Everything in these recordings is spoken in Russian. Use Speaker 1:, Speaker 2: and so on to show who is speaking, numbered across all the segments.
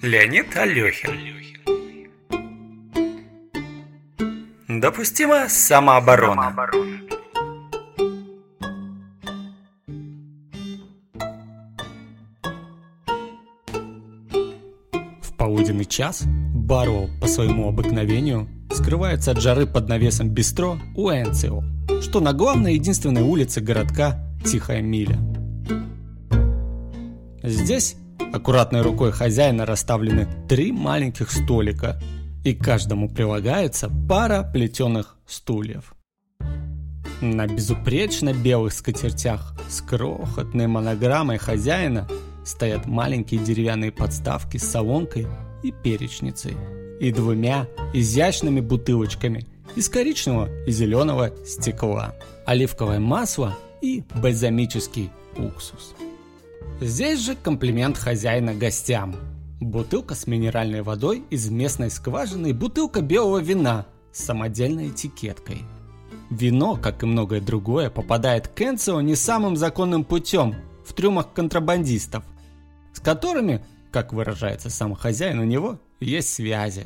Speaker 1: Леонид Алехин. Допустима самооборона.
Speaker 2: В полуденный час Барроу по своему обыкновению скрывается от жары под навесом бистро у Энцио, что на главной единственной улице городка Тихая Миля. Здесь аккуратной рукой хозяина расставлены три маленьких столика, и каждому прилагается пара плетеных стульев. На безупречно белых скатертях с крохотной монограммой хозяина стоят маленькие деревянные подставки с солонкой и перечницей и двумя изящными бутылочками из коричневого и зеленого стекла, оливковое масло и бальзамический уксус. Здесь же комплимент хозяина гостям. Бутылка с минеральной водой из местной скважины и бутылка белого вина с самодельной этикеткой. Вино, как и многое другое, попадает к Энцио не самым законным путем в трюмах контрабандистов, с которыми, как выражается сам хозяин, у него есть связи.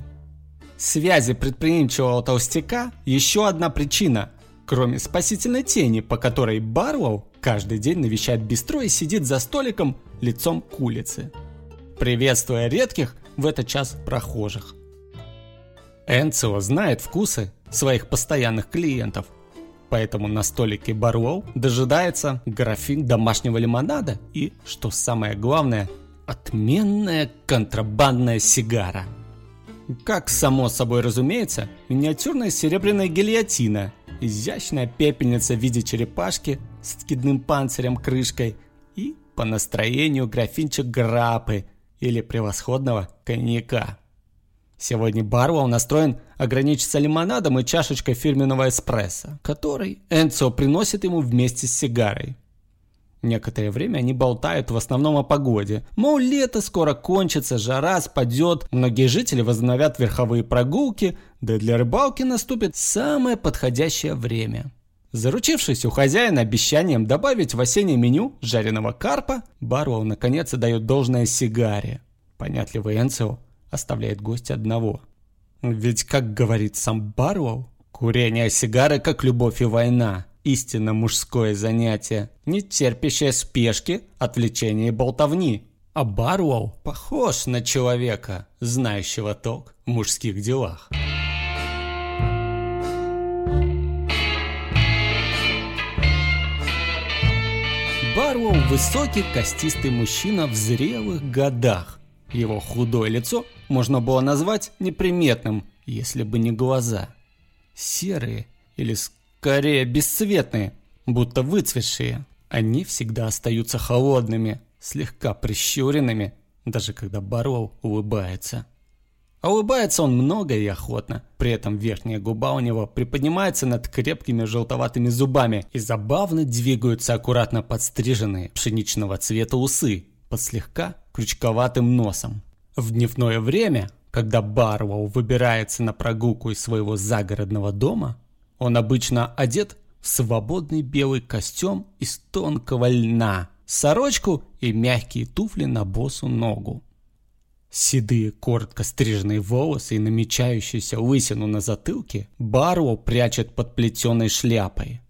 Speaker 2: Связи предприимчивого толстяка – еще одна причина, кроме спасительной тени, по которой Барлоу каждый день навещает бистро и сидит за столиком лицом к улице, приветствуя редких в этот час прохожих. Энцио знает вкусы своих постоянных клиентов, поэтому на столике Барлоу дожидается графин домашнего лимонада и, что самое главное, отменная контрабандная сигара. Как само собой разумеется, миниатюрная серебряная гильотина, изящная пепельница в виде черепашки с откидным панцирем крышкой и, по настроению, графинчик грапы или превосходного коньяка. Сегодня Барвелл настроен ограничиться лимонадом и чашечкой фирменного эспрессо, который Энцо приносит ему вместе с сигарой. Некоторое время они болтают в основном о погоде. Мол, лето скоро кончится, жара спадет, многие жители возобновят верховые прогулки, да для рыбалки наступит самое подходящее время. Заручившись у хозяина обещанием добавить в осеннее меню жареного карпа, Барвелл наконец дает должное сигаре. Понятливый Энцио оставляет гостя одного. Ведь, как говорит сам Барвелл, курение сигары как любовь и война – истинно мужское занятие, не терпящее спешки, отвлечения и болтовни. А Баруэлл похож на человека, знающего толк в мужских делах. Баруэлл – высокий костистый мужчина в зрелых годах. Его худое лицо можно было назвать неприметным, если бы не глаза. Серые или скорее бесцветные, будто выцветшие. Они всегда остаются холодными, слегка прищуренными, даже когда Барроу улыбается. А улыбается он много и охотно. При этом верхняя губа у него приподнимается над крепкими желтоватыми зубами и забавно двигаются аккуратно подстриженные пшеничного цвета усы под слегка крючковатым носом. В дневное время, когда Барроу выбирается на прогулку из своего загородного дома, он обычно одет в свободный белый костюм из тонкого льна, сорочку и мягкие туфли на босу ногу. Седые, коротко стриженные волосы и намечающуюся лысину на затылке Баро прячет под плетеной шляпой.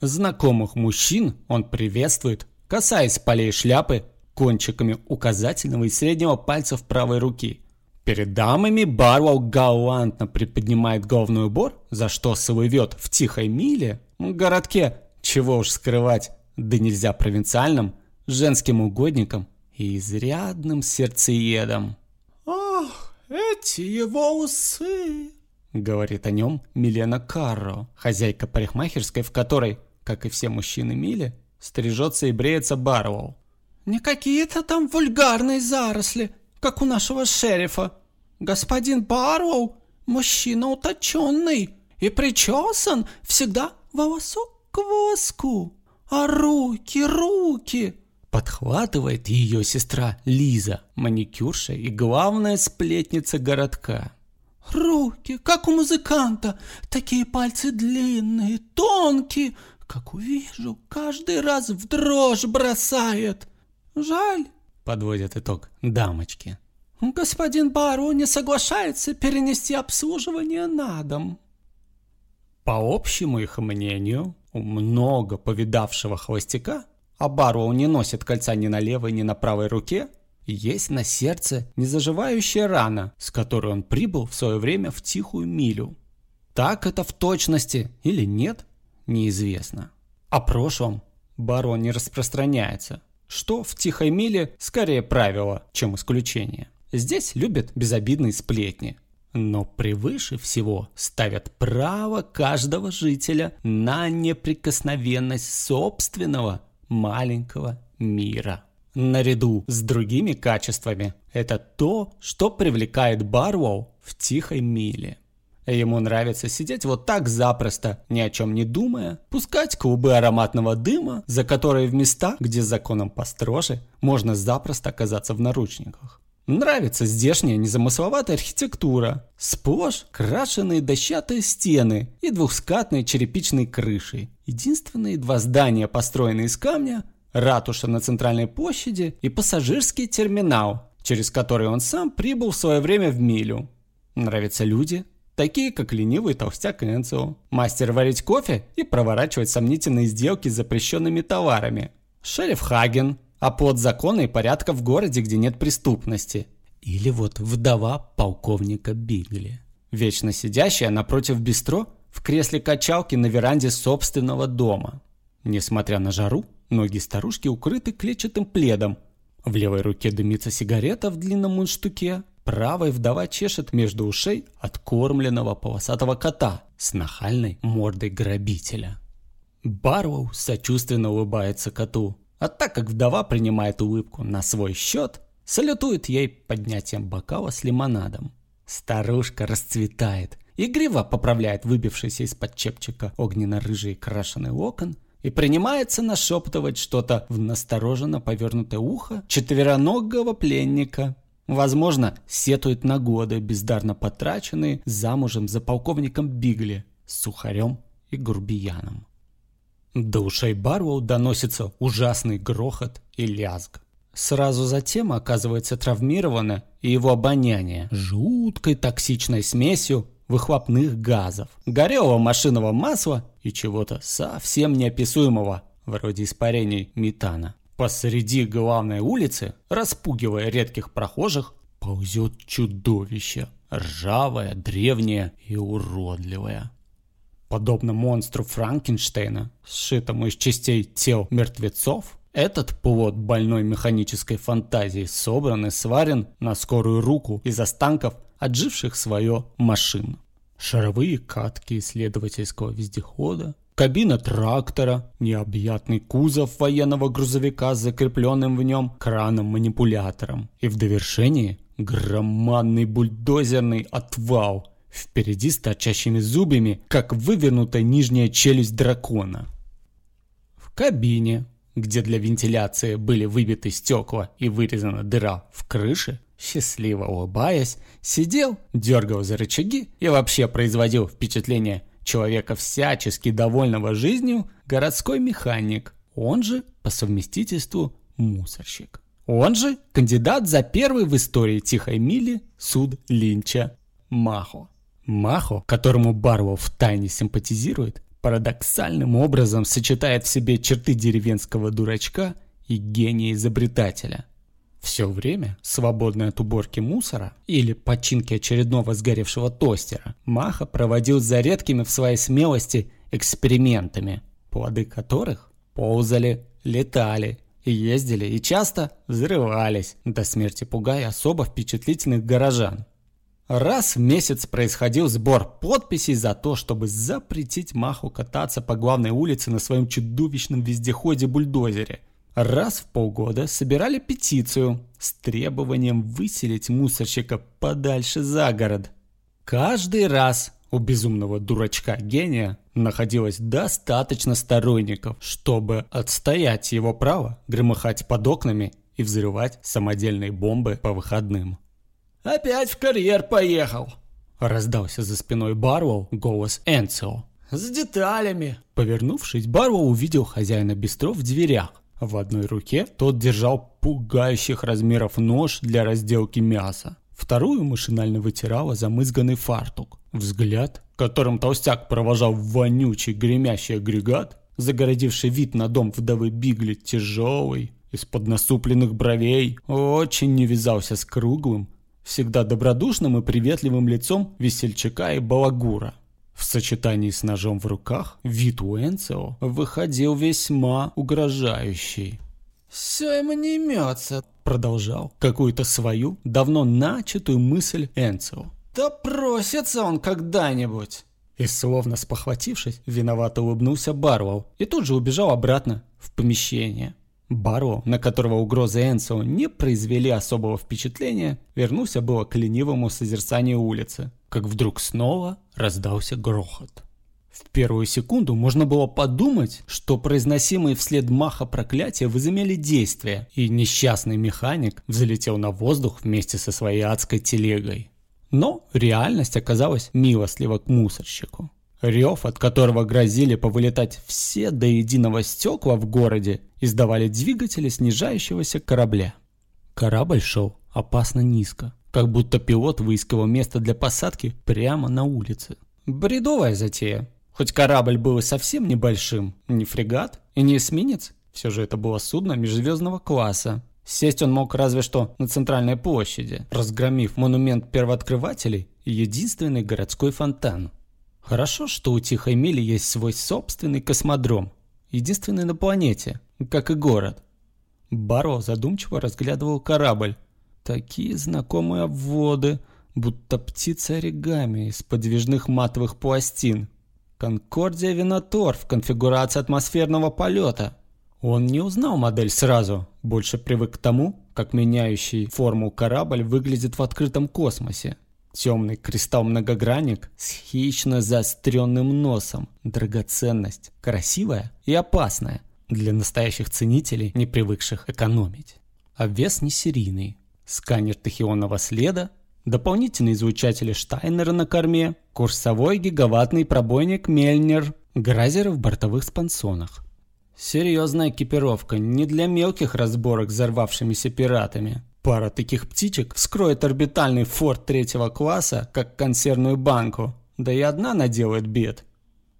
Speaker 2: Знакомых мужчин он приветствует, касаясь полей шляпы кончиками указательного и среднего пальцев правой руки – Перед дамами Барвал галантно приподнимает головной убор, за что совывет в тихой миле, городке, чего уж скрывать, да нельзя провинциальным, женским угодникам и изрядным сердцеедом.
Speaker 3: «Ах, эти его усы!»
Speaker 2: — говорит о нем Милена Карро, хозяйка парикмахерской, в которой, как и все мужчины Мили, стрижется и бреется Барвал.
Speaker 3: «Не какие-то там вульгарные заросли, как у нашего шерифа. Господин Барроу – мужчина уточенный и причесан всегда волосок к волоску. А руки, руки!»
Speaker 2: Подхватывает ее сестра Лиза, маникюрша и главная сплетница городка.
Speaker 3: «Руки, как у музыканта, такие пальцы длинные, тонкие, как увижу, каждый раз в дрожь бросает. Жаль,
Speaker 2: подводят итог дамочки.
Speaker 3: Господин Бару не соглашается перенести обслуживание на дом.
Speaker 2: По общему их мнению, у много повидавшего холостяка, а Барроу не носит кольца ни на левой, ни на правой руке, есть на сердце незаживающая рана, с которой он прибыл в свое время в тихую милю. Так это в точности или нет, неизвестно. О прошлом барон не распространяется, что в тихой миле скорее правило, чем исключение. Здесь любят безобидные сплетни. Но превыше всего ставят право каждого жителя на неприкосновенность собственного маленького мира. Наряду с другими качествами это то, что привлекает Барвоу в тихой миле. Ему нравится сидеть вот так запросто, ни о чем не думая, пускать клубы ароматного дыма, за которые в места, где законом построже, можно запросто оказаться в наручниках. Нравится здешняя незамысловатая архитектура. Сплошь крашеные дощатые стены и двухскатные черепичные крыши. Единственные два здания, построенные из камня, ратуша на центральной площади и пассажирский терминал, через который он сам прибыл в свое время в Милю. Нравятся люди, такие как ленивый толстяк Энцио, мастер варить кофе и проворачивать сомнительные сделки с запрещенными товарами. Шериф Хаген, оплот закона и порядка в городе, где нет преступности. Или вот вдова полковника Бигли, вечно сидящая напротив бистро в кресле качалки на веранде собственного дома. Несмотря на жару, ноги старушки укрыты клетчатым пледом. В левой руке дымится сигарета в длинном мундштуке, Правой вдова чешет между ушей откормленного полосатого кота с нахальной мордой грабителя. Барроу сочувственно улыбается коту, а так как вдова принимает улыбку на свой счет, салютует ей поднятием бокала с лимонадом. Старушка расцветает, игриво поправляет выбившийся из-под чепчика огненно-рыжий крашеный локон и принимается нашептывать что-то в настороженно повернутое ухо четвероногого пленника – Возможно, сетует на годы, бездарно потраченные замужем за полковником Бигли, сухарем и грубияном. До ушей Барвоу доносится ужасный грохот и лязг. Сразу затем оказывается травмировано и его обоняние жуткой токсичной смесью выхлопных газов, горелого машинного масла и чего-то совсем неописуемого, вроде испарений метана. Посреди главной улицы, распугивая редких прохожих, ползет чудовище. Ржавое, древнее и уродливое. Подобно монстру Франкенштейна, сшитому из частей тел мертвецов, этот плод больной механической фантазии собран и сварен на скорую руку из останков отживших свое машин. Шаровые катки исследовательского вездехода, кабина трактора, необъятный кузов военного грузовика с закрепленным в нем краном-манипулятором. И в довершении громадный бульдозерный отвал впереди с торчащими зубами, как вывернутая нижняя челюсть дракона. В кабине, где для вентиляции были выбиты стекла и вырезана дыра в крыше, счастливо улыбаясь, сидел, дергал за рычаги и вообще производил впечатление человека всячески довольного жизнью городской механик, он же по совместительству мусорщик. Он же кандидат за первый в истории Тихой Мили суд Линча Махо. Махо, которому Барвоу тайне симпатизирует, парадоксальным образом сочетает в себе черты деревенского дурачка и гения изобретателя – все время, свободное от уборки мусора или починки очередного сгоревшего тостера, Маха проводил за редкими в своей смелости экспериментами, плоды которых ползали, летали, ездили и часто взрывались, до смерти пугая особо впечатлительных горожан. Раз в месяц происходил сбор подписей за то, чтобы запретить Маху кататься по главной улице на своем чудовищном вездеходе-бульдозере – раз в полгода собирали петицию с требованием выселить мусорщика подальше за город. Каждый раз у безумного дурачка-гения находилось достаточно сторонников, чтобы отстоять его право громыхать под окнами и взрывать самодельные бомбы по выходным. «Опять в карьер поехал!» Раздался за спиной Барвелл голос Энцио. «С деталями!» Повернувшись, Барвелл увидел хозяина бистро в дверях. В одной руке тот держал пугающих размеров нож для разделки мяса. Вторую машинально вытирала замызганный фартук. Взгляд, которым толстяк провожал вонючий гремящий агрегат, загородивший вид на дом вдовы Бигли, тяжелый, из-под насупленных бровей, очень не вязался с круглым, всегда добродушным и приветливым лицом весельчака и балагура. В сочетании с ножом в руках вид у Энцио выходил весьма угрожающий.
Speaker 3: «Все ему не имется», —
Speaker 2: продолжал какую-то свою, давно начатую мысль Энцио.
Speaker 3: «Да просится он когда-нибудь».
Speaker 2: И словно спохватившись, виновато улыбнулся Барвал и тут же убежал обратно в помещение. Баро, на которого угрозы Энсо не произвели особого впечатления, вернулся было к ленивому созерцанию улицы, как вдруг снова раздался грохот. В первую секунду можно было подумать, что произносимые вслед маха проклятия возымели действие, и несчастный механик взлетел на воздух вместе со своей адской телегой. Но реальность оказалась милостлива к мусорщику. Рев, от которого грозили повылетать все до единого стекла в городе, издавали двигатели снижающегося корабля. Корабль шел опасно низко, как будто пилот выискивал место для посадки прямо на улице. Бредовая затея. Хоть корабль был совсем небольшим, не фрегат и не эсминец, все же это было судно межзвездного класса. Сесть он мог разве что на центральной площади, разгромив монумент первооткрывателей и единственный городской фонтан. Хорошо, что у Тихой Мили есть свой собственный космодром, единственный на планете, как и город. Баро задумчиво разглядывал корабль. Такие знакомые обводы, будто птица оригами из подвижных матовых пластин. Конкордия Винотор в конфигурации атмосферного полета. Он не узнал модель сразу, больше привык к тому, как меняющий форму корабль выглядит в открытом космосе. Темный кристалл-многогранник с хищно заостренным носом. Драгоценность. Красивая и опасная. Для настоящих ценителей, не привыкших экономить. А вес не серийный. Сканер тахионного следа, дополнительные излучатели Штайнера на корме, курсовой гигаваттный пробойник Мельнер, грайзеры в бортовых спансонах. Серьезная экипировка, не для мелких разборок с взорвавшимися пиратами. Пара таких птичек вскроет орбитальный форт третьего класса, как консервную банку, да и одна наделает бед.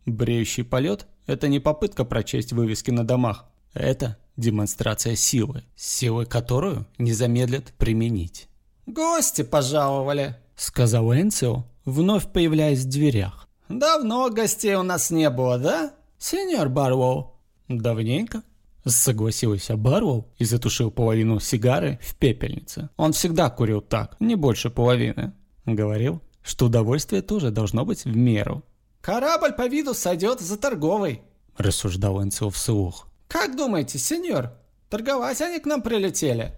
Speaker 2: Бреющий полет – это не попытка прочесть вывески на домах, это демонстрация силы, силы которую не замедлят применить.
Speaker 3: «Гости пожаловали», –
Speaker 2: сказал Энцио, вновь появляясь в дверях.
Speaker 3: «Давно гостей у нас не было, да, сеньор Барвоу?»
Speaker 2: «Давненько», Согласился Барвелл и затушил половину сигары в пепельнице. Он всегда курил так, не больше половины. Говорил, что удовольствие тоже должно быть в меру.
Speaker 3: «Корабль по виду сойдет за торговый», –
Speaker 2: рассуждал Энцел вслух.
Speaker 3: «Как думаете, сеньор, торговать они к нам прилетели?»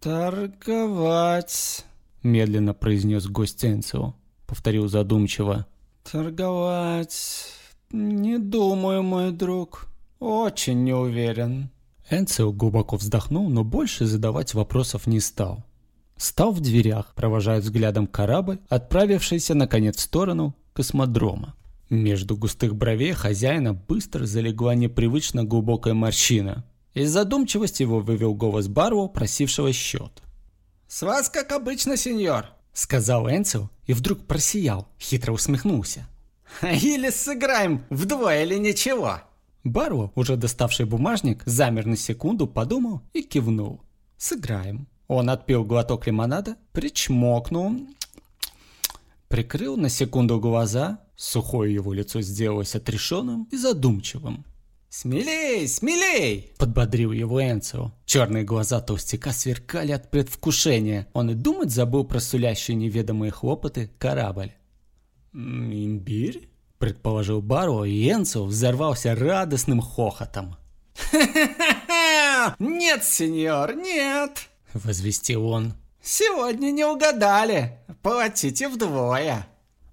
Speaker 2: «Торговать», – медленно произнес гость Энцел. Повторил задумчиво. «Торговать... Не думаю, мой друг». «Очень не уверен». Энцио глубоко вздохнул, но больше задавать вопросов не стал. Стал в дверях, провожая взглядом корабль, отправившийся наконец в сторону космодрома. Между густых бровей хозяина быстро залегла непривычно глубокая морщина. Из задумчивости его вывел голос Барву, просившего счет.
Speaker 3: «С вас как обычно, сеньор», —
Speaker 2: сказал Энцио и вдруг просиял, хитро усмехнулся.
Speaker 3: «Или сыграем вдвое или ничего?»
Speaker 2: Баро, уже доставший бумажник, замер на секунду, подумал и кивнул. «Сыграем». Он отпил глоток лимонада, причмокнул, прикрыл на секунду глаза, сухое его лицо сделалось отрешенным и задумчивым.
Speaker 3: «Смелей, смелей!»
Speaker 2: – подбодрил его Энцио. Черные глаза толстяка сверкали от предвкушения. Он и думать забыл про сулящие неведомые хлопоты корабль. «Имбирь?» Предположил Баро, и Энцо взорвался радостным хохотом.
Speaker 3: «Нет, сеньор, нет!»
Speaker 2: – возвестил он.
Speaker 3: «Сегодня не угадали. Платите вдвое».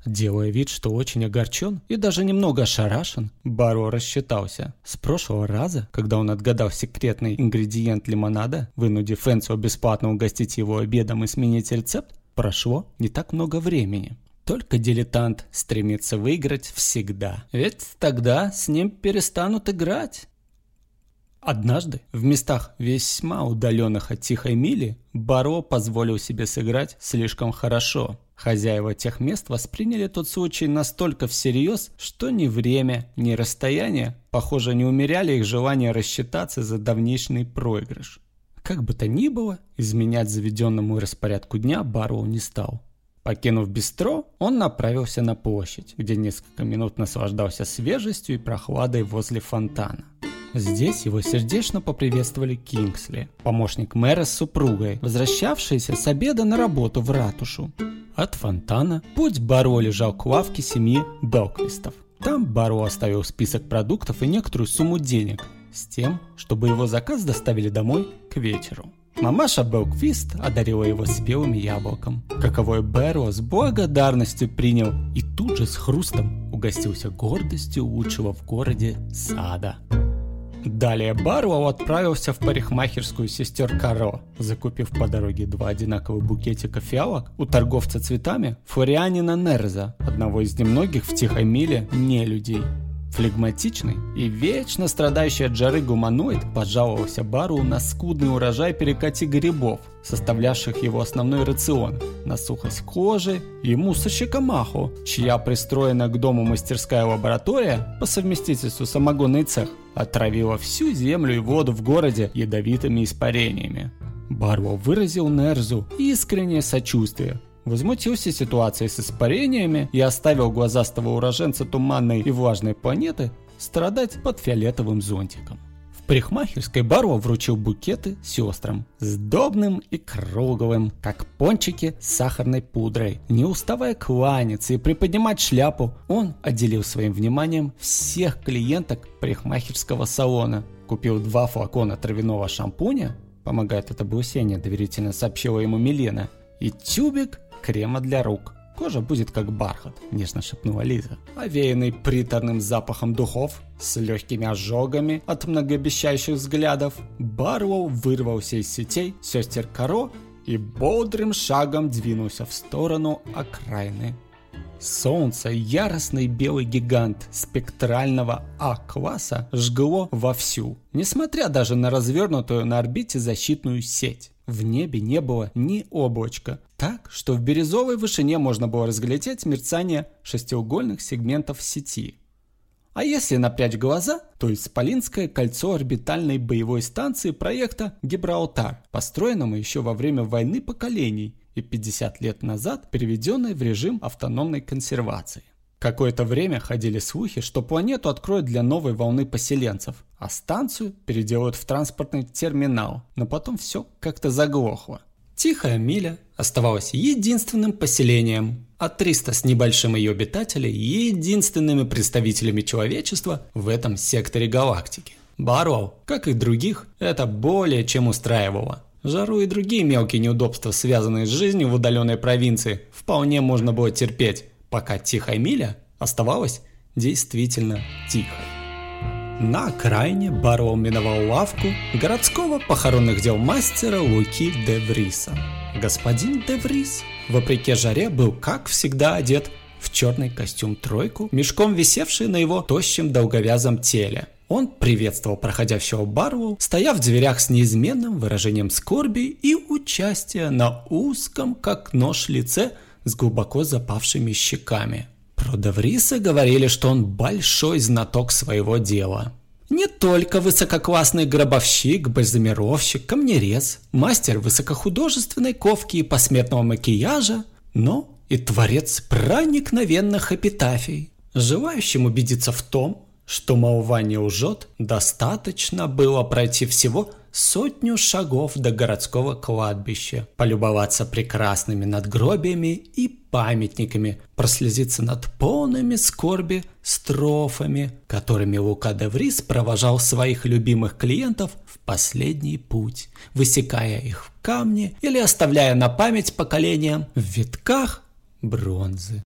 Speaker 2: Делая вид, что очень огорчен и даже немного ошарашен, Баро рассчитался. С прошлого раза, когда он отгадал секретный ингредиент лимонада, вынудив Энцо бесплатно угостить его обедом и сменить рецепт, прошло не так много времени. Только дилетант стремится выиграть всегда. Ведь тогда с ним перестанут играть. Однажды, в местах весьма удаленных от Тихой Мили, Баро позволил себе сыграть слишком хорошо. Хозяева тех мест восприняли тот случай настолько всерьез, что ни время, ни расстояние, похоже, не умеряли их желание рассчитаться за давнишний проигрыш. Как бы то ни было, изменять заведенному распорядку дня Барроу не стал. Покинув бистро, он направился на площадь, где несколько минут наслаждался свежестью и прохладой возле фонтана. Здесь его сердечно поприветствовали Кингсли, помощник мэра с супругой, возвращавшийся с обеда на работу в ратушу. От фонтана путь Баро лежал к лавке семьи Белквистов. Там Баро оставил список продуктов и некоторую сумму денег, с тем, чтобы его заказ доставили домой к вечеру. Мамаша Белквист одарила его спелым яблоком, каковой Бэрро с благодарностью принял и тут же с хрустом угостился гордостью лучшего в городе сада. Далее Барлоу отправился в парикмахерскую сестер Каро, закупив по дороге два одинаковых букетика фиалок у торговца цветами Флорианина Нерза, одного из немногих в Тихой Миле не людей. Флегматичный и вечно страдающий от жары гуманоид пожаловался Бару на скудный урожай перекати грибов, составлявших его основной рацион, на сухость кожи и мусорщика Махо, чья пристроенная к дому мастерская лаборатория по совместительству самогонный цех отравила всю землю и воду в городе ядовитыми испарениями. Барво выразил Нерзу искреннее сочувствие, Возмутился ситуацией с испарениями и оставил глазастого уроженца туманной и влажной планеты страдать под фиолетовым зонтиком. В парикмахерской Баро вручил букеты сестрам, сдобным и круглым, как пончики с сахарной пудрой. Не уставая кланяться и приподнимать шляпу, он отделил своим вниманием всех клиенток парикмахерского салона. Купил два флакона травяного шампуня, помогает это блусение, доверительно сообщила ему Милена, и тюбик крема для рук. Кожа будет как бархат, нежно шепнула Лиза. Овеянный приторным запахом духов, с легкими ожогами от многообещающих взглядов, Барлоу вырвался из сетей сестер Каро и бодрым шагом двинулся в сторону окраины. Солнце, яростный белый гигант спектрального А-класса, жгло вовсю, несмотря даже на развернутую на орбите защитную сеть. В небе не было ни облачка, так, что в бирюзовой вышине можно было разглядеть мерцание шестиугольных сегментов сети. А если напрячь глаза, то Исполинское кольцо орбитальной боевой станции проекта «Гибралтар», построенному еще во время войны поколений и 50 лет назад переведенной в режим автономной консервации. Какое-то время ходили слухи, что планету откроют для новой волны поселенцев, а станцию переделают в транспортный терминал, но потом все как-то заглохло. Тихая миля оставалась единственным поселением, а 300 с небольшим ее обитателей – единственными представителями человечества в этом секторе галактики. Барроу, как и других, это более чем устраивало. Жару и другие мелкие неудобства, связанные с жизнью в удаленной провинции, вполне можно было терпеть, пока Тихая Миля оставалась действительно тихой. На окраине Барроу миновал лавку городского похоронных дел мастера Луки де Вриса. Господин де Врис, вопреки жаре, был, как всегда, одет в черный костюм-тройку, мешком висевший на его тощем долговязом теле. Он приветствовал проходящего Барву, стоя в дверях с неизменным выражением скорби и участия на узком, как нож, лице – с глубоко запавшими щеками. Про Девриса говорили, что он большой знаток своего дела. Не только высококлассный гробовщик, бальзамировщик, камнерез, мастер высокохудожественной ковки и посметного макияжа, но и творец проникновенных эпитафий. Желающим убедиться в том, что молва не лжет, достаточно было пройти всего сотню шагов до городского кладбища, полюбоваться прекрасными надгробиями и памятниками, прослезиться над полными скорби строфами, которыми Лука де Врис провожал своих любимых клиентов в последний путь, высекая их в камне или оставляя на память поколениям в витках бронзы.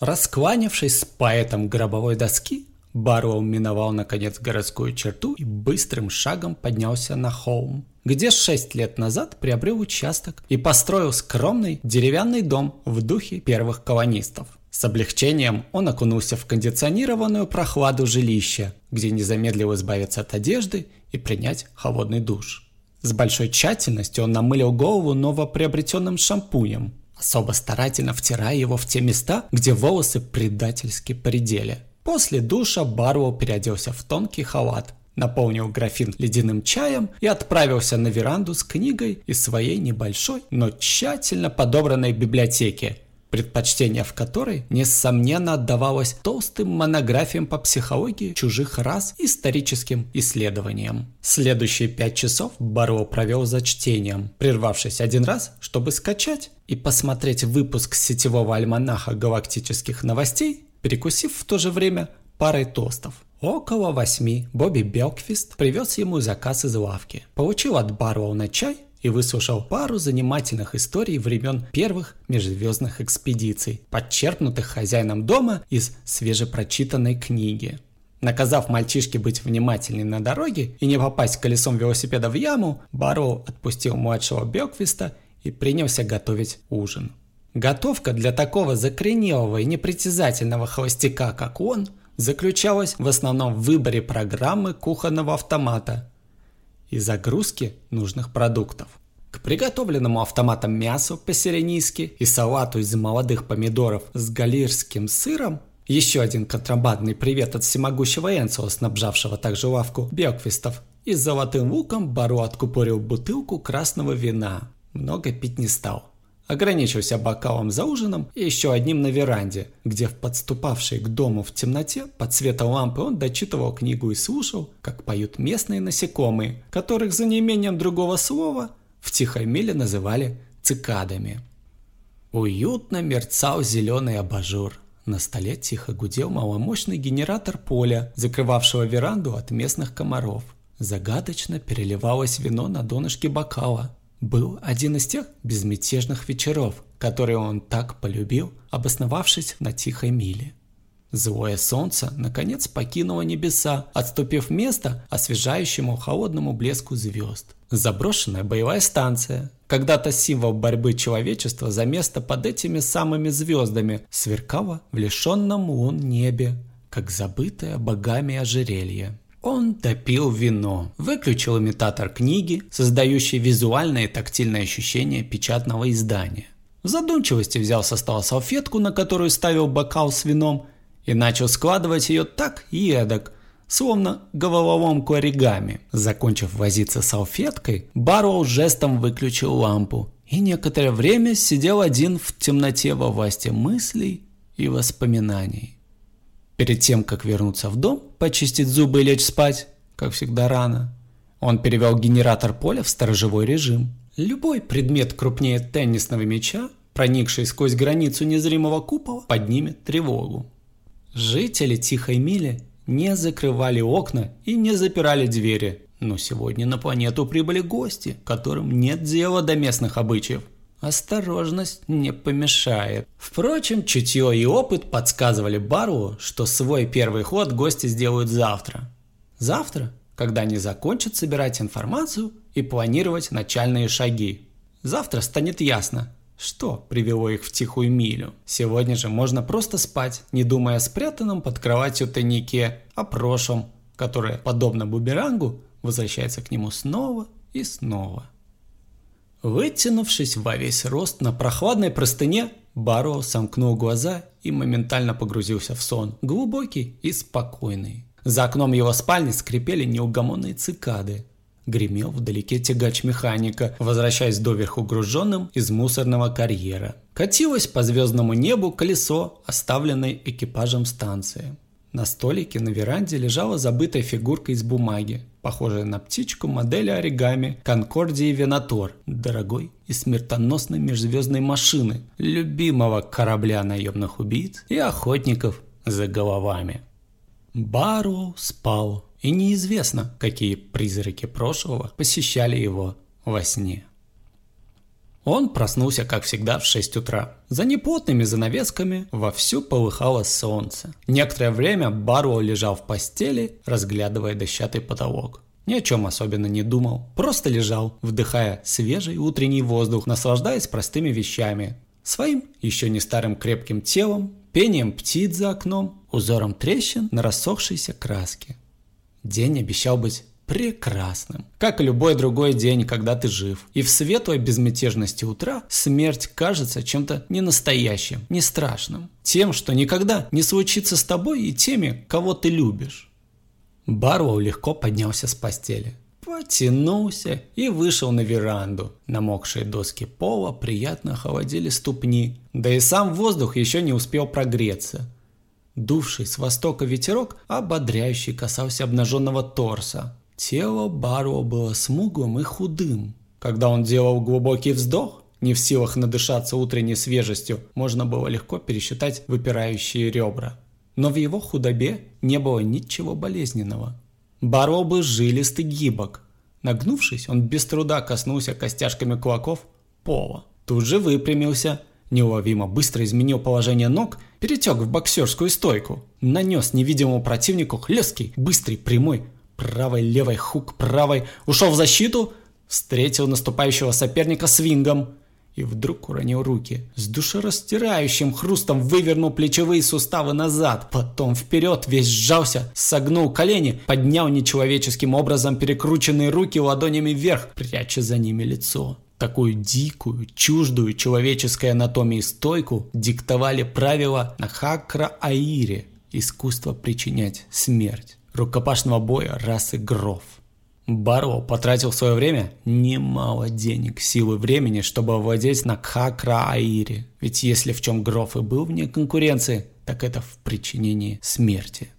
Speaker 2: Раскланившись с поэтом гробовой доски, Барроу миновал наконец городскую черту и быстрым шагом поднялся на холм, где шесть лет назад приобрел участок и построил скромный деревянный дом в духе первых колонистов. С облегчением он окунулся в кондиционированную прохладу жилища, где не замедлил избавиться от одежды и принять холодный душ. С большой тщательностью он намылил голову новоприобретенным шампунем, особо старательно втирая его в те места, где волосы предательски поредели. После душа Барроу переоделся в тонкий халат, наполнил графин ледяным чаем и отправился на веранду с книгой из своей небольшой, но тщательно подобранной библиотеки, предпочтение в которой, несомненно, отдавалось толстым монографиям по психологии чужих рас и историческим исследованиям. Следующие пять часов Барроу провел за чтением, прервавшись один раз, чтобы скачать и посмотреть выпуск сетевого альманаха галактических новостей, перекусив в то же время парой тостов. Около восьми Бобби Белквист привез ему заказ из лавки, получил от Барроу на чай и выслушал пару занимательных историй времен первых межзвездных экспедиций, подчеркнутых хозяином дома из свежепрочитанной книги. Наказав мальчишке быть внимательней на дороге и не попасть колесом велосипеда в яму, Барроу отпустил младшего Беквиста и принялся готовить ужин. Готовка для такого закоренелого и непритязательного холостяка, как он, заключалась в основном в выборе программы кухонного автомата и загрузке нужных продуктов. К приготовленному автоматом мясу по-сиренийски и салату из молодых помидоров с галирским сыром еще один контрабандный привет от всемогущего Энсо, снабжавшего также лавку Беквистов. И с золотым луком Бару откупорил бутылку красного вина. Много пить не стал. Ограничился бокалом за ужином и еще одним на веранде, где в подступавшей к дому в темноте под светом лампы он дочитывал книгу и слушал, как поют местные насекомые, которых за неимением другого слова в тихой миле называли цикадами. Уютно мерцал зеленый абажур. На столе тихо гудел маломощный генератор поля, закрывавшего веранду от местных комаров. Загадочно переливалось вино на донышке бокала, был один из тех безмятежных вечеров, которые он так полюбил, обосновавшись на тихой миле. Злое солнце наконец покинуло небеса, отступив место освежающему холодному блеску звезд. Заброшенная боевая станция, когда-то символ борьбы человечества за место под этими самыми звездами, сверкала в лишенном лун небе, как забытое богами ожерелье. Он допил вино, выключил имитатор книги, создающий визуальное и тактильное ощущение печатного издания. В задумчивости взял со стола салфетку, на которую ставил бокал с вином, и начал складывать ее так и эдак, словно головоломку оригами. Закончив возиться салфеткой, Барроу жестом выключил лампу и некоторое время сидел один в темноте во власти мыслей и воспоминаний. Перед тем, как вернуться в дом, почистить зубы и лечь спать, как всегда рано, он перевел генератор поля в сторожевой режим. Любой предмет крупнее теннисного мяча, проникший сквозь границу незримого купола, поднимет тревогу. Жители Тихой Мили не закрывали окна и не запирали двери, но сегодня на планету прибыли гости, которым нет дела до местных обычаев – Осторожность не помешает. Впрочем, чутье и опыт подсказывали Бару, что свой первый ход гости сделают завтра. Завтра, когда они закончат собирать информацию и планировать начальные шаги. Завтра станет ясно, что привело их в тихую милю. Сегодня же можно просто спать, не думая о спрятанном под кроватью тайнике, о прошлом, которое, подобно бумерангу, возвращается к нему снова и снова. Вытянувшись во весь рост на прохладной простыне, Баро сомкнул глаза и моментально погрузился в сон, глубокий и спокойный. За окном его спальни скрипели неугомонные цикады. Гремел вдалеке тягач механика, возвращаясь доверху груженным из мусорного карьера. Катилось по звездному небу колесо, оставленное экипажем станции. На столике на веранде лежала забытая фигурка из бумаги, похожая на птичку модели оригами Конкордии Венатор, дорогой и смертоносной межзвездной машины, любимого корабля наемных убийц и охотников за головами. Бару спал, и неизвестно, какие призраки прошлого посещали его во сне. Он проснулся, как всегда, в 6 утра. За неплотными занавесками вовсю полыхало солнце. Некоторое время Баруо лежал в постели, разглядывая дощатый потолок. Ни о чем особенно не думал, просто лежал, вдыхая свежий утренний воздух, наслаждаясь простыми вещами. Своим, еще не старым крепким телом, пением птиц за окном, узором трещин на рассохшейся краске. День обещал быть прекрасным, как и любой другой день, когда ты жив. И в светлой безмятежности утра смерть кажется чем-то ненастоящим, не страшным. Тем, что никогда не случится с тобой и теми, кого ты любишь. Барроу легко поднялся с постели. Потянулся и вышел на веранду. Намокшие доски пола приятно холодили ступни, да и сам воздух еще не успел прогреться. Дувший с востока ветерок ободряющий касался обнаженного торса. Тело Баро было смуглым и худым. Когда он делал глубокий вздох, не в силах надышаться утренней свежестью, можно было легко пересчитать выпирающие ребра. Но в его худобе не было ничего болезненного. Баро был жилистый гибок. Нагнувшись, он без труда коснулся костяшками кулаков пола. Тут же выпрямился, неуловимо быстро изменил положение ног, перетек в боксерскую стойку, нанес невидимому противнику хлесткий, быстрый, прямой, правой-левой хук правой, ушел в защиту, встретил наступающего соперника свингом и вдруг уронил руки. С душерастирающим хрустом вывернул плечевые суставы назад, потом вперед весь сжался, согнул колени, поднял нечеловеческим образом перекрученные руки ладонями вверх, пряча за ними лицо. Такую дикую, чуждую человеческой анатомии стойку диктовали правила на Хакра-Аире – искусство причинять смерть рукопашного боя расы Гров. Барроу потратил в свое время немало денег, сил и времени, чтобы овладеть на Кхакра-Аире. Ведь если в чем Гров и был вне конкуренции, так это в причинении смерти.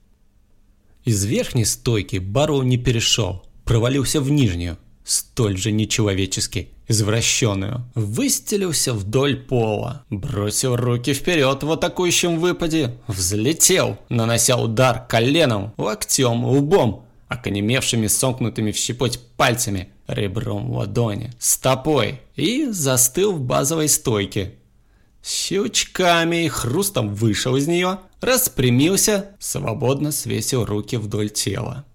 Speaker 2: Из верхней стойки Барроу не перешел, провалился в нижнюю, столь же нечеловечески извращенную. Выстелился вдоль пола, бросил руки вперед в атакующем выпаде, взлетел, нанося удар коленом, локтем, лбом, оконемевшими сомкнутыми в щепоть пальцами, ребром ладони, стопой и застыл в базовой стойке. Щелчками и хрустом вышел из нее, распрямился, свободно свесил руки вдоль тела.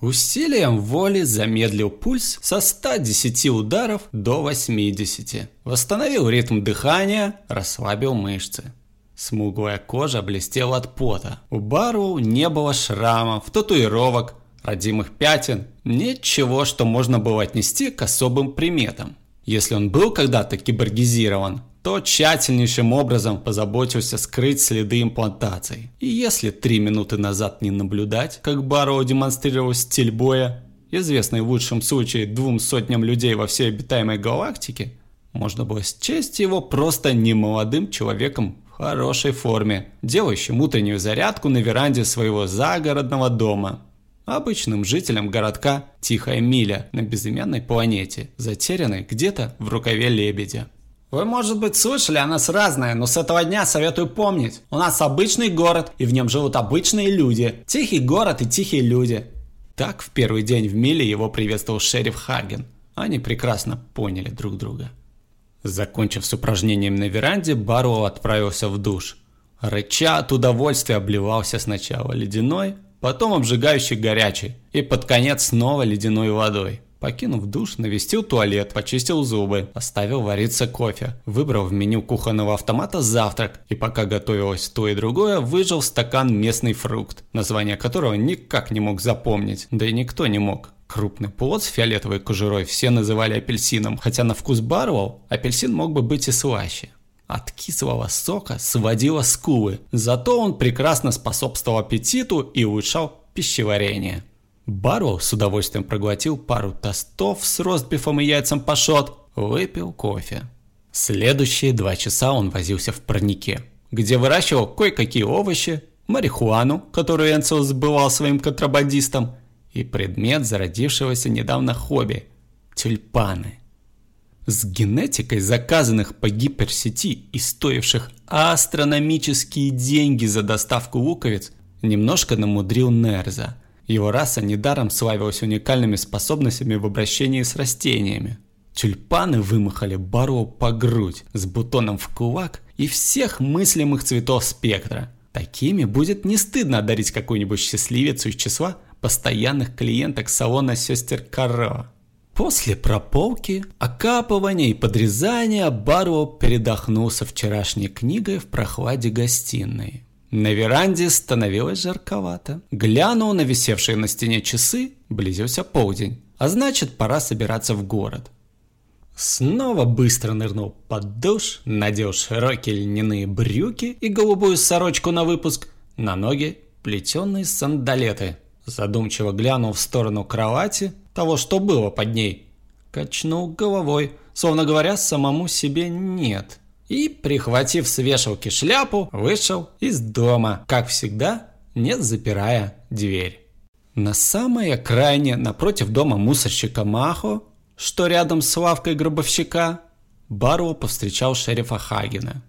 Speaker 2: Усилием воли замедлил пульс со 110 ударов до 80. Восстановил ритм дыхания, расслабил мышцы. Смуглая кожа блестела от пота. У Бару не было шрамов, татуировок, родимых пятен, ничего, что можно было отнести к особым приметам. Если он был когда-то киборгизирован, то тщательнейшим образом позаботился скрыть следы имплантаций. И если три минуты назад не наблюдать, как Барроу демонстрировал стиль боя, известный в лучшем случае двум сотням людей во всей обитаемой галактике, можно было счесть его просто немолодым человеком в хорошей форме, делающим утреннюю зарядку на веранде своего загородного дома. Обычным жителем городка Тихая Миля на безымянной планете, затерянной где-то в рукаве лебедя. Вы, может быть, слышали о нас разное, но с этого дня советую помнить. У нас обычный город, и в нем живут обычные люди. Тихий город и тихие люди. Так в первый день в миле его приветствовал шериф Хаген. Они прекрасно поняли друг друга. Закончив с упражнением на веранде, Барроу отправился в душ. Рыча от удовольствия обливался сначала ледяной, потом обжигающей горячей и под конец снова ледяной водой. Покинув душ, навестил туалет, почистил зубы, поставил вариться кофе, выбрал в меню кухонного автомата завтрак и пока готовилось то и другое, выжил стакан местный фрукт, название которого никак не мог запомнить, да и никто не мог. Крупный плод с фиолетовой кожурой все называли апельсином, хотя на вкус Барвал апельсин мог бы быть и слаще. От кислого сока сводило скулы, зато он прекрасно способствовал аппетиту и улучшал пищеварение. Барроу с удовольствием проглотил пару тостов с ростбифом и яйцем пашот, выпил кофе. Следующие два часа он возился в парнике, где выращивал кое-какие овощи, марихуану, которую Энцел сбывал своим контрабандистам, и предмет зародившегося недавно хобби – тюльпаны. С генетикой заказанных по гиперсети и стоивших астрономические деньги за доставку луковиц немножко намудрил Нерза – его раса недаром славилась уникальными способностями в обращении с растениями. Тюльпаны вымахали Баро по грудь, с бутоном в кулак и всех мыслимых цветов спектра. Такими будет не стыдно одарить какую-нибудь счастливицу из числа постоянных клиенток салона сестер Карро. После прополки, окапывания и подрезания Барроу передохнул со вчерашней книгой в прохладе гостиной. На веранде становилось жарковато. Глянул на висевшие на стене часы, близился полдень, а значит пора собираться в город. Снова быстро нырнул под душ, надел широкие льняные брюки и голубую сорочку на выпуск, на ноги плетеные сандалеты. Задумчиво глянул в сторону кровати, того, что было под ней. Качнул головой, словно говоря самому себе «нет». И, прихватив с вешалки шляпу, вышел из дома, как всегда, не запирая дверь. На самой окраине, напротив дома мусорщика Махо, что рядом с лавкой гробовщика, Барроу повстречал шерифа Хагена.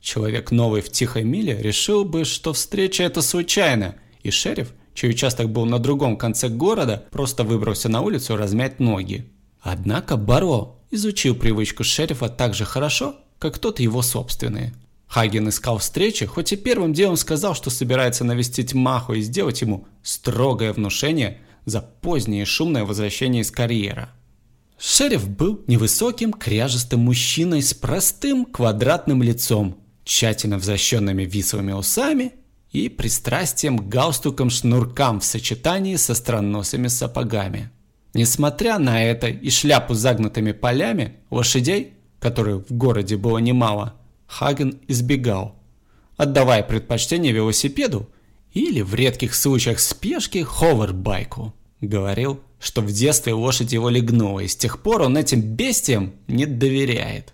Speaker 2: Человек новый в Тихой Миле решил бы, что встреча это случайная, и шериф, чей участок был на другом конце города, просто выбрался на улицу размять ноги. Однако Барроу изучил привычку шерифа так же хорошо, как тот его собственные. Хаген искал встречи, хоть и первым делом сказал, что собирается навестить Маху и сделать ему строгое внушение за позднее шумное возвращение из карьера. Шериф был невысоким, кряжестым мужчиной с простым квадратным лицом, тщательно взращенными висовыми усами и пристрастием к галстукам-шнуркам в сочетании со странносыми сапогами. Несмотря на это и шляпу с загнутыми полями, лошадей, которых в городе было немало, Хаген избегал, отдавая предпочтение велосипеду или в редких случаях спешки ховербайку. Говорил что в детстве лошадь его легнула, и с тех пор он этим бестиям не доверяет.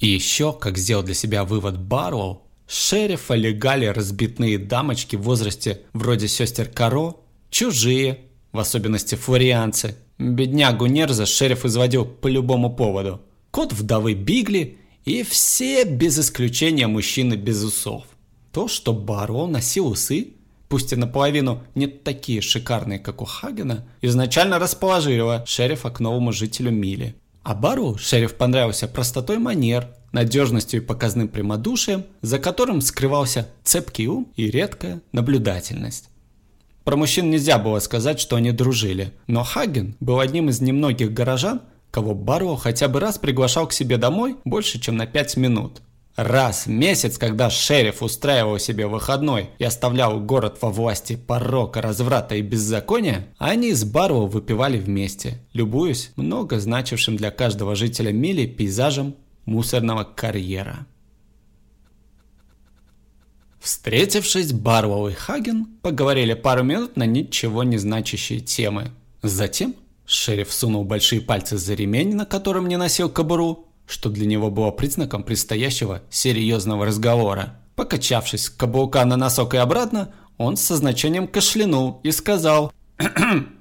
Speaker 2: И еще, как сделал для себя вывод Барроу, шерифа легали разбитные дамочки в возрасте вроде сестер Каро, чужие, в особенности флорианцы. Беднягу Нерза шериф изводил по любому поводу. Кот вдовы Бигли и все без исключения мужчины без усов. То, что Барроу носил усы, пусть и наполовину не такие шикарные, как у Хагена, изначально расположила шерифа к новому жителю Мили. А Бару шериф понравился простотой манер, надежностью и показным прямодушием, за которым скрывался цепкий ум и редкая наблюдательность. Про мужчин нельзя было сказать, что они дружили, но Хаген был одним из немногих горожан, кого Баро хотя бы раз приглашал к себе домой больше, чем на 5 минут. Раз в месяц, когда шериф устраивал себе выходной и оставлял город во власти порока, разврата и беззакония, они с Барроу выпивали вместе, любуясь много значившим для каждого жителя Мили пейзажем мусорного карьера. Встретившись, Барроу и Хаген поговорили пару минут на ничего не значащие темы. Затем шериф сунул большие пальцы за ремень, на котором не носил кобуру, что для него было признаком предстоящего серьезного разговора. Покачавшись каблука на носок и обратно, он со значением кашлянул и сказал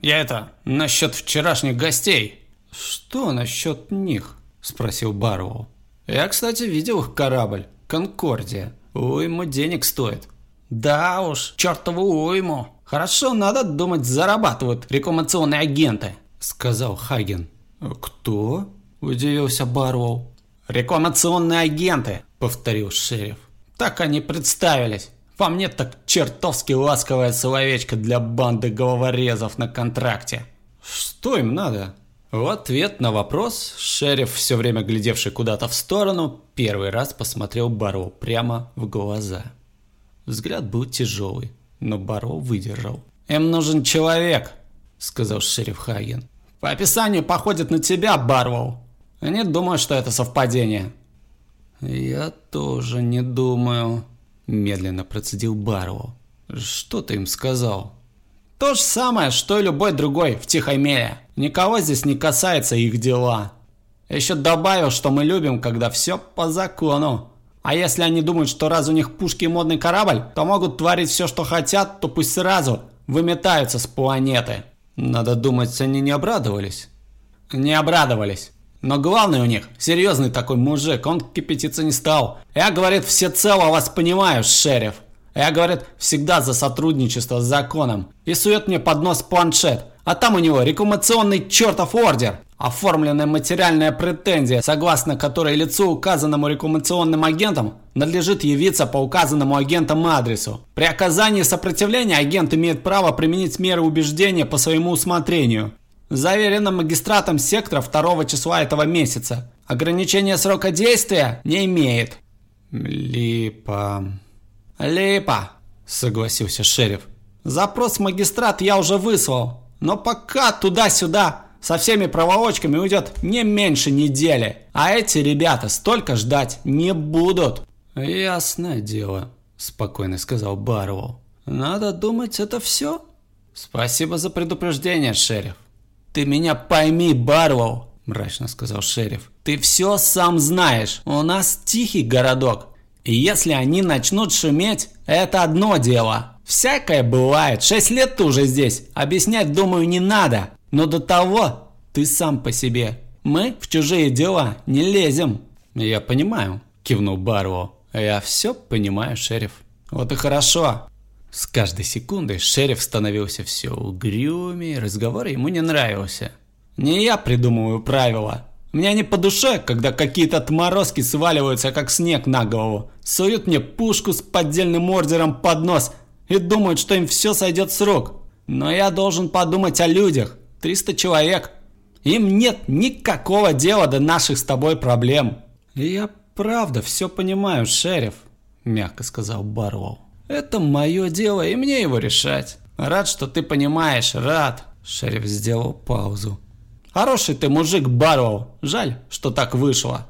Speaker 2: «Я это, насчет вчерашних гостей». «Что насчет них?» – спросил Барроу. «Я, кстати, видел их корабль, Конкордия. Уйму денег стоит». «Да уж, чертову уйму. Хорошо, надо думать, зарабатывают рекламационные агенты», – сказал Хаген. «Кто?» – удивился Барроу. «Рекламационные агенты», – повторил шериф. «Так они представились. По мне так чертовски ласковое словечко для банды головорезов на контракте». «Что им надо?» В ответ на вопрос шериф, все время глядевший куда-то в сторону, первый раз посмотрел Барроу прямо в глаза. Взгляд был тяжелый, но Барроу выдержал. «Им нужен человек», — сказал шериф Хаген. «По описанию походит на тебя, Барроу. Не думаю, что это совпадение. Я тоже не думаю, медленно процедил Барроу. Что ты им сказал? То же самое, что и любой другой в Тихой Меле. Никого здесь не касается их дела. Еще добавил, что мы любим, когда все по закону. А если они думают, что раз у них пушки и модный корабль, то могут творить все, что хотят, то пусть сразу выметаются с планеты. Надо думать, они не обрадовались. Не обрадовались. Но главный у них, серьезный такой мужик, он кипятиться не стал. Я, говорит, всецело вас понимаю, шериф. Я, говорит, всегда за сотрудничество с законом. И сует мне под нос планшет. А там у него рекламационный чертов ордер. Оформленная материальная претензия, согласно которой лицу, указанному рекламационным агентом, надлежит явиться по указанному агентам адресу. При оказании сопротивления агент имеет право применить меры убеждения по своему усмотрению. Заверено магистратом сектора 2 числа этого месяца. Ограничение срока действия не имеет. Липа. Липа, согласился шериф. Запрос магистрат я уже выслал. Но пока туда-сюда со всеми проволочками уйдет не меньше недели. А эти ребята столько ждать не будут. Ясное дело, спокойно сказал Барроу. Надо думать, это все? Спасибо за предупреждение, шериф. Ты меня пойми, Барроу, мрачно сказал шериф. Ты все сам знаешь. У нас тихий городок. И если они начнут шуметь, это одно дело. Всякое бывает. Шесть лет ты уже здесь. Объяснять, думаю, не надо. Но до того ты сам по себе. Мы в чужие дела не лезем. Я понимаю, кивнул Барроу. Я все понимаю, шериф. Вот и хорошо. С каждой секундой шериф становился все угрюмее, разговор ему не нравился. Не я придумываю правила. Мне не по душе, когда какие-то отморозки сваливаются, как снег на голову. Суют мне пушку с поддельным ордером под нос и думают, что им все сойдет с рук. Но я должен подумать о людях. 300 человек. Им нет никакого дела до наших с тобой проблем. Я правда все понимаю, шериф, мягко сказал Барроу. Это мое дело, и мне его решать. Рад, что ты понимаешь, рад. Шериф сделал паузу. Хороший ты мужик, Барроу. Жаль, что так вышло.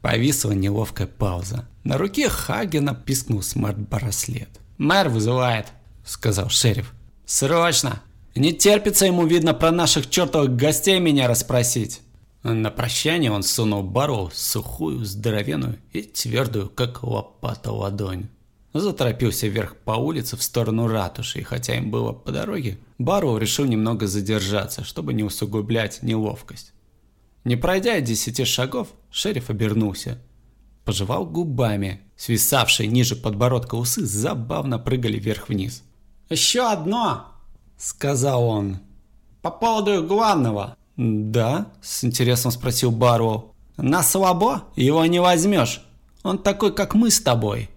Speaker 2: Повисла неловкая пауза. На руке Хагена пискнул смарт-браслет. «Мэр вызывает», — сказал шериф. «Срочно! Не терпится ему, видно, про наших чертовых гостей меня расспросить». На прощание он сунул Барроу сухую, здоровенную и твердую, как лопата ладонь. Заторопился вверх по улице в сторону ратуши, и хотя им было по дороге, Барроу решил немного задержаться, чтобы не усугублять неловкость. Не пройдя десяти шагов, шериф обернулся. Пожевал губами. Свисавшие ниже подбородка усы забавно прыгали вверх-вниз. «Еще одно!» – сказал он. «По поводу главного». «Да?» – с интересом спросил Барроу. «На слабо его не возьмешь. Он такой, как мы с тобой».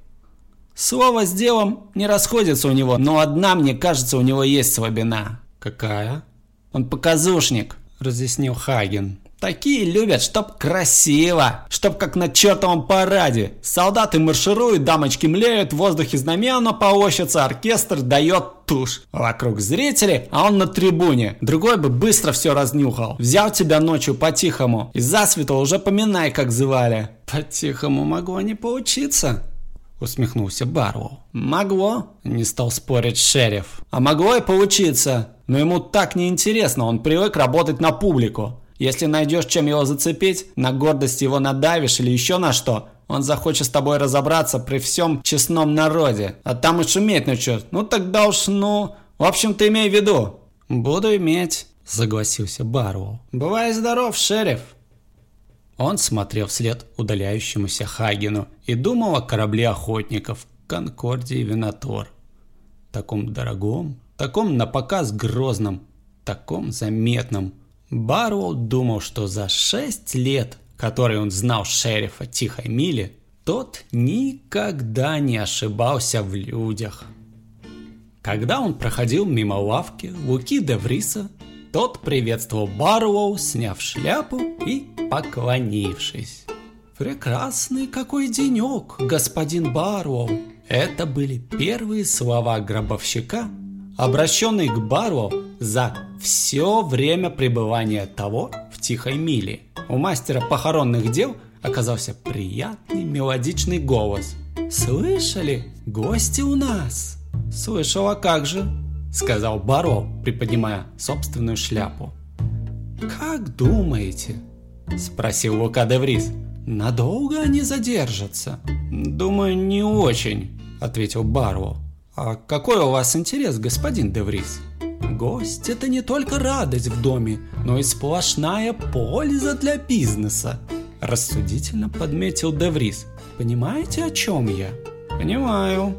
Speaker 2: Слово с делом не расходится у него, но одна, мне кажется, у него есть слабина. Какая? Он показушник, разъяснил Хаген. Такие любят, чтоб красиво, чтоб как на чертовом параде. Солдаты маршируют, дамочки млеют, в воздухе знамена полощутся, оркестр дает тушь. Вокруг зрители, а он на трибуне. Другой бы быстро все разнюхал. Взял тебя ночью по-тихому и засветло уже поминай, как звали. По-тихому могло не поучиться усмехнулся Барроу. «Могло», – не стал спорить шериф. «А могло и получиться. Но ему так неинтересно, он привык работать на публику. Если найдешь, чем его зацепить, на гордость его надавишь или еще на что, он захочет с тобой разобраться при всем честном народе. А там и шуметь начнет. Ну тогда уж, ну... В общем, ты имей в виду». «Буду иметь», – согласился Барроу. «Бывай здоров, шериф». Он смотрел вслед удаляющемуся Хагену и думал о корабле охотников Конкордии Винотор. Таком дорогом, таком напоказ грозном, таком заметном. Барроу думал, что за шесть лет, которые он знал шерифа Тихой Мили, тот никогда не ошибался в людях. Когда он проходил мимо лавки Луки де Вриса, тот приветствовал Барроу, сняв шляпу и поклонившись. «Прекрасный какой денек, господин Барроу!» Это были первые слова гробовщика, обращенные к Барроу за все время пребывания того в Тихой Миле. У мастера похоронных дел оказался приятный мелодичный голос. «Слышали? Гости у нас!» «Слышала, как же!» сказал Баро, приподнимая собственную шляпу. «Как думаете?» – спросил Лука де Врис. «Надолго они задержатся?» «Думаю, не очень», – ответил Баро. «А какой у вас интерес, господин де Врис?» «Гость – это не только радость в доме, но и сплошная польза для бизнеса», – рассудительно подметил де Врис. «Понимаете, о чем я?» «Понимаю»,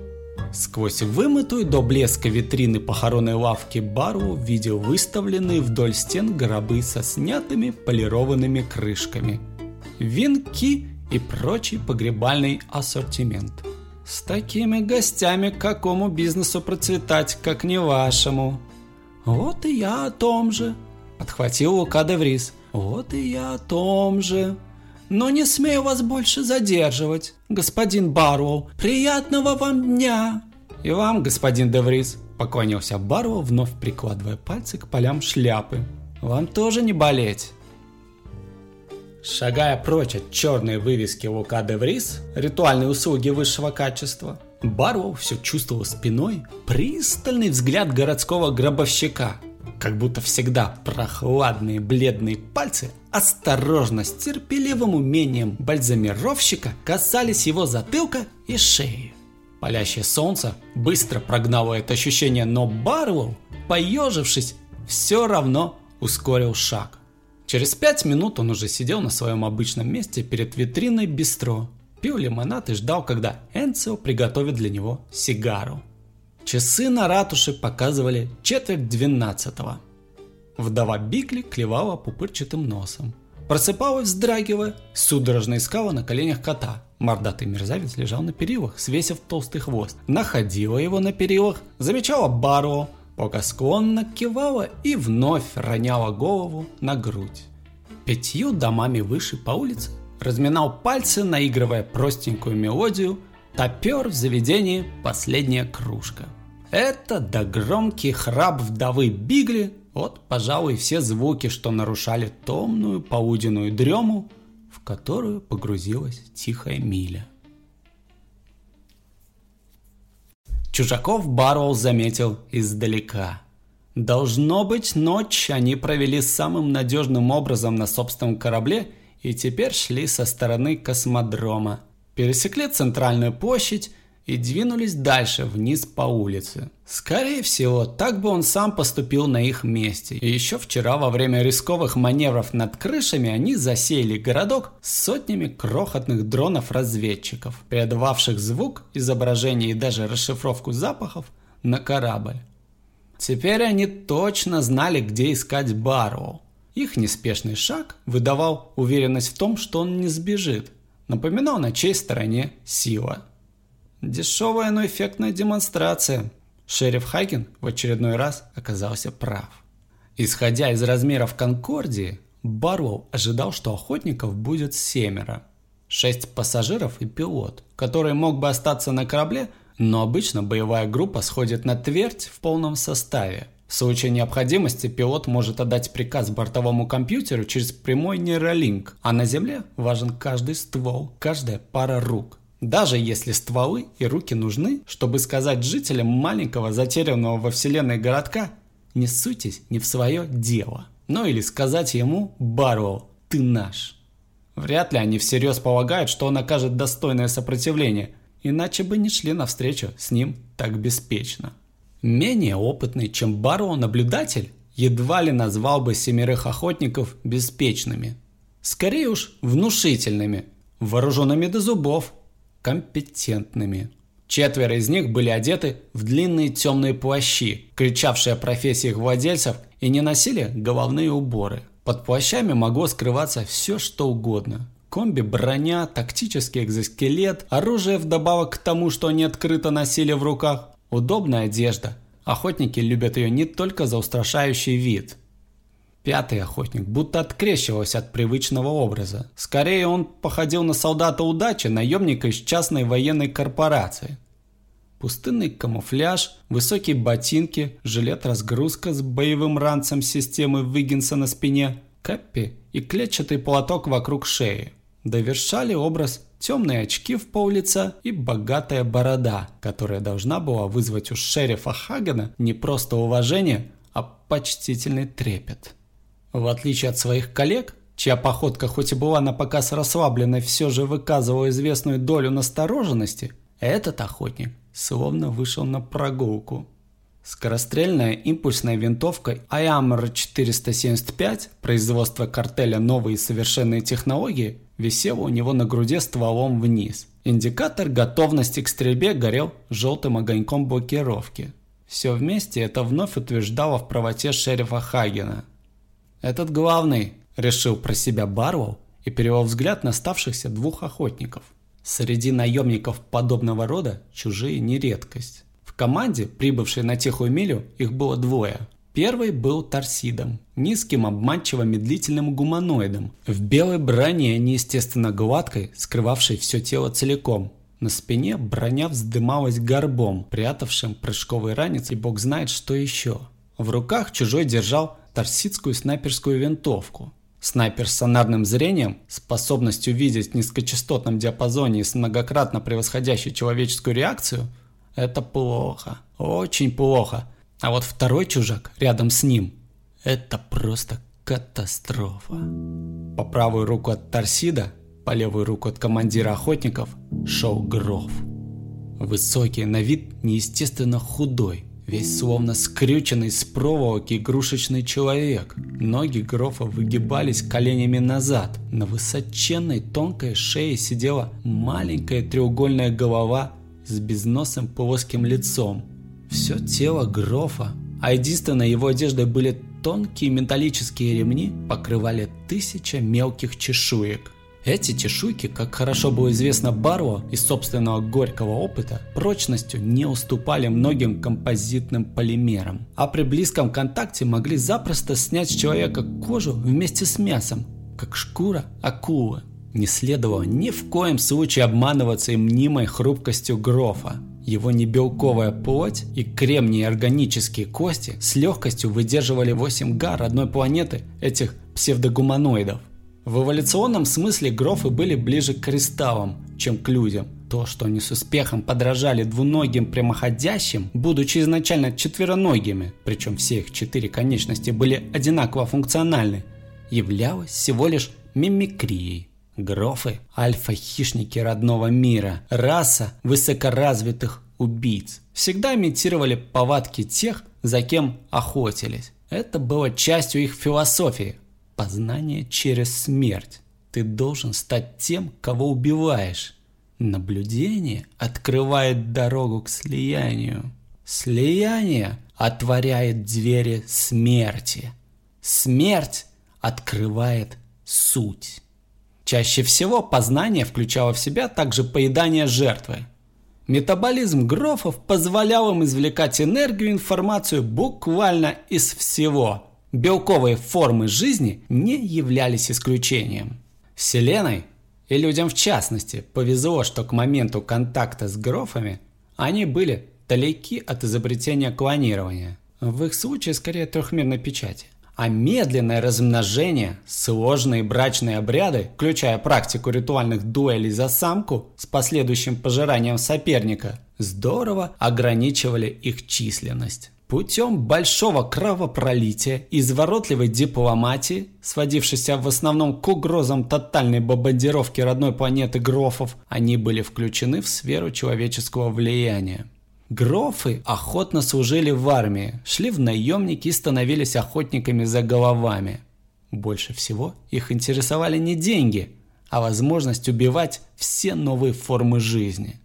Speaker 2: Сквозь вымытую до блеска витрины похоронной лавки Бару видел выставленные вдоль стен гробы со снятыми полированными крышками, венки и прочий погребальный ассортимент. С такими гостями какому бизнесу процветать, как не вашему? Вот и я о том же. Подхватил Лука де Врис. Вот и я о том же. Но не смею вас больше задерживать, господин Барроу. Приятного вам дня. И вам, господин де Врис, поклонился Барроу, вновь прикладывая пальцы к полям шляпы. Вам тоже не болеть. Шагая прочь от черной вывески Лука де Врис, ритуальные услуги высшего качества, Барроу все чувствовал спиной пристальный взгляд городского гробовщика, как будто всегда прохладные бледные пальцы осторожно с терпеливым умением бальзамировщика касались его затылка и шеи. Палящее солнце быстро прогнало это ощущение, но Барроу, поежившись, все равно ускорил шаг. Через пять минут он уже сидел на своем обычном месте перед витриной бистро, пил лимонад и ждал, когда Энцио приготовит для него сигару. Часы на ратуше показывали четверть двенадцатого. Вдова Бикли клевала пупырчатым носом. Просыпалась, вздрагивая, судорожно искала на коленях кота. Мордатый мерзавец лежал на перилах, свесив толстый хвост. Находила его на перилах, замечала Баро, пока склонно кивала и вновь роняла голову на грудь. Пятью домами выше по улице разминал пальцы, наигрывая простенькую мелодию, топер в заведении «Последняя кружка». Это да громкий храп вдовы Бигли, вот, пожалуй, все звуки, что нарушали томную полуденную дрему, в которую погрузилась тихая миля. Чужаков Барроу заметил издалека. Должно быть, ночь они провели самым надежным образом на собственном корабле и теперь шли со стороны космодрома. Пересекли центральную площадь и двинулись дальше вниз по улице. Скорее всего, так бы он сам поступил на их месте. И еще вчера во время рисковых маневров над крышами они засеяли городок сотнями крохотных дронов-разведчиков, передававших звук, изображение и даже расшифровку запахов на корабль. Теперь они точно знали, где искать Барроу. Их неспешный шаг выдавал уверенность в том, что он не сбежит. Напоминал, на чьей стороне сила. Дешевая, но эффектная демонстрация. Шериф Хаген в очередной раз оказался прав. Исходя из размеров Конкордии, Барроу ожидал, что охотников будет семеро. Шесть пассажиров и пилот, который мог бы остаться на корабле, но обычно боевая группа сходит на твердь в полном составе. В случае необходимости пилот может отдать приказ бортовому компьютеру через прямой нейролинк, а на Земле важен каждый ствол, каждая пара рук – даже если стволы и руки нужны, чтобы сказать жителям маленького затерянного во вселенной городка «Не суйтесь не в свое дело». Ну или сказать ему «Барроу, ты наш». Вряд ли они всерьез полагают, что он окажет достойное сопротивление, иначе бы не шли навстречу с ним так беспечно. Менее опытный, чем Барроу наблюдатель, едва ли назвал бы семерых охотников беспечными. Скорее уж внушительными, вооруженными до зубов, компетентными. Четверо из них были одеты в длинные темные плащи, кричавшие о профессии их владельцев, и не носили головные уборы. Под плащами могло скрываться все, что угодно. Комби, броня, тактический экзоскелет, оружие вдобавок к тому, что они открыто носили в руках, удобная одежда. Охотники любят ее не только за устрашающий вид – Пятый охотник будто открещивался от привычного образа. Скорее он походил на солдата удачи, наемника из частной военной корпорации. Пустынный камуфляж, высокие ботинки, жилет-разгрузка с боевым ранцем системы Виггинса на спине, каппи и клетчатый платок вокруг шеи. Довершали образ темные очки в пол лица и богатая борода, которая должна была вызвать у шерифа Хагена не просто уважение, а почтительный трепет. В отличие от своих коллег, чья походка хоть и была на показ расслабленной, все же выказывала известную долю настороженности, этот охотник словно вышел на прогулку. Скорострельная импульсная винтовка IAMR 475 производства картеля «Новые совершенные технологии» висела у него на груди стволом вниз. Индикатор готовности к стрельбе горел желтым огоньком блокировки. Все вместе это вновь утверждало в правоте шерифа Хагена – «Этот главный», – решил про себя Барвелл и перевел взгляд на оставшихся двух охотников. Среди наемников подобного рода чужие не редкость. В команде, прибывшей на Тихую милю, их было двое. Первый был торсидом, низким обманчиво-медлительным гуманоидом, в белой броне, неестественно гладкой, скрывавшей все тело целиком. На спине броня вздымалась горбом, прятавшим прыжковый ранец и бог знает что еще. В руках чужой держал торсидскую снайперскую винтовку. Снайпер с сонарным зрением, способностью видеть в низкочастотном диапазоне и с многократно превосходящей человеческую реакцию – это плохо, очень плохо. А вот второй чужак рядом с ним – это просто катастрофа. По правую руку от Торсида, по левую руку от командира охотников шел Гров. Высокий, на вид неестественно худой – Весь словно скрюченный с проволоки игрушечный человек. Ноги Грофа выгибались коленями назад. На высоченной тонкой шее сидела маленькая треугольная голова с безносым плоским лицом. Все тело Грофа, а единственной его одеждой были тонкие металлические ремни, покрывали тысяча мелких чешуек. Эти чешуйки, как хорошо было известно Баро из собственного горького опыта, прочностью не уступали многим композитным полимерам, а при близком контакте могли запросто снять с человека кожу вместе с мясом, как шкура акулы. Не следовало ни в коем случае обманываться и мнимой хрупкостью Грофа. Его небелковая плоть и кремнии органические кости с легкостью выдерживали 8 га родной планеты этих псевдогуманоидов. В эволюционном смысле грофы были ближе к кристаллам, чем к людям. То, что они с успехом подражали двуногим прямоходящим, будучи изначально четвероногими, причем все их четыре конечности были одинаково функциональны, являлось всего лишь мимикрией. Грофы – альфа-хищники родного мира, раса высокоразвитых убийц. Всегда имитировали повадки тех, за кем охотились. Это было частью их философии, Познание через смерть. Ты должен стать тем, кого убиваешь. Наблюдение открывает дорогу к слиянию. Слияние отворяет двери смерти. Смерть открывает суть. Чаще всего познание включало в себя также поедание жертвы. Метаболизм грофов позволял им извлекать энергию и информацию буквально из всего – белковые формы жизни не являлись исключением. Вселенной, и людям в частности, повезло, что к моменту контакта с грофами они были далеки от изобретения клонирования. В их случае скорее трехмерной печати. А медленное размножение, сложные брачные обряды, включая практику ритуальных дуэлей за самку с последующим пожиранием соперника, здорово ограничивали их численность. Путем большого кровопролития изворотливой дипломатии, сводившейся в основном к угрозам тотальной бомбардировки родной планеты Грофов, они были включены в сферу человеческого влияния. Грофы охотно служили в армии, шли в наемники и становились охотниками за головами. Больше всего их интересовали не деньги, а возможность убивать все новые формы жизни.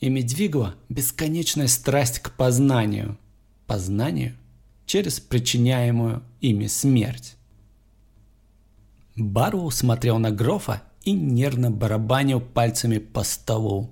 Speaker 2: Ими двигала бесконечная страсть к познанию – познанию через причиняемую ими смерть. Барроу смотрел на Грофа и нервно барабанил пальцами по столу.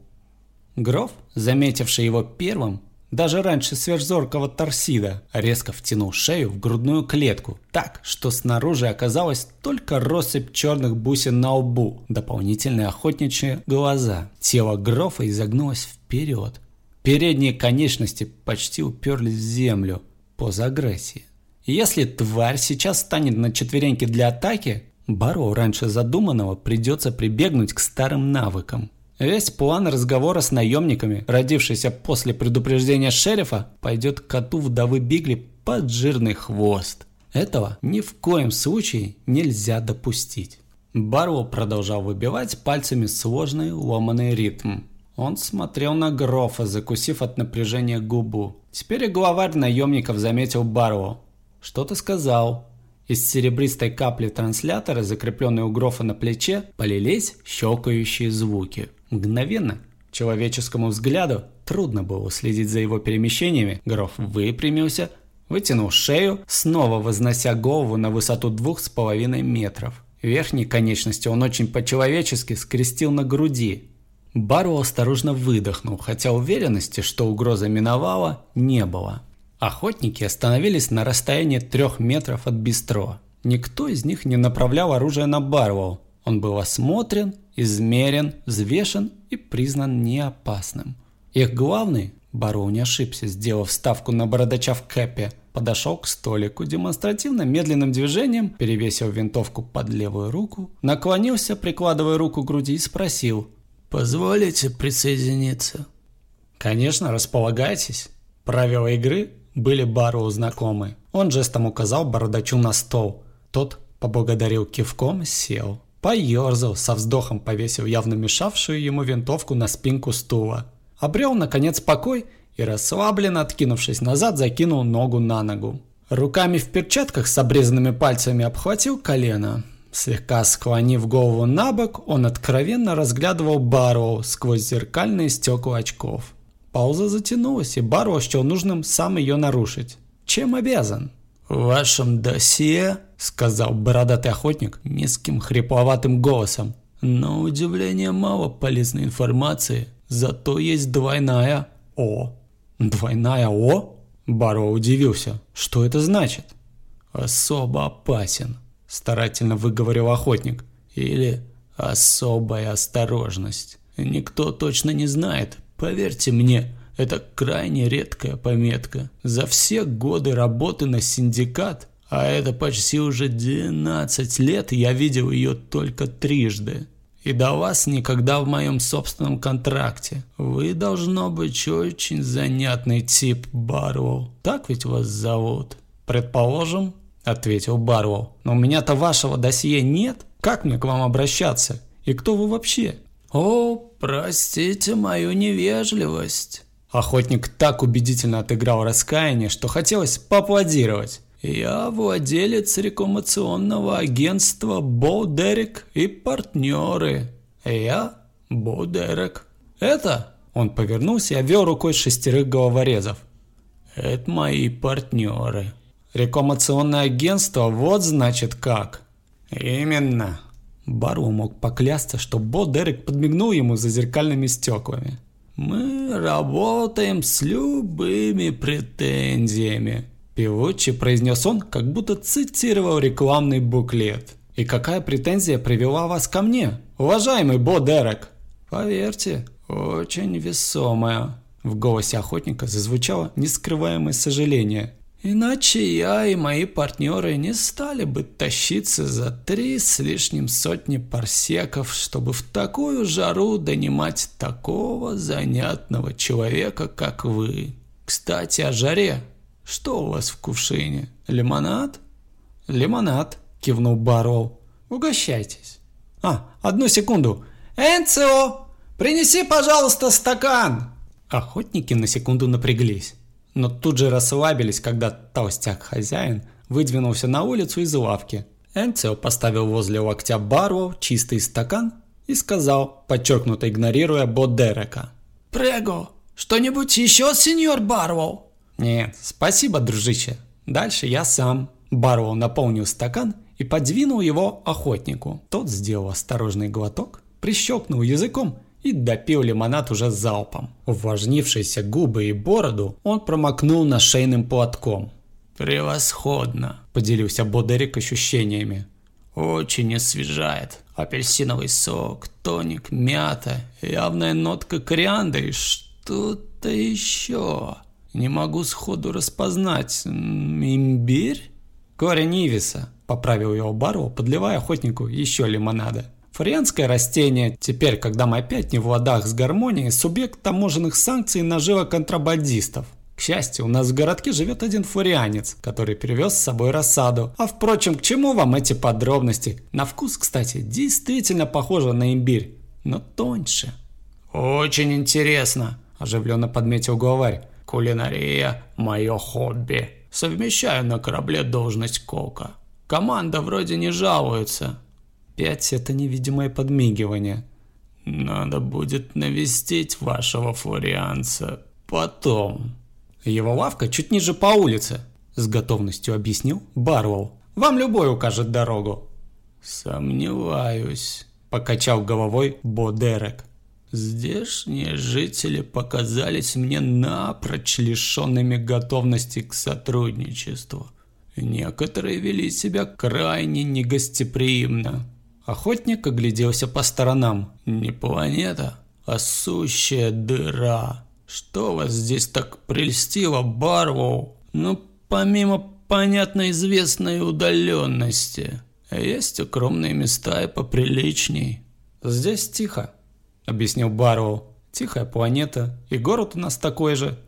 Speaker 2: Гроф, заметивший его первым, даже раньше сверхзоркого торсида, резко втянул шею в грудную клетку, так, что снаружи оказалась только россыпь черных бусин на лбу, дополнительные охотничьи глаза. Тело Грофа изогнулось вперед, Передние конечности почти уперлись в землю поза агрессии. Если тварь сейчас станет на четвереньки для атаки, Баро раньше задуманного придется прибегнуть к старым навыкам. Весь план разговора с наемниками, родившийся после предупреждения шерифа, пойдет коту вдовы Бигли под жирный хвост. Этого ни в коем случае нельзя допустить. Баро продолжал выбивать пальцами сложный ломаный ритм. Он смотрел на Грофа, закусив от напряжения губу. Теперь и главарь наемников заметил Барроу. Что-то сказал. Из серебристой капли транслятора, закрепленной у Грофа на плече, полились щелкающие звуки. Мгновенно, человеческому взгляду, трудно было следить за его перемещениями. Гроф выпрямился, вытянул шею, снова вознося голову на высоту двух с половиной метров. Верхней конечности он очень по-человечески скрестил на груди, Бару осторожно выдохнул, хотя уверенности, что угроза миновала, не было. Охотники остановились на расстоянии трех метров от бистро. Никто из них не направлял оружие на Барвоу. Он был осмотрен, измерен, взвешен и признан неопасным. Их главный, Бароу не ошибся, сделав ставку на бородача в кэпе, подошел к столику, демонстративно медленным движением перевесил винтовку под левую руку, наклонился, прикладывая руку к груди и спросил «Позволите присоединиться?» «Конечно, располагайтесь. Правила игры были Бару знакомы. Он жестом указал бородачу на стол. Тот поблагодарил кивком, сел. Поерзал, со вздохом повесил явно мешавшую ему винтовку на спинку стула. Обрел, наконец, покой и, расслабленно откинувшись назад, закинул ногу на ногу. Руками в перчатках с обрезанными пальцами обхватил колено. Слегка склонив голову на бок, он откровенно разглядывал Барроу сквозь зеркальные стекла очков. Пауза затянулась, и Барроу счел нужным сам ее нарушить. «Чем обязан?» «В вашем досье», — сказал бородатый охотник низким хрипловатым голосом, «на удивление мало полезной информации, зато есть двойная О». «Двойная О?» Барроу удивился. «Что это значит?» «Особо опасен», — старательно выговорил охотник. «Или особая осторожность. Никто точно не знает, Поверьте мне, это крайне редкая пометка. За все годы работы на синдикат, а это почти уже 12 лет, я видел ее только трижды. И до вас никогда в моем собственном контракте. Вы должно быть очень занятный тип, Барвелл. Так ведь вас зовут? Предположим, ответил Барвелл. Но у меня-то вашего досье нет. Как мне к вам обращаться? И кто вы вообще? «О, простите мою невежливость». Охотник так убедительно отыграл раскаяние, что хотелось поаплодировать. «Я владелец рекламационного агентства Бо Дерек и партнеры. Я Бо Дерек. Это...» Он повернулся и обвел рукой шестерых головорезов. «Это мои партнеры». «Рекламационное агентство, вот значит как». «Именно», Бару мог поклясться, что Бо Дерек подмигнул ему за зеркальными стеклами. «Мы работаем с любыми претензиями», – певуче произнес он, как будто цитировал рекламный буклет. «И какая претензия привела вас ко мне, уважаемый Бо Дерек?» «Поверьте, очень весомая». В голосе охотника зазвучало нескрываемое сожаление – Иначе я и мои партнеры не стали бы тащиться за три с лишним сотни парсеков, чтобы в такую жару донимать такого занятного человека, как вы. Кстати, о жаре. Что у вас в кувшине? Лимонад? Лимонад, кивнул Барроу. Угощайтесь. А, одну секунду. Энцио, принеси, пожалуйста, стакан. Охотники на секунду напряглись но тут же расслабились, когда толстяк-хозяин выдвинулся на улицу из лавки. Энцио поставил возле локтя Барроу чистый стакан и сказал, подчеркнуто игнорируя Бо Дерека. «Прего, что-нибудь еще, сеньор Барроу?» «Нет, спасибо, дружище. Дальше я сам». Барроу наполнил стакан и подвинул его охотнику. Тот сделал осторожный глоток, прищелкнул языком и допил лимонад уже залпом. Увлажнившиеся губы и бороду он промокнул нашейным платком. «Превосходно!» – поделился Бодерик ощущениями. «Очень освежает. Апельсиновый сок, тоник, мята, явная нотка кориандры и что-то еще. Не могу сходу распознать. Имбирь?» «Корень ивиса», – поправил его Бару, подливая охотнику еще лимонада. Фарианское растение, теперь, когда мы опять не в ладах с гармонией, субъект таможенных санкций нажива контрабандистов. К счастью, у нас в городке живет один фурианец, который привез с собой рассаду. А впрочем, к чему вам эти подробности? На вкус, кстати, действительно похоже на имбирь, но тоньше. Очень интересно, оживленно подметил главарь. Кулинария – мое хобби. Совмещаю на корабле должность кока. Команда вроде не жалуется. Опять это невидимое подмигивание. Надо будет навестить вашего флорианца потом. Его лавка чуть ниже по улице, с готовностью объяснил Барвелл. Вам любой укажет дорогу. Сомневаюсь, покачал головой Бо Дерек. Здешние жители показались мне напрочь лишенными готовности к сотрудничеству. Некоторые вели себя крайне негостеприимно. Охотник огляделся по сторонам. Не планета, а сущая дыра. Что вас здесь так прельстило, Барвоу? Ну, помимо понятно известной удаленности. Есть укромные места и поприличней. Здесь тихо, объяснил Барвоу. Тихая планета, и город у нас такой же.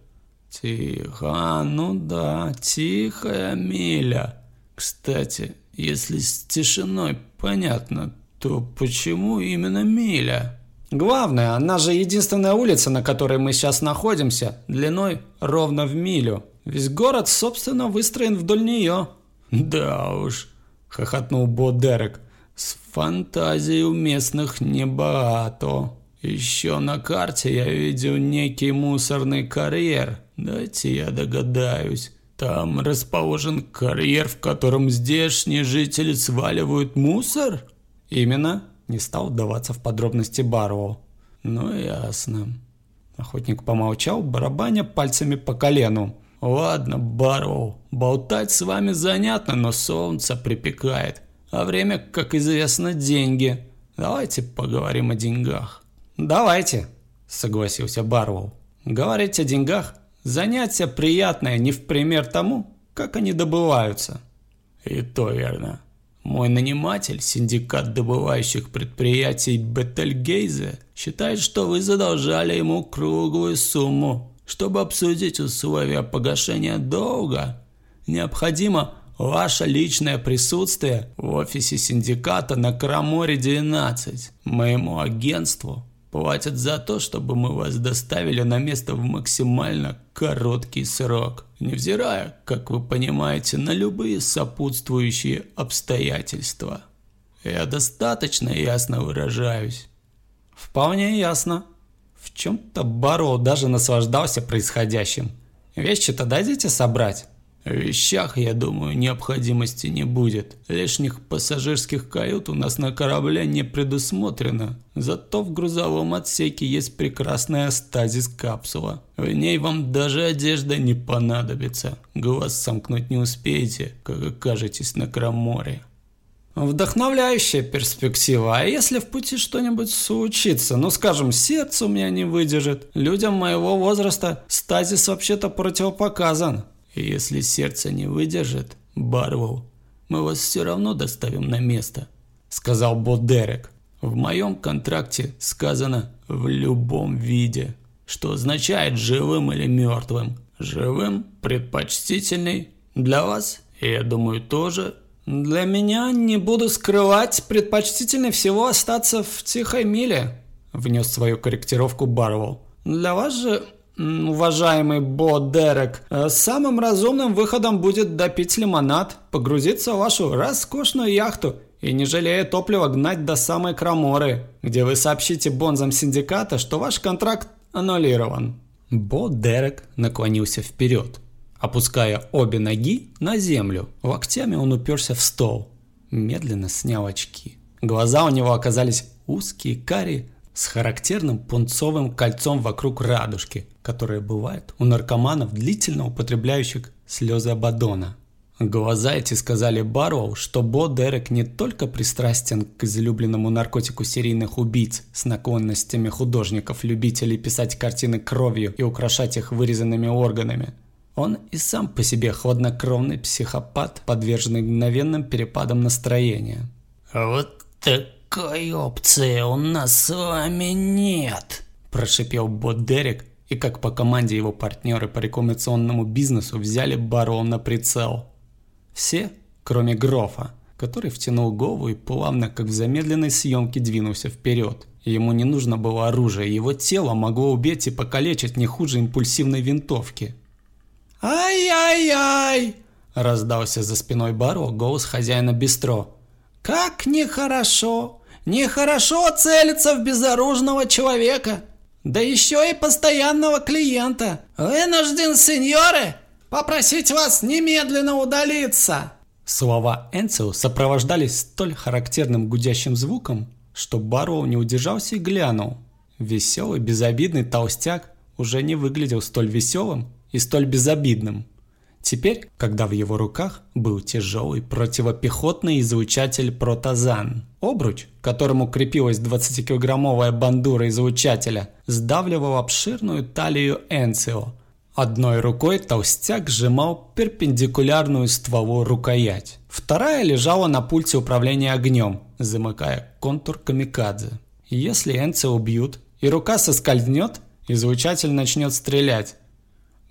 Speaker 2: Тихо, ну да, тихая миля. Кстати, если с тишиной понятно, то почему именно миля? Главное, она же единственная улица, на которой мы сейчас находимся, длиной ровно в милю. Весь город, собственно, выстроен вдоль нее. Да уж, хохотнул Бо Дерек. С фантазией у местных небогато. Еще на карте я видел некий мусорный карьер. Дайте я догадаюсь. Там расположен карьер, в котором здешние жители сваливают мусор? Именно. Не стал вдаваться в подробности Барроу. Ну ясно. Охотник помолчал, барабаня пальцами по колену. Ладно, Барроу, болтать с вами занятно, но солнце припекает. А время, как известно, деньги. Давайте поговорим о деньгах. Давайте, согласился Барроу. Говорить о деньгах – занятие приятное не в пример тому, как они добываются. И то верно. Мой наниматель, синдикат добывающих предприятий Бетельгейзе, считает, что вы задолжали ему круглую сумму. Чтобы обсудить условия погашения долга, необходимо ваше личное присутствие в офисе синдиката на Караморе 12. Моему агентству платят за то, чтобы мы вас доставили на место в максимально короткий срок, невзирая, как вы понимаете, на любые сопутствующие обстоятельства. Я достаточно ясно выражаюсь. Вполне ясно. В чем-то Барроу даже наслаждался происходящим. Вещи-то дадите собрать? Вещах, я думаю, необходимости не будет. Лишних пассажирских кают у нас на корабле не предусмотрено. Зато в грузовом отсеке есть прекрасная стазис-капсула. В ней вам даже одежда не понадобится. Глаз сомкнуть не успеете, как окажетесь на Краморе. Вдохновляющая перспектива. А если в пути что-нибудь случится, ну скажем, сердце у меня не выдержит, людям моего возраста стазис вообще-то противопоказан. Если сердце не выдержит, Барвоу, мы вас все равно доставим на место», – сказал Бот Дерек. «В моем контракте сказано «в любом виде», что означает «живым или мертвым». Живым предпочтительный для вас, я думаю, тоже. Для меня, не буду скрывать, предпочтительнее всего остаться в тихой миле, внес свою корректировку Барвелл. Для вас же Уважаемый Бо Дерек, э, самым разумным выходом будет допить лимонад, погрузиться в вашу роскошную яхту и не жалея топлива гнать до самой Краморы, где вы сообщите бонзам синдиката, что ваш контракт аннулирован. Бо Дерек наклонился вперед, опуская обе ноги на землю. Локтями он уперся в стол. Медленно снял очки. Глаза у него оказались узкие, карие, с характерным пунцовым кольцом вокруг радужки, которое бывает у наркоманов, длительно употребляющих слезы Абадона. Глаза эти сказали Барроу, что Бо Дерек не только пристрастен к излюбленному наркотику серийных убийц с наклонностями художников-любителей писать картины кровью и украшать их вырезанными органами. Он и сам по себе хладнокровный психопат, подверженный мгновенным перепадам настроения.
Speaker 1: «Вот так «Такой опции у нас с вами нет», –
Speaker 2: прошипел бот Дерек, и как по команде его партнеры по рекламационному бизнесу взяли Барроу на прицел. Все, кроме Грофа, который втянул голову и плавно, как в замедленной съемке, двинулся вперед. Ему не нужно было оружие, его тело могло убить и покалечить не хуже импульсивной винтовки.
Speaker 3: «Ай-яй-яй!»
Speaker 2: – раздался за спиной Баро голос хозяина бистро. «Как нехорошо! Нехорошо целиться в безоружного человека, да еще и постоянного клиента. Вынужден, сеньоры, попросить вас немедленно удалиться. Слова Энцио сопровождались столь характерным гудящим звуком, что Барроу не удержался и глянул. Веселый, безобидный толстяк уже не выглядел столь веселым и столь безобидным. Теперь, когда в его руках был тяжелый противопехотный излучатель протазан, обруч, к которому крепилась 20-килограммовая бандура излучателя, сдавливал обширную талию Энцио. Одной рукой толстяк сжимал перпендикулярную стволу рукоять. Вторая лежала на пульте управления огнем, замыкая контур камикадзе. Если Энцио убьют и рука соскользнет, излучатель начнет стрелять,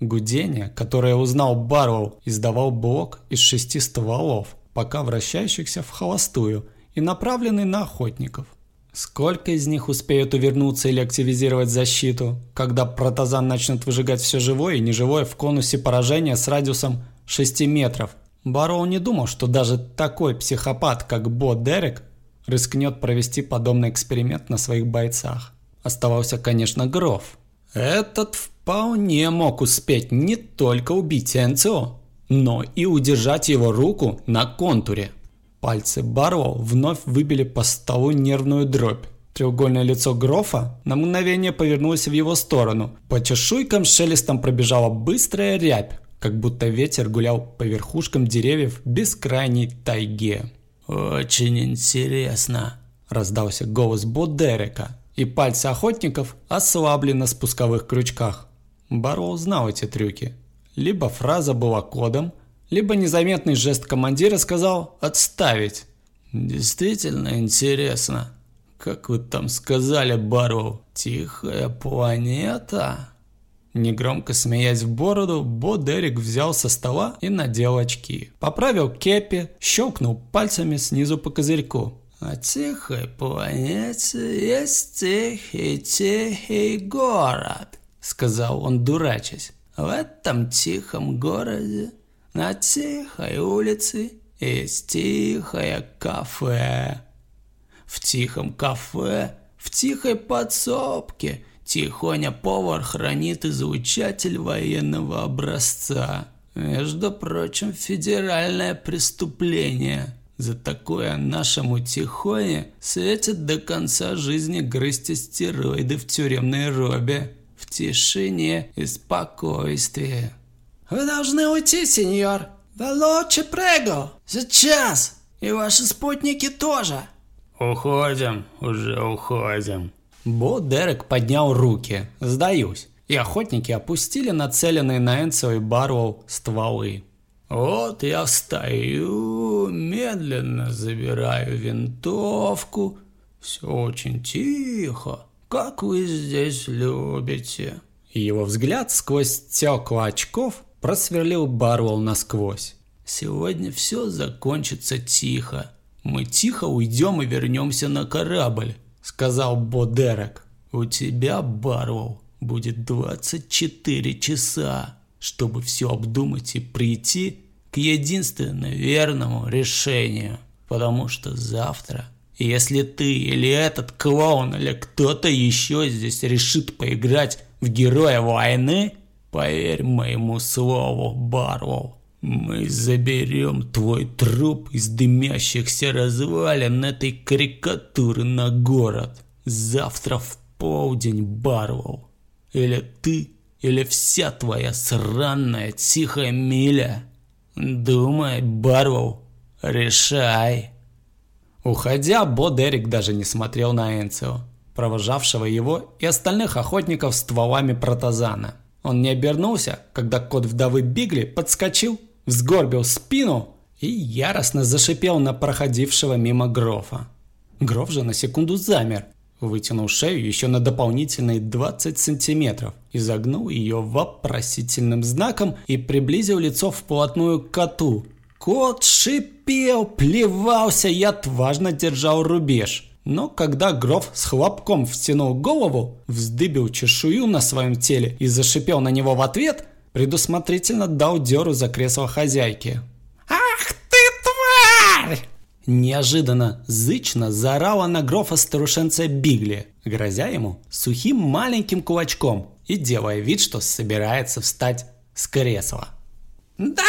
Speaker 2: Гудение, которое узнал Барроу, издавал блок из шести стволов, пока вращающихся в холостую и направленный на охотников. Сколько из них успеют увернуться или активизировать защиту, когда протазан начнет выжигать все живое и неживое в конусе поражения с радиусом 6 метров? Барроу не думал, что даже такой психопат, как Бо Дерек, рискнет провести подобный эксперимент на своих бойцах. Оставался, конечно, Гроф. Этот вполне мог успеть не только убить Энцио, но и удержать его руку на контуре. Пальцы Барроу вновь выбили по столу нервную дробь. Треугольное лицо Грофа на мгновение повернулось в его сторону. По чешуйкам шелестом пробежала быстрая рябь, как будто ветер гулял по верхушкам деревьев бескрайней тайге.
Speaker 1: «Очень интересно», –
Speaker 2: раздался голос Бо Дерека, и пальцы охотников ослабли на спусковых крючках. Барроу знал эти трюки. Либо фраза была кодом, либо незаметный жест командира сказал «отставить».
Speaker 1: «Действительно интересно. Как вы там сказали, Барроу, тихая планета?»
Speaker 2: Негромко смеясь в бороду, Бо Дерек взял со стола и надел очки. Поправил кепи, щелкнул пальцами снизу по козырьку.
Speaker 1: «На тихой планете есть тихий-тихий город», сказал он, дурачась. В этом тихом городе, на тихой улице, есть тихое кафе. В тихом кафе, в тихой подсобке, тихоня повар хранит излучатель военного образца. Между прочим, федеральное преступление. За такое нашему Тихоне светит до конца жизни грызть стероиды в тюремной робе тишине и спокойствии.
Speaker 3: «Вы должны уйти, сеньор! Велоче прего! Сейчас! И ваши спутники тоже!»
Speaker 1: «Уходим, уже уходим!»
Speaker 2: Бо Дерек поднял руки. «Сдаюсь!» И охотники опустили нацеленные на Энцо и Барроу стволы.
Speaker 1: «Вот я встаю, медленно забираю винтовку. Все очень тихо как вы здесь любите!»
Speaker 2: его взгляд сквозь стекла очков просверлил Барвелл насквозь.
Speaker 1: «Сегодня все закончится тихо. Мы тихо уйдем и вернемся на корабль», — сказал Бо Дерек. «У тебя, Барвелл, будет 24 часа, чтобы все обдумать и прийти к единственно верному решению, потому что завтра если ты или этот клоун или кто-то еще здесь решит поиграть в героя войны, поверь моему слову, Барвол, мы заберем твой труп из дымящихся развалин этой карикатуры на город. Завтра в полдень, Барвол. Или ты, или вся твоя сраная тихая миля. Думай, Барвол, решай.
Speaker 2: Уходя, Бо Дерек даже не смотрел на Энцио, провожавшего его и остальных охотников стволами протазана. Он не обернулся, когда кот вдовы Бигли подскочил, взгорбил спину и яростно зашипел на проходившего мимо Грофа. Гроф же на секунду замер, вытянул шею еще на дополнительные 20 сантиметров, изогнул ее вопросительным знаком и приблизил лицо вплотную к коту, Кот шипел, плевался и отважно держал рубеж. Но когда Гров с хлопком втянул голову, вздыбил чешую на своем теле и зашипел на него в ответ, предусмотрительно дал дёру за кресло хозяйки.
Speaker 3: «Ах ты тварь!»
Speaker 2: Неожиданно зычно заорала на Грофа старушенция Бигли, грозя ему сухим маленьким кулачком и делая вид, что собирается встать с кресла.
Speaker 3: «Да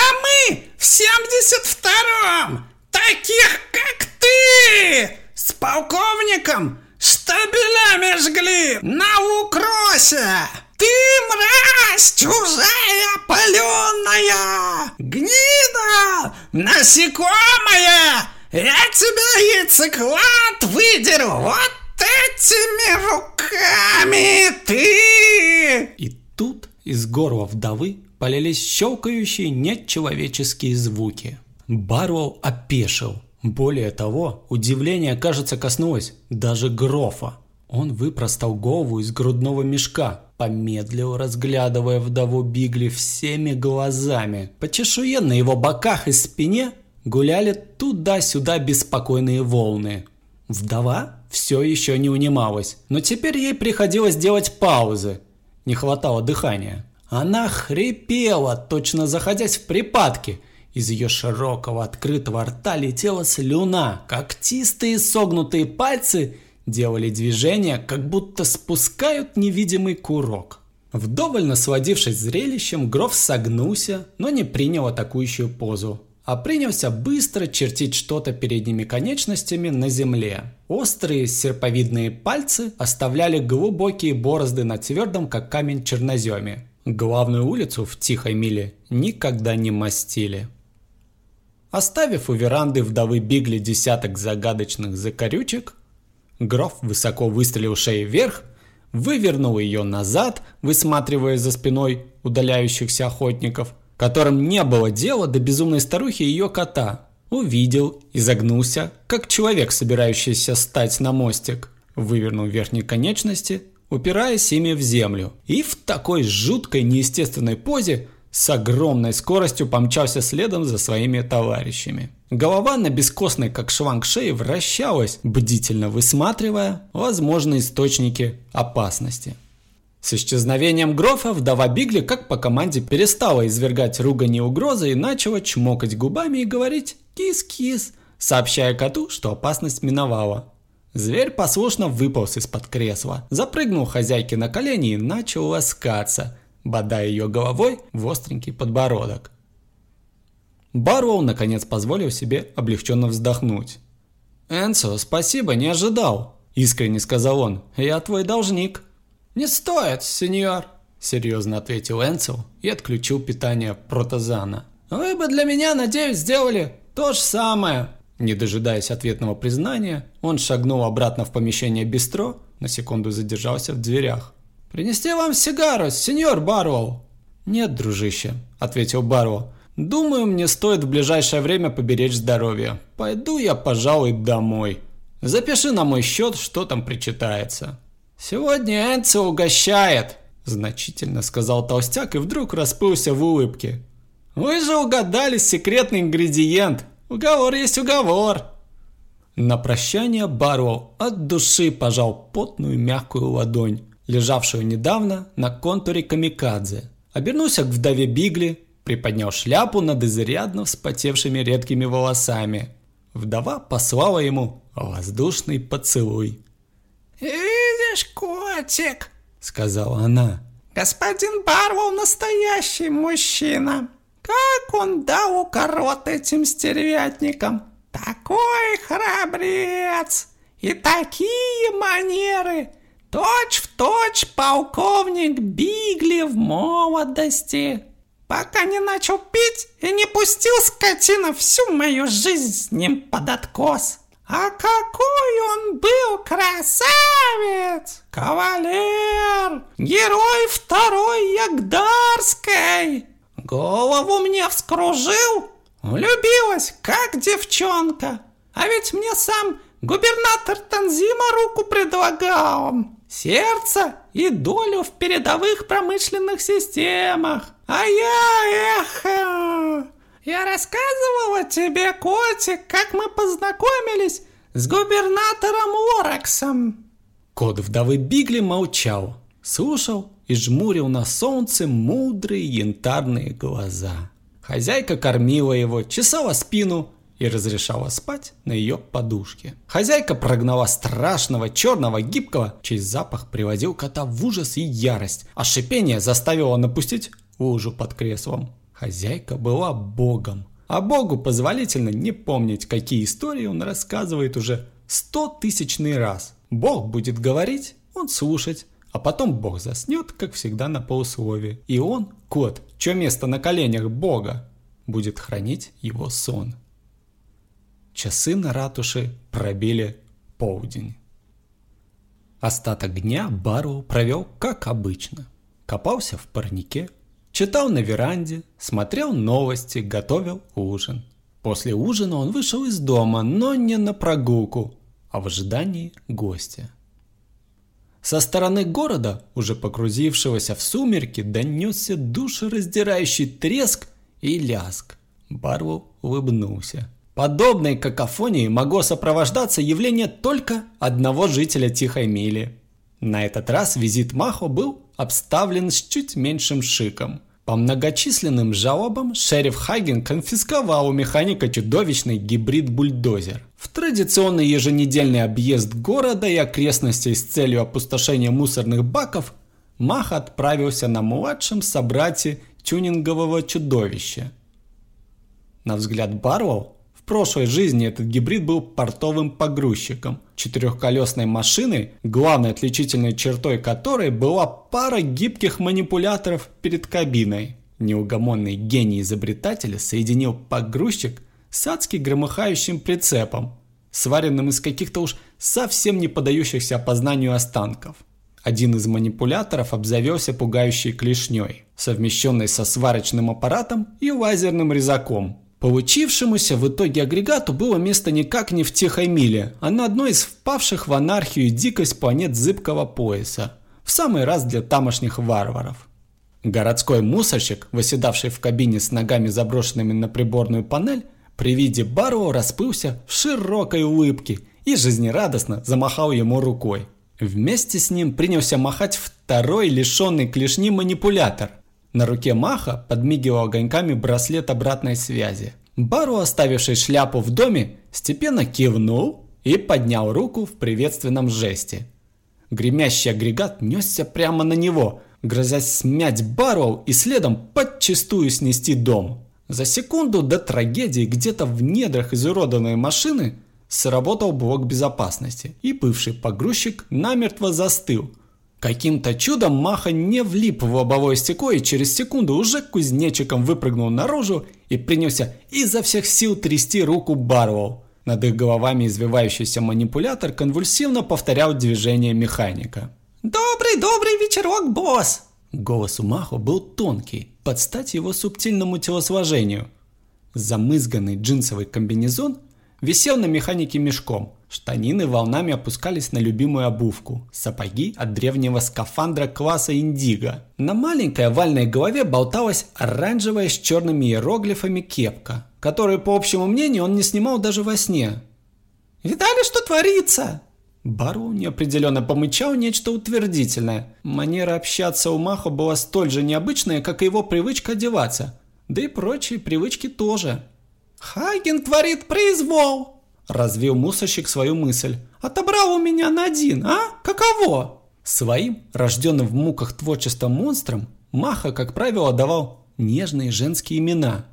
Speaker 3: в 72-м! Таких, как ты! С полковником штабелями жгли на укросе! Ты мразь чужая паленая! Гнида! Насекомая! Я тебя яйцеклад выдеру вот этими руками! Ты!
Speaker 2: И тут из горла вдовы полились щелкающие нечеловеческие звуки. Барвел опешил. Более того, удивление, кажется, коснулось даже Грофа. Он выпростал голову из грудного мешка, помедлил, разглядывая вдову Бигли всеми глазами. По чешуе на его боках и спине гуляли туда-сюда беспокойные волны. Вдова все еще не унималась, но теперь ей приходилось делать паузы. Не хватало дыхания. Она хрипела, точно заходясь в припадки. Из ее широкого открытого рта летела слюна, когтистые согнутые пальцы делали движения, как будто спускают невидимый курок. Вдоволь насладившись зрелищем, Гроф согнулся, но не принял атакующую позу, а принялся быстро чертить что-то передними конечностями на земле. Острые серповидные пальцы оставляли глубокие борозды на твердом, как камень, черноземе. Главную улицу в Тихой Миле никогда не мастили. Оставив у веранды вдовы Бигли десяток загадочных закорючек, Гроф высоко выстрелил шеей вверх, вывернул ее назад, высматривая за спиной удаляющихся охотников, которым не было дела до безумной старухи и ее кота. Увидел, изогнулся, как человек, собирающийся стать на мостик. Вывернул верхние конечности, упираясь ими в землю. И в такой жуткой неестественной позе с огромной скоростью помчался следом за своими товарищами. Голова на бескостной, как шланг шеи, вращалась, бдительно высматривая возможные источники опасности. С исчезновением Грофа вдова Бигли как по команде перестала извергать ругань и угрозы и начала чмокать губами и говорить «кис-кис», сообщая коту, что опасность миновала. Зверь послушно выполз из-под кресла, запрыгнул хозяйке на колени и начал ласкаться, бодая ее головой в остренький подбородок. Барроу наконец позволил себе облегченно вздохнуть. «Энсо, спасибо, не ожидал», – искренне сказал он. «Я твой должник». «Не стоит, сеньор», – серьезно ответил Энсо и отключил питание протозана. «Вы бы для меня, надеюсь, сделали то же самое». Не дожидаясь ответного признания, он шагнул обратно в помещение бистро, на секунду задержался в дверях. «Принести вам сигару, сеньор Барроу?» «Нет, дружище», – ответил Барроу. Думаю, мне стоит в ближайшее время поберечь здоровье. Пойду я, пожалуй, домой. Запиши на мой счет, что там причитается. Сегодня Энци угощает, значительно сказал толстяк и вдруг расплылся в улыбке. Вы же угадали секретный ингредиент. Уговор есть уговор. На прощание Барроу от души пожал потную мягкую ладонь, лежавшую недавно на контуре камикадзе. Обернулся к вдове Бигли, приподнял шляпу над изрядно вспотевшими редкими волосами. Вдова послала ему воздушный поцелуй.
Speaker 3: «Видишь, котик», — сказала она, — «господин Барвол настоящий мужчина. Как он дал укорот этим стервятникам! Такой храбрец! И такие манеры! Точь в точь полковник Бигли в молодости!» пока не начал пить и не пустил скотина всю мою жизнь с ним под откос. А какой он был красавец! Кавалер! Герой второй Ягдарской! Голову мне вскружил, влюбилась, как девчонка. А ведь мне сам губернатор Танзима руку предлагал. Сердце и долю в передовых промышленных системах. А я, эх, э, я рассказывала тебе, котик, как мы познакомились с губернатором Лораксом.
Speaker 2: Кот вдовы Бигли молчал, слушал и жмурил на солнце мудрые янтарные глаза. Хозяйка кормила его, чесала спину и разрешала спать на ее подушке. Хозяйка прогнала страшного черного гибкого, чей запах приводил кота в ужас и ярость, а шипение заставило напустить лужу под креслом. Хозяйка была богом. А богу позволительно не помнить, какие истории он рассказывает уже сто тысячный раз. Бог будет говорить, он слушать, а потом бог заснет, как всегда, на полусловие. И он, кот, чье место на коленях бога? будет хранить его сон. Часы на ратуше пробили полдень. Остаток дня Барроу провел как обычно. Копался в парнике, читал на веранде, смотрел новости, готовил ужин. После ужина он вышел из дома, но не на прогулку, а в ожидании гостя. Со стороны города, уже погрузившегося в сумерки, донесся душераздирающий треск и ляск. Барву улыбнулся. Подобной какофонии могло сопровождаться явление только одного жителя Тихой Мили. На этот раз визит Махо был обставлен с чуть меньшим шиком. По многочисленным жалобам шериф Хаген конфисковал у механика чудовищный гибрид-бульдозер. В традиционный еженедельный объезд города и окрестностей с целью опустошения мусорных баков Мах отправился на младшем собрате тюнингового чудовища. На взгляд Барроу, прошлой жизни этот гибрид был портовым погрузчиком, четырехколесной машиной, главной отличительной чертой которой была пара гибких манипуляторов перед кабиной. Неугомонный гений изобретателя соединил погрузчик с адски громыхающим прицепом, сваренным из каких-то уж совсем не поддающихся опознанию останков. Один из манипуляторов обзавелся пугающей клешней, совмещенной со сварочным аппаратом и лазерным резаком, Получившемуся в итоге агрегату было место никак не в Тихой Миле, а на одной из впавших в анархию и дикость планет зыбкого пояса. В самый раз для тамошних варваров. Городской мусорщик, восседавший в кабине с ногами заброшенными на приборную панель, при виде Барроу расплылся в широкой улыбке и жизнерадостно замахал ему рукой. Вместе с ним принялся махать второй лишенный клешни манипулятор – на руке Маха подмигивал огоньками браслет обратной связи. Бару, оставивший шляпу в доме, степенно кивнул и поднял руку в приветственном жесте. Гремящий агрегат несся прямо на него, грозясь смять Барроу и следом подчистую снести дом. За секунду до трагедии где-то в недрах изуродованной машины сработал блок безопасности, и бывший погрузчик намертво застыл – Каким-то чудом Маха не влип в лобовое стекло и через секунду уже кузнечиком выпрыгнул наружу и принялся изо всех сил трясти руку Барроу. Над их головами извивающийся манипулятор конвульсивно повторял движение механика.
Speaker 3: «Добрый, добрый вечерок, босс!»
Speaker 2: Голос у Махо был тонкий, под стать его субтильному телосложению. Замызганный джинсовый комбинезон висел на механике мешком – Штанины волнами опускались на любимую обувку. Сапоги от древнего скафандра класса Индиго. На маленькой овальной голове болталась оранжевая с черными иероглифами кепка, которую, по общему мнению, он не снимал даже во сне.
Speaker 3: «Видали, что творится?»
Speaker 2: Бару неопределенно помычал нечто утвердительное. Манера общаться у Маха была столь же необычная, как и его привычка одеваться. Да и прочие привычки тоже.
Speaker 3: «Хаген творит произвол!»
Speaker 2: Развил мусорщик свою мысль.
Speaker 3: «Отобрал у меня на один, а? Каково?»
Speaker 2: Своим, рожденным в муках творчества монстрам, Маха, как правило, давал нежные женские имена.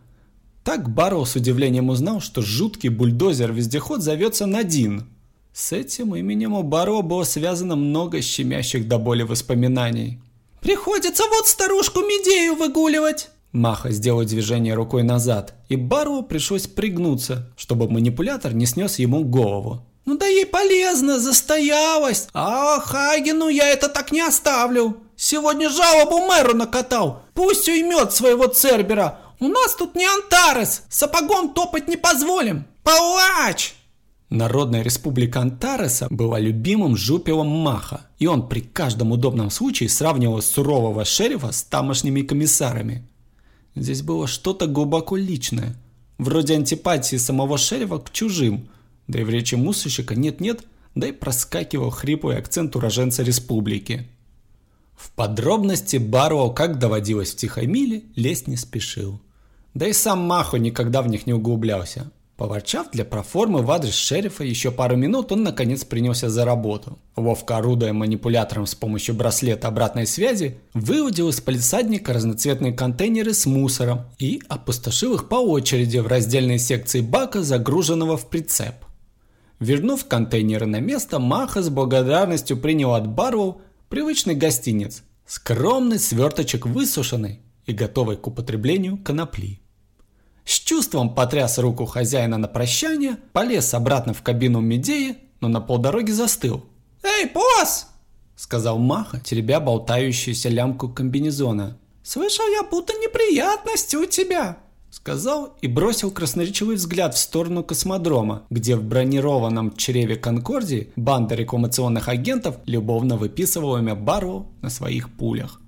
Speaker 2: Так Барроу с удивлением узнал, что жуткий бульдозер-вездеход зовется Надин. С этим именем у Барроу было связано много щемящих до боли воспоминаний.
Speaker 3: «Приходится вот старушку Медею выгуливать!»
Speaker 2: Маха сделал движение рукой назад, и Бару пришлось пригнуться, чтобы манипулятор не снес ему голову.
Speaker 3: «Ну да ей полезно, застоялась! А Хагену я это так не оставлю! Сегодня жалобу мэру накатал! Пусть уймет своего Цербера! У нас тут не Антарес! Сапогом топать не позволим! Палач!»
Speaker 2: Народная республика Антареса была любимым жупелом Маха, и он при каждом удобном случае сравнивал сурового шерифа с тамошними комиссарами. Здесь было что-то глубоко личное, вроде антипатии самого шерифа к чужим, да и в речи мусорщика нет-нет, да и проскакивал хриплый акцент уроженца республики. В подробности Барроу, как доводилось в Тихой Миле, лезть не спешил. Да и сам Махо никогда в них не углублялся. Поворчав для проформы в адрес шерифа еще пару минут, он наконец принялся за работу. Ловко орудуя манипулятором с помощью браслета обратной связи, выудил из полисадника разноцветные контейнеры с мусором и опустошил их по очереди в раздельной секции бака, загруженного в прицеп. Вернув контейнеры на место, Маха с благодарностью принял от Барву привычный гостиниц, скромный сверточек высушенной и готовой к употреблению конопли. С чувством потряс руку хозяина на прощание, полез обратно в кабину Медеи, но на полдороги застыл.
Speaker 3: «Эй, босс!»
Speaker 2: — сказал Маха, теребя болтающуюся лямку комбинезона.
Speaker 3: «Слышал я, будто неприятности у тебя!»
Speaker 2: Сказал и бросил красноречивый взгляд в сторону космодрома, где в бронированном чреве Конкордии банда рекламационных агентов любовно выписывала имя Барроу на своих пулях.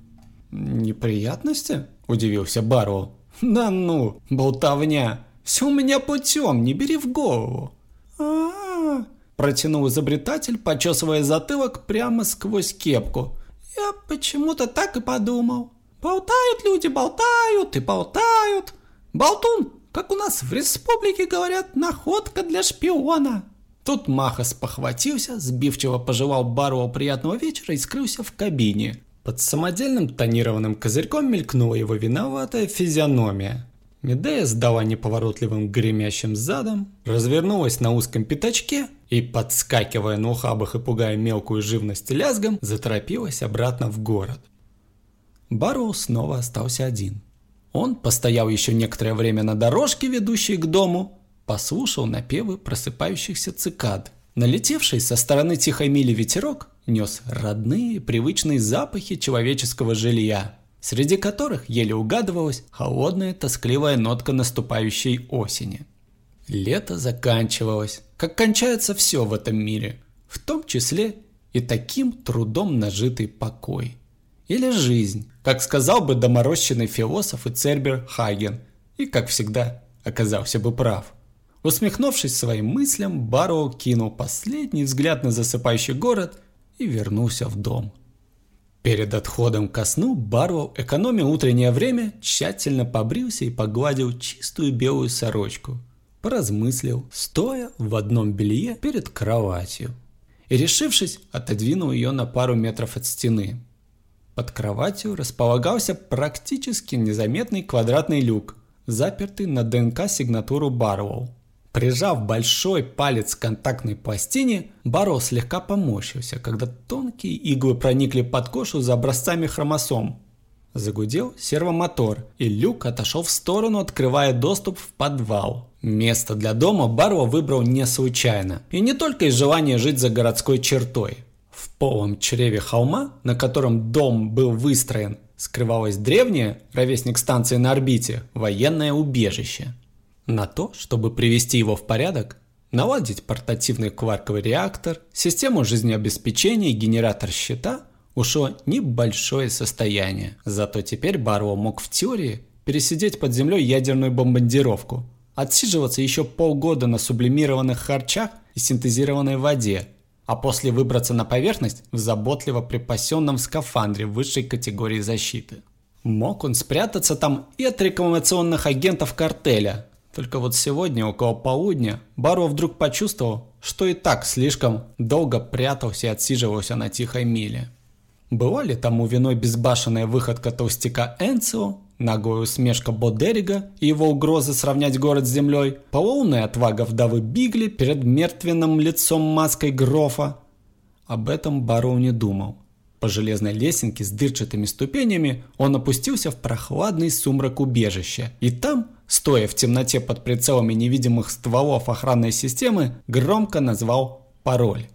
Speaker 2: «Неприятности?» – удивился Барроу. «Да ну, болтовня! Все у меня путем, не бери в голову!»
Speaker 3: «А-а-а!»
Speaker 2: – протянул изобретатель, почесывая затылок прямо сквозь кепку.
Speaker 3: «Я почему-то так и подумал. Болтают люди, болтают и болтают!» Болтун, как у нас в республике говорят, находка для шпиона.
Speaker 2: Тут Махас похватился, сбивчиво пожелал Бару приятного вечера и скрылся в кабине. Под самодельным тонированным козырьком мелькнула его виноватая физиономия. Медея сдала неповоротливым гремящим задом, развернулась на узком пятачке и, подскакивая на ухабах и пугая мелкую живность лязгом, заторопилась обратно в город. Барроу снова остался один. Он постоял еще некоторое время на дорожке, ведущей к дому, послушал напевы просыпающихся цикад. Налетевший со стороны тихой мили ветерок нес родные привычные запахи человеческого жилья, среди которых еле угадывалась холодная тоскливая нотка наступающей осени. Лето заканчивалось, как кончается все в этом мире, в том числе и таким трудом нажитый покой. Или жизнь, как сказал бы доморощенный философ и Цербер Хаген, и, как всегда, оказался бы прав. Усмехнувшись своим мыслям, Барроу кинул последний взгляд на засыпающий город и вернулся в дом. Перед отходом ко сну Барроу, экономя утреннее время, тщательно побрился и погладил чистую белую сорочку. Поразмыслил, стоя в одном белье перед кроватью. И, решившись, отодвинул ее на пару метров от стены – под кроватью располагался практически незаметный квадратный люк, запертый на ДНК-сигнатуру Барроу. Прижав большой палец к контактной пластине, Барроу слегка поморщился, когда тонкие иглы проникли под кожу за образцами хромосом. Загудел сервомотор, и люк отошел в сторону, открывая доступ в подвал. Место для дома Барроу выбрал не случайно, и не только из желания жить за городской чертой. В полом чреве холма, на котором дом был выстроен, скрывалось древнее, ровесник станции на орбите, военное убежище. На то, чтобы привести его в порядок, наладить портативный кварковый реактор, систему жизнеобеспечения и генератор щита ушло небольшое состояние. Зато теперь Барроу мог в теории пересидеть под землей ядерную бомбардировку, отсиживаться еще полгода на сублимированных харчах и синтезированной воде, а после выбраться на поверхность в заботливо припасенном скафандре высшей категории защиты. Мог он спрятаться там и от рекламационных агентов картеля. Только вот сегодня, около полудня, Баро вдруг почувствовал, что и так слишком долго прятался и отсиживался на тихой миле. Была ли тому виной безбашенная выходка толстяка Энцио, наглая усмешка Бодерига и его угрозы сравнять город с землей, полоумная отвага вдовы Бигли перед мертвенным лицом маской Грофа? Об этом Бароу не думал. По железной лесенке с дырчатыми ступенями он опустился в прохладный сумрак убежища. И там, стоя в темноте под прицелами невидимых стволов охранной системы, громко назвал пароль.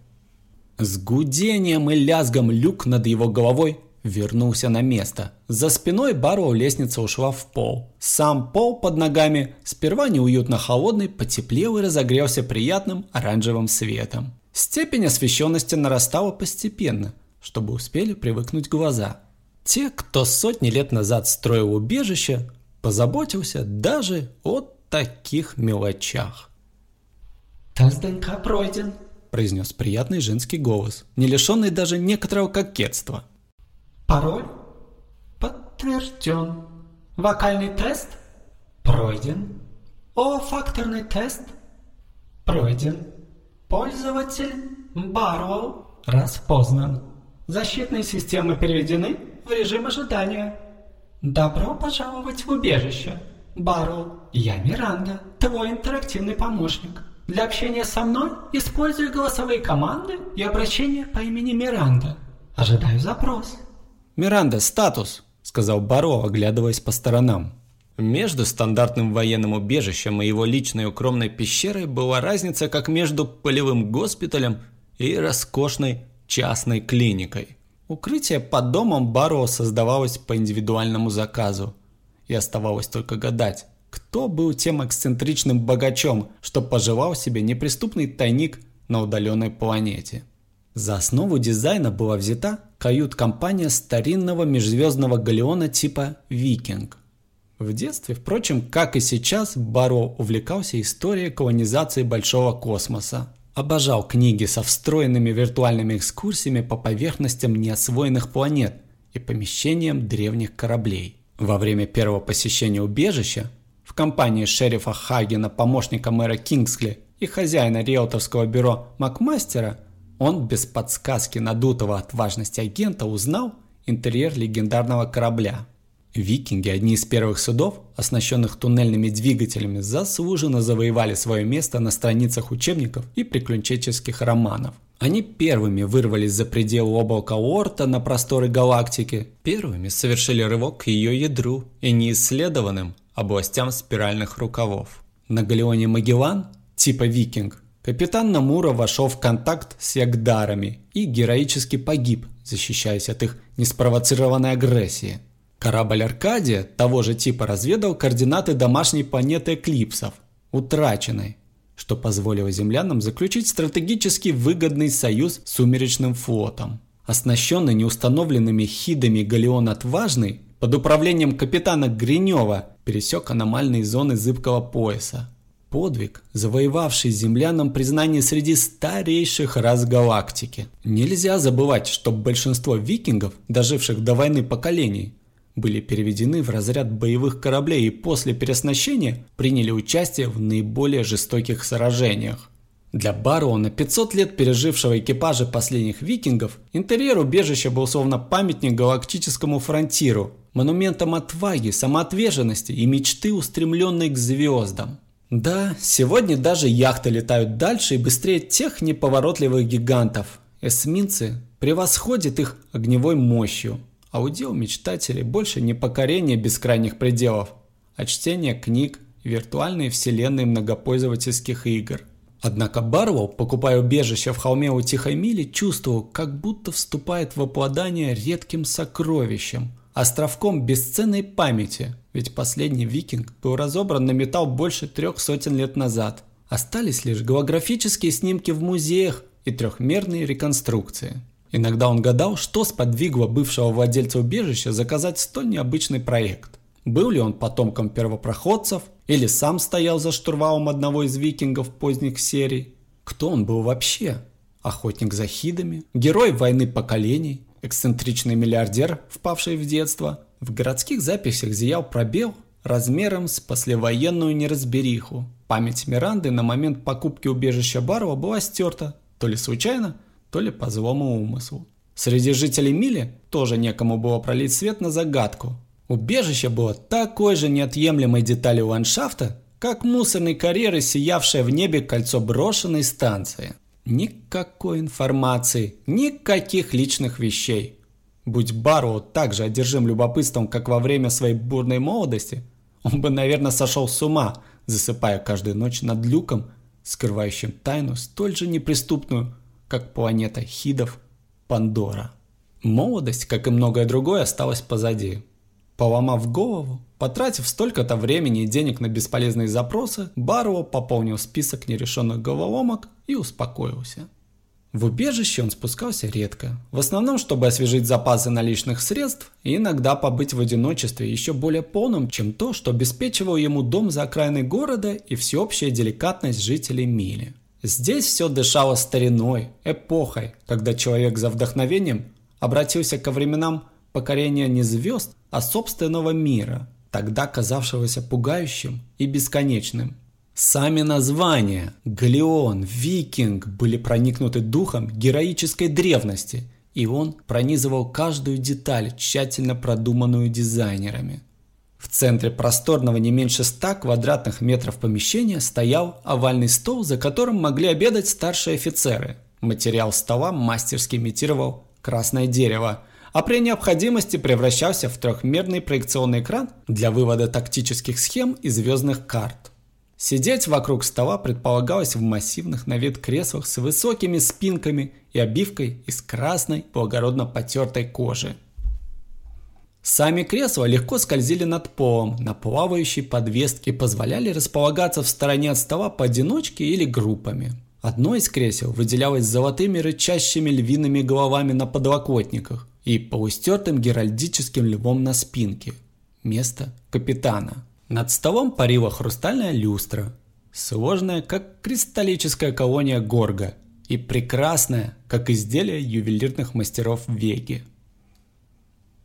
Speaker 2: С гудением и лязгом люк над его головой вернулся на место. За спиной Барроу лестница ушла в пол. Сам пол под ногами сперва неуютно холодный, потеплел и разогрелся приятным оранжевым светом. Степень освещенности нарастала постепенно, чтобы успели привыкнуть глаза. Те, кто сотни лет назад строил убежище, позаботился даже о таких мелочах.
Speaker 3: «Тест ДНК пройден»,
Speaker 2: произнес приятный женский голос, не лишенный даже некоторого кокетства.
Speaker 3: Пароль? Подтвержден. Вокальный тест? Пройден. О-факторный тест? Пройден. Пользователь Барроу распознан. Защитные системы переведены в режим ожидания. Добро пожаловать в убежище. Барроу, я Миранда, твой интерактивный помощник. Для общения со мной использую голосовые команды и обращение по имени Миранда. Ожидаю запрос.
Speaker 2: «Миранда, статус!» – сказал Баро, оглядываясь по сторонам. Между стандартным военным убежищем и его личной укромной пещерой была разница как между полевым госпиталем и роскошной частной клиникой. Укрытие под домом Барроу создавалось по индивидуальному заказу. И оставалось только гадать, кто был тем эксцентричным богачом, что пожелал себе неприступный тайник на удаленной планете. За основу дизайна была взята кают-компания старинного межзвездного галеона типа «Викинг». В детстве, впрочем, как и сейчас, Баро увлекался историей колонизации большого космоса. Обожал книги со встроенными виртуальными экскурсиями по поверхностям неосвоенных планет и помещениям древних кораблей. Во время первого посещения убежища в компании шерифа Хагена, помощника мэра Кингсли и хозяина риэлторского бюро Макмастера, он без подсказки надутого от важности агента узнал интерьер легендарного корабля. Викинги, одни из первых судов, оснащенных туннельными двигателями, заслуженно завоевали свое место на страницах учебников и приключенческих романов. Они первыми вырвались за пределы облака Орта на просторы галактики, первыми совершили рывок к ее ядру и неисследованным областям спиральных рукавов. На галеоне Магеллан, типа викинг, капитан Намура вошел в контакт с ягдарами и героически погиб, защищаясь от их неспровоцированной агрессии. Корабль Аркадия того же типа разведал координаты домашней планеты Эклипсов, утраченной, что позволило землянам заключить стратегически выгодный союз с Сумеречным флотом. Оснащенный неустановленными хидами галеон Отважный под управлением капитана Гринева пересек аномальные зоны зыбкого пояса. Подвиг, завоевавший землянам признание среди старейших рас галактики. Нельзя забывать, что большинство викингов, доживших до войны поколений, были переведены в разряд боевых кораблей и после переоснащения приняли участие в наиболее жестоких сражениях. Для барона, 500 лет пережившего экипажа последних викингов, интерьер убежища был словно памятник галактическому фронтиру, монументом отваги, самоотверженности и мечты, устремленной к звездам. Да, сегодня даже яхты летают дальше и быстрее тех неповоротливых гигантов. Эсминцы превосходят их огневой мощью. А удел мечтателей больше не покорение бескрайних пределов, а чтение книг и виртуальные вселенные многопользовательских игр. Однако Барвелл, покупая убежище в холме у Тихой Мили, чувствовал, как будто вступает в обладание редким сокровищем, островком бесценной памяти, ведь последний викинг был разобран на металл больше трех сотен лет назад. Остались лишь голографические снимки в музеях и трехмерные реконструкции. Иногда он гадал, что сподвигло бывшего владельца убежища заказать столь необычный проект. Был ли он потомком первопроходцев или сам стоял за штурвалом одного из викингов поздних серий? Кто он был вообще? Охотник за хидами? Герой войны поколений? Эксцентричный миллиардер, впавший в детство? В городских записях зиял пробел размером с послевоенную неразбериху. Память Миранды на момент покупки убежища Барова была стерта, то ли случайно, то ли по злому умыслу. Среди жителей Мили тоже некому было пролить свет на загадку. Убежище было такой же неотъемлемой деталью ландшафта, как мусорный карьеры, сиявшее в небе кольцо брошенной станции. Никакой информации, никаких личных вещей. Будь Барроу так же одержим любопытством, как во время своей бурной молодости, он бы, наверное, сошел с ума, засыпая каждую ночь над люком, скрывающим тайну столь же неприступную, как планета Хидов Пандора. Молодость, как и многое другое, осталась позади. Поломав голову, потратив столько-то времени и денег на бесполезные запросы, Барроу пополнил список нерешенных головоломок и успокоился. В убежище он спускался редко, в основном, чтобы освежить запасы наличных средств и иногда побыть в одиночестве еще более полным, чем то, что обеспечивал ему дом за окраиной города и всеобщая деликатность жителей Мили. Здесь все дышало стариной, эпохой, когда человек за вдохновением обратился ко временам покорения не звезд, а собственного мира, тогда казавшегося пугающим и бесконечным. Сами названия «Галеон», «Викинг» были проникнуты духом героической древности, и он пронизывал каждую деталь, тщательно продуманную дизайнерами. В центре просторного не меньше 100 квадратных метров помещения стоял овальный стол, за которым могли обедать старшие офицеры. Материал стола мастерски имитировал красное дерево, а при необходимости превращался в трехмерный проекционный экран для вывода тактических схем и звездных карт. Сидеть вокруг стола предполагалось в массивных на вид креслах с высокими спинками и обивкой из красной, благородно потертой кожи. Сами кресла легко скользили над полом, на плавающей подвеске позволяли располагаться в стороне от стола поодиночке или группами. Одно из кресел выделялось золотыми рычащими львиными головами на подлокотниках и полустертым геральдическим львом на спинке. Место капитана. Над столом парила хрустальная люстра, сложная, как кристаллическая колония Горга, и прекрасная, как изделие ювелирных мастеров Веги.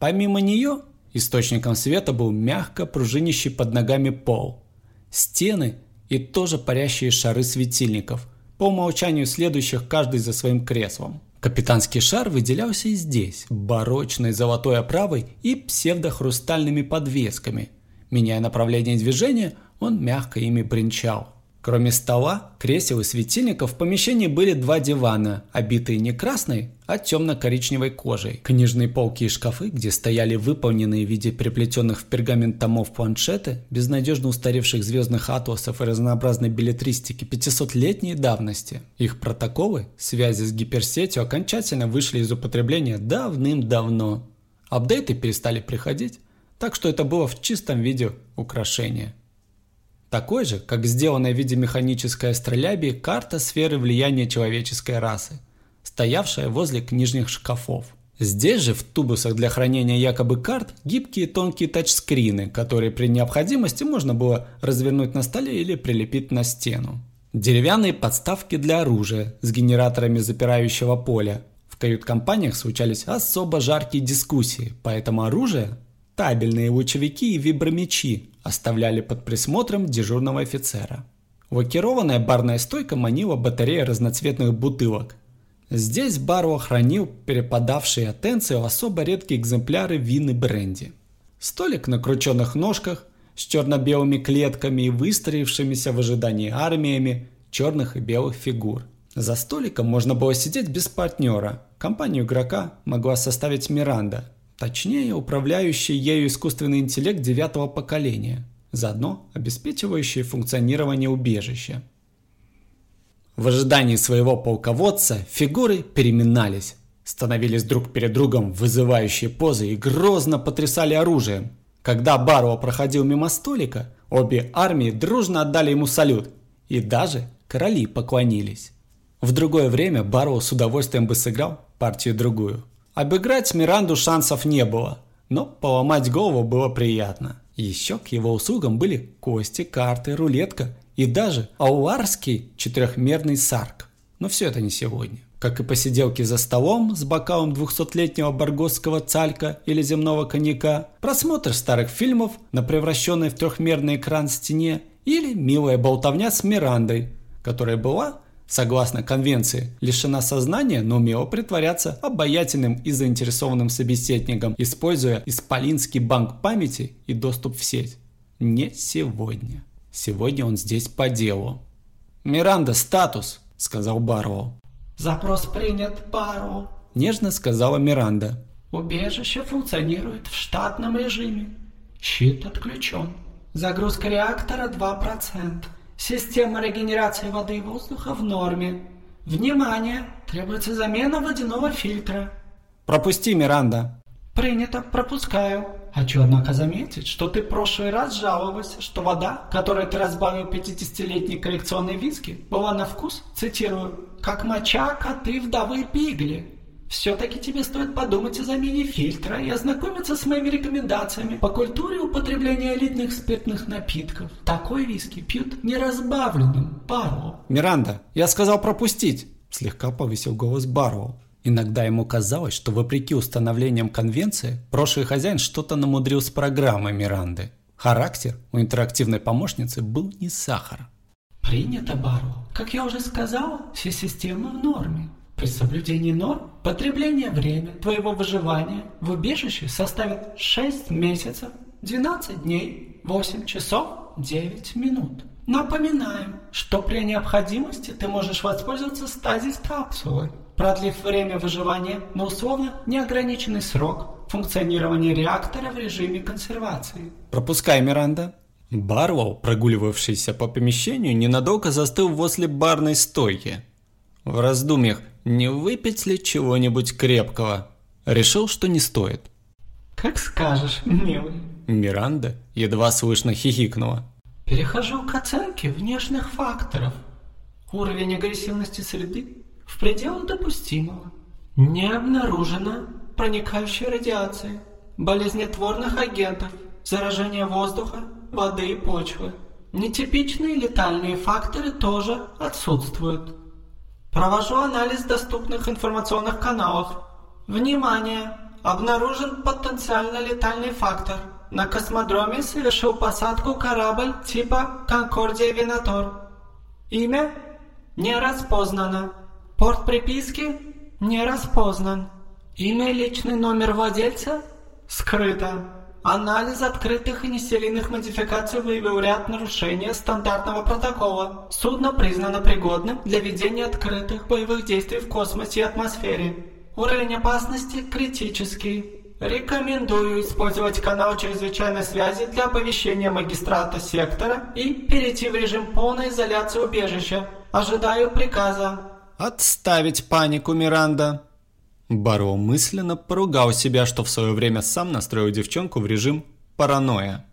Speaker 2: Помимо нее, источником света был мягко пружинящий под ногами пол, стены и тоже парящие шары светильников, по умолчанию следующих каждый за своим креслом. Капитанский шар выделялся и здесь, барочной золотой оправой и псевдохрустальными подвесками. Меняя направление движения, он мягко ими бренчал. Кроме стола, кресел и светильников в помещении были два дивана, обитые не красной, а темно-коричневой кожей. Книжные полки и шкафы, где стояли выполненные в виде переплетенных в пергамент томов планшеты, безнадежно устаревших звездных атласов и разнообразной билетристики 500-летней давности. Их протоколы, связи с гиперсетью окончательно вышли из употребления давным-давно. Апдейты перестали приходить, так что это было в чистом виде украшение. Такой же, как сделанная в виде механической астролябии карта сферы влияния человеческой расы, стоявшая возле книжных шкафов. Здесь же в тубусах для хранения якобы карт гибкие тонкие тачскрины, которые при необходимости можно было развернуть на столе или прилепить на стену. Деревянные подставки для оружия с генераторами запирающего поля. В кают-компаниях случались особо жаркие дискуссии, поэтому оружие Табельные лучевики и вибромечи оставляли под присмотром дежурного офицера. Лакированная барная стойка манила батарея разноцветных бутылок. Здесь Баро хранил перепадавшие от Энцио особо редкие экземпляры вин и бренди. Столик на крученных ножках с черно-белыми клетками и выстроившимися в ожидании армиями черных и белых фигур. За столиком можно было сидеть без партнера. Компанию игрока могла составить Миранда, Точнее, управляющий ею искусственный интеллект девятого поколения, заодно обеспечивающий функционирование убежища. В ожидании своего полководца фигуры переминались, становились друг перед другом вызывающие позы и грозно потрясали оружием. Когда Баро проходил мимо столика, обе армии дружно отдали ему салют, и даже короли поклонились. В другое время Баро с удовольствием бы сыграл партию другую – Обыграть Миранду шансов не было, но поломать голову было приятно. Еще к его услугам были кости, карты, рулетка и даже ауларский четырехмерный сарк. Но все это не сегодня. Как и посиделки за столом с бокалом 200-летнего баргосского цалька или земного коньяка, просмотр старых фильмов на превращенной в трехмерный экран стене или милая болтовня с Мирандой, которая была согласно конвенции, лишена сознания, но умела притворяться обаятельным и заинтересованным собеседником, используя исполинский банк памяти и доступ в сеть. Не сегодня. Сегодня он здесь по делу. «Миранда, статус!» – сказал Барроу.
Speaker 3: «Запрос принят, Барроу», –
Speaker 2: нежно сказала Миранда.
Speaker 3: «Убежище функционирует в штатном режиме. Щит отключен. Загрузка реактора 2%. Система регенерации воды и воздуха в норме. Внимание! Требуется замена водяного фильтра.
Speaker 2: Пропусти, Миранда.
Speaker 3: Принято, пропускаю. Хочу, однако, заметить, что ты в прошлый раз жаловалась, что вода, которой ты разбавил 50-летний коллекционный виски, была на вкус, цитирую, как моча коты вдовы Пигли. Все-таки тебе стоит подумать о замене фильтра и ознакомиться с моими рекомендациями по культуре употребления элитных спиртных напитков. Такой виски пьют неразбавленным, Барроу.
Speaker 2: «Миранда, я сказал пропустить!» Слегка повысил голос Барроу. Иногда ему казалось, что вопреки установлениям конвенции, прошлый хозяин что-то намудрил с программой Миранды. Характер у интерактивной помощницы был не сахар.
Speaker 3: «Принято, Барроу. Как я уже сказал, все системы в норме. При соблюдении норм потребление время твоего выживания в убежище составит 6 месяцев, 12 дней, 8 часов, 9 минут. Напоминаем, что при необходимости ты можешь воспользоваться стазис капсулой. Продлив время выживания на условно неограниченный срок функционирования реактора в режиме консервации.
Speaker 2: Пропускай, Миранда. Барвелл, прогуливавшийся по помещению, ненадолго застыл возле барной стойки. В раздумьях, не выпить ли чего-нибудь крепкого. Решил, что не стоит.
Speaker 3: «Как скажешь, милый».
Speaker 2: Миранда едва слышно хихикнула.
Speaker 3: «Перехожу к оценке внешних факторов. Уровень агрессивности среды в пределах допустимого. Не обнаружено проникающей радиации, болезнетворных агентов, заражения воздуха, воды и почвы. Нетипичные летальные факторы тоже отсутствуют. Провожу анализ доступных информационных каналов. Внимание! Обнаружен потенциально летальный фактор. На космодроме совершил посадку корабль типа «Конкордия Винатор». Имя? Не распознано. Порт приписки? Не распознан. Имя и личный номер владельца? Скрыто. Анализ открытых и несерийных модификаций выявил ряд нарушений стандартного протокола. Судно признано пригодным для ведения открытых боевых действий в космосе и атмосфере. Уровень опасности критический. Рекомендую использовать канал чрезвычайной связи для оповещения магистрата сектора и перейти в режим полной изоляции убежища. Ожидаю приказа.
Speaker 2: «Отставить панику, Миранда!» Баро мысленно поругал себя, что в свое время сам настроил девчонку в режим паранойя.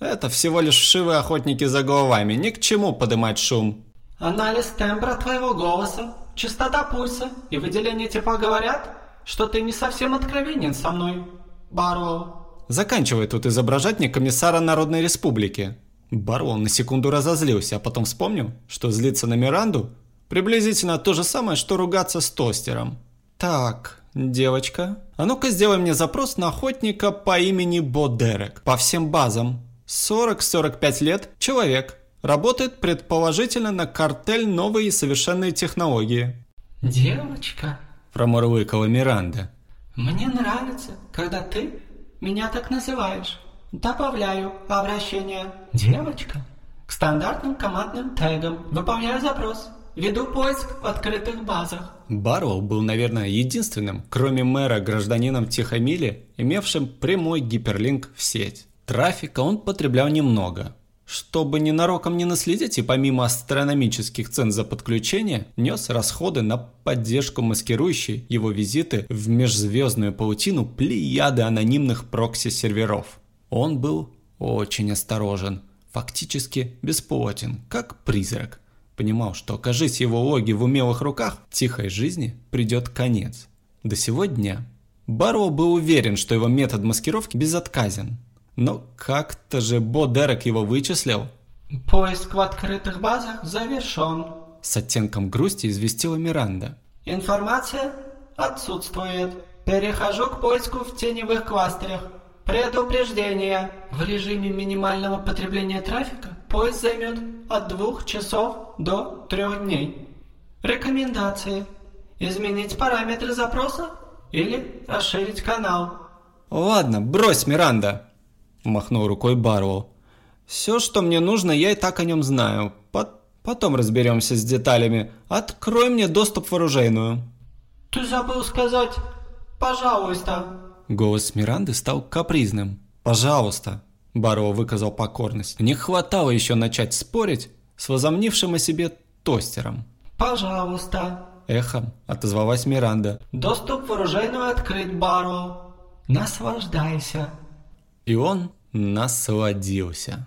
Speaker 2: Это всего лишь вшивые охотники за головами, ни к чему подымать шум.
Speaker 3: Анализ тембра твоего голоса, частота пульса и выделение тепла говорят, что ты не совсем откровенен со мной, Баро.
Speaker 2: Заканчивай тут изображать мне комиссара Народной Республики. Баро на секунду разозлился, а потом вспомнил, что злиться на Миранду Приблизительно то же самое, что ругаться с тостером. Так, девочка, а ну-ка сделай мне запрос на охотника по имени Бодерек. По всем базам. 40-45 лет, человек. Работает предположительно на картель новые и совершенные технологии.
Speaker 3: Девочка,
Speaker 2: промурлыкала Миранда.
Speaker 3: Мне нравится, когда ты меня так называешь. Добавляю обращение «девочка» к стандартным командным тегам. Выполняю запрос. Веду поиск в открытых базах.
Speaker 2: Барроу был, наверное, единственным, кроме мэра, гражданином Тихомили, имевшим прямой гиперлинк в сеть. Трафика он потреблял немного. Чтобы ненароком не наследить и помимо астрономических цен за подключение, нес расходы на поддержку маскирующей его визиты в межзвездную паутину плеяды анонимных прокси-серверов. Он был очень осторожен, фактически бесплотен, как призрак – Понимал, что окажись его логи в умелых руках, тихой жизни придет конец. До сегодня Барроу был уверен, что его метод маскировки безотказен. Но как-то же Бо Дерек его вычислил.
Speaker 3: «Поиск в открытых базах завершен», –
Speaker 2: с оттенком грусти известила Миранда.
Speaker 3: «Информация отсутствует. Перехожу к поиску в теневых кластерах. Предупреждение. В режиме минимального потребления трафика поиск займет от двух часов до трех дней. Рекомендации. Изменить параметры запроса или расширить канал.
Speaker 2: Ладно, брось, Миранда, махнул рукой Барроу. Все, что мне нужно, я и так о нем знаю. Потом разберемся с деталями. Открой мне доступ в оружейную.
Speaker 3: Ты забыл сказать «пожалуйста».
Speaker 2: Голос Миранды стал капризным. «Пожалуйста», – Баро выказал покорность. Не хватало еще начать спорить с возомнившим о себе тостером.
Speaker 3: «Пожалуйста», –
Speaker 2: эхом отозвалась Миранда.
Speaker 3: «Доступ в оружейную открыт, Баро. Наслаждайся».
Speaker 2: И он насладился.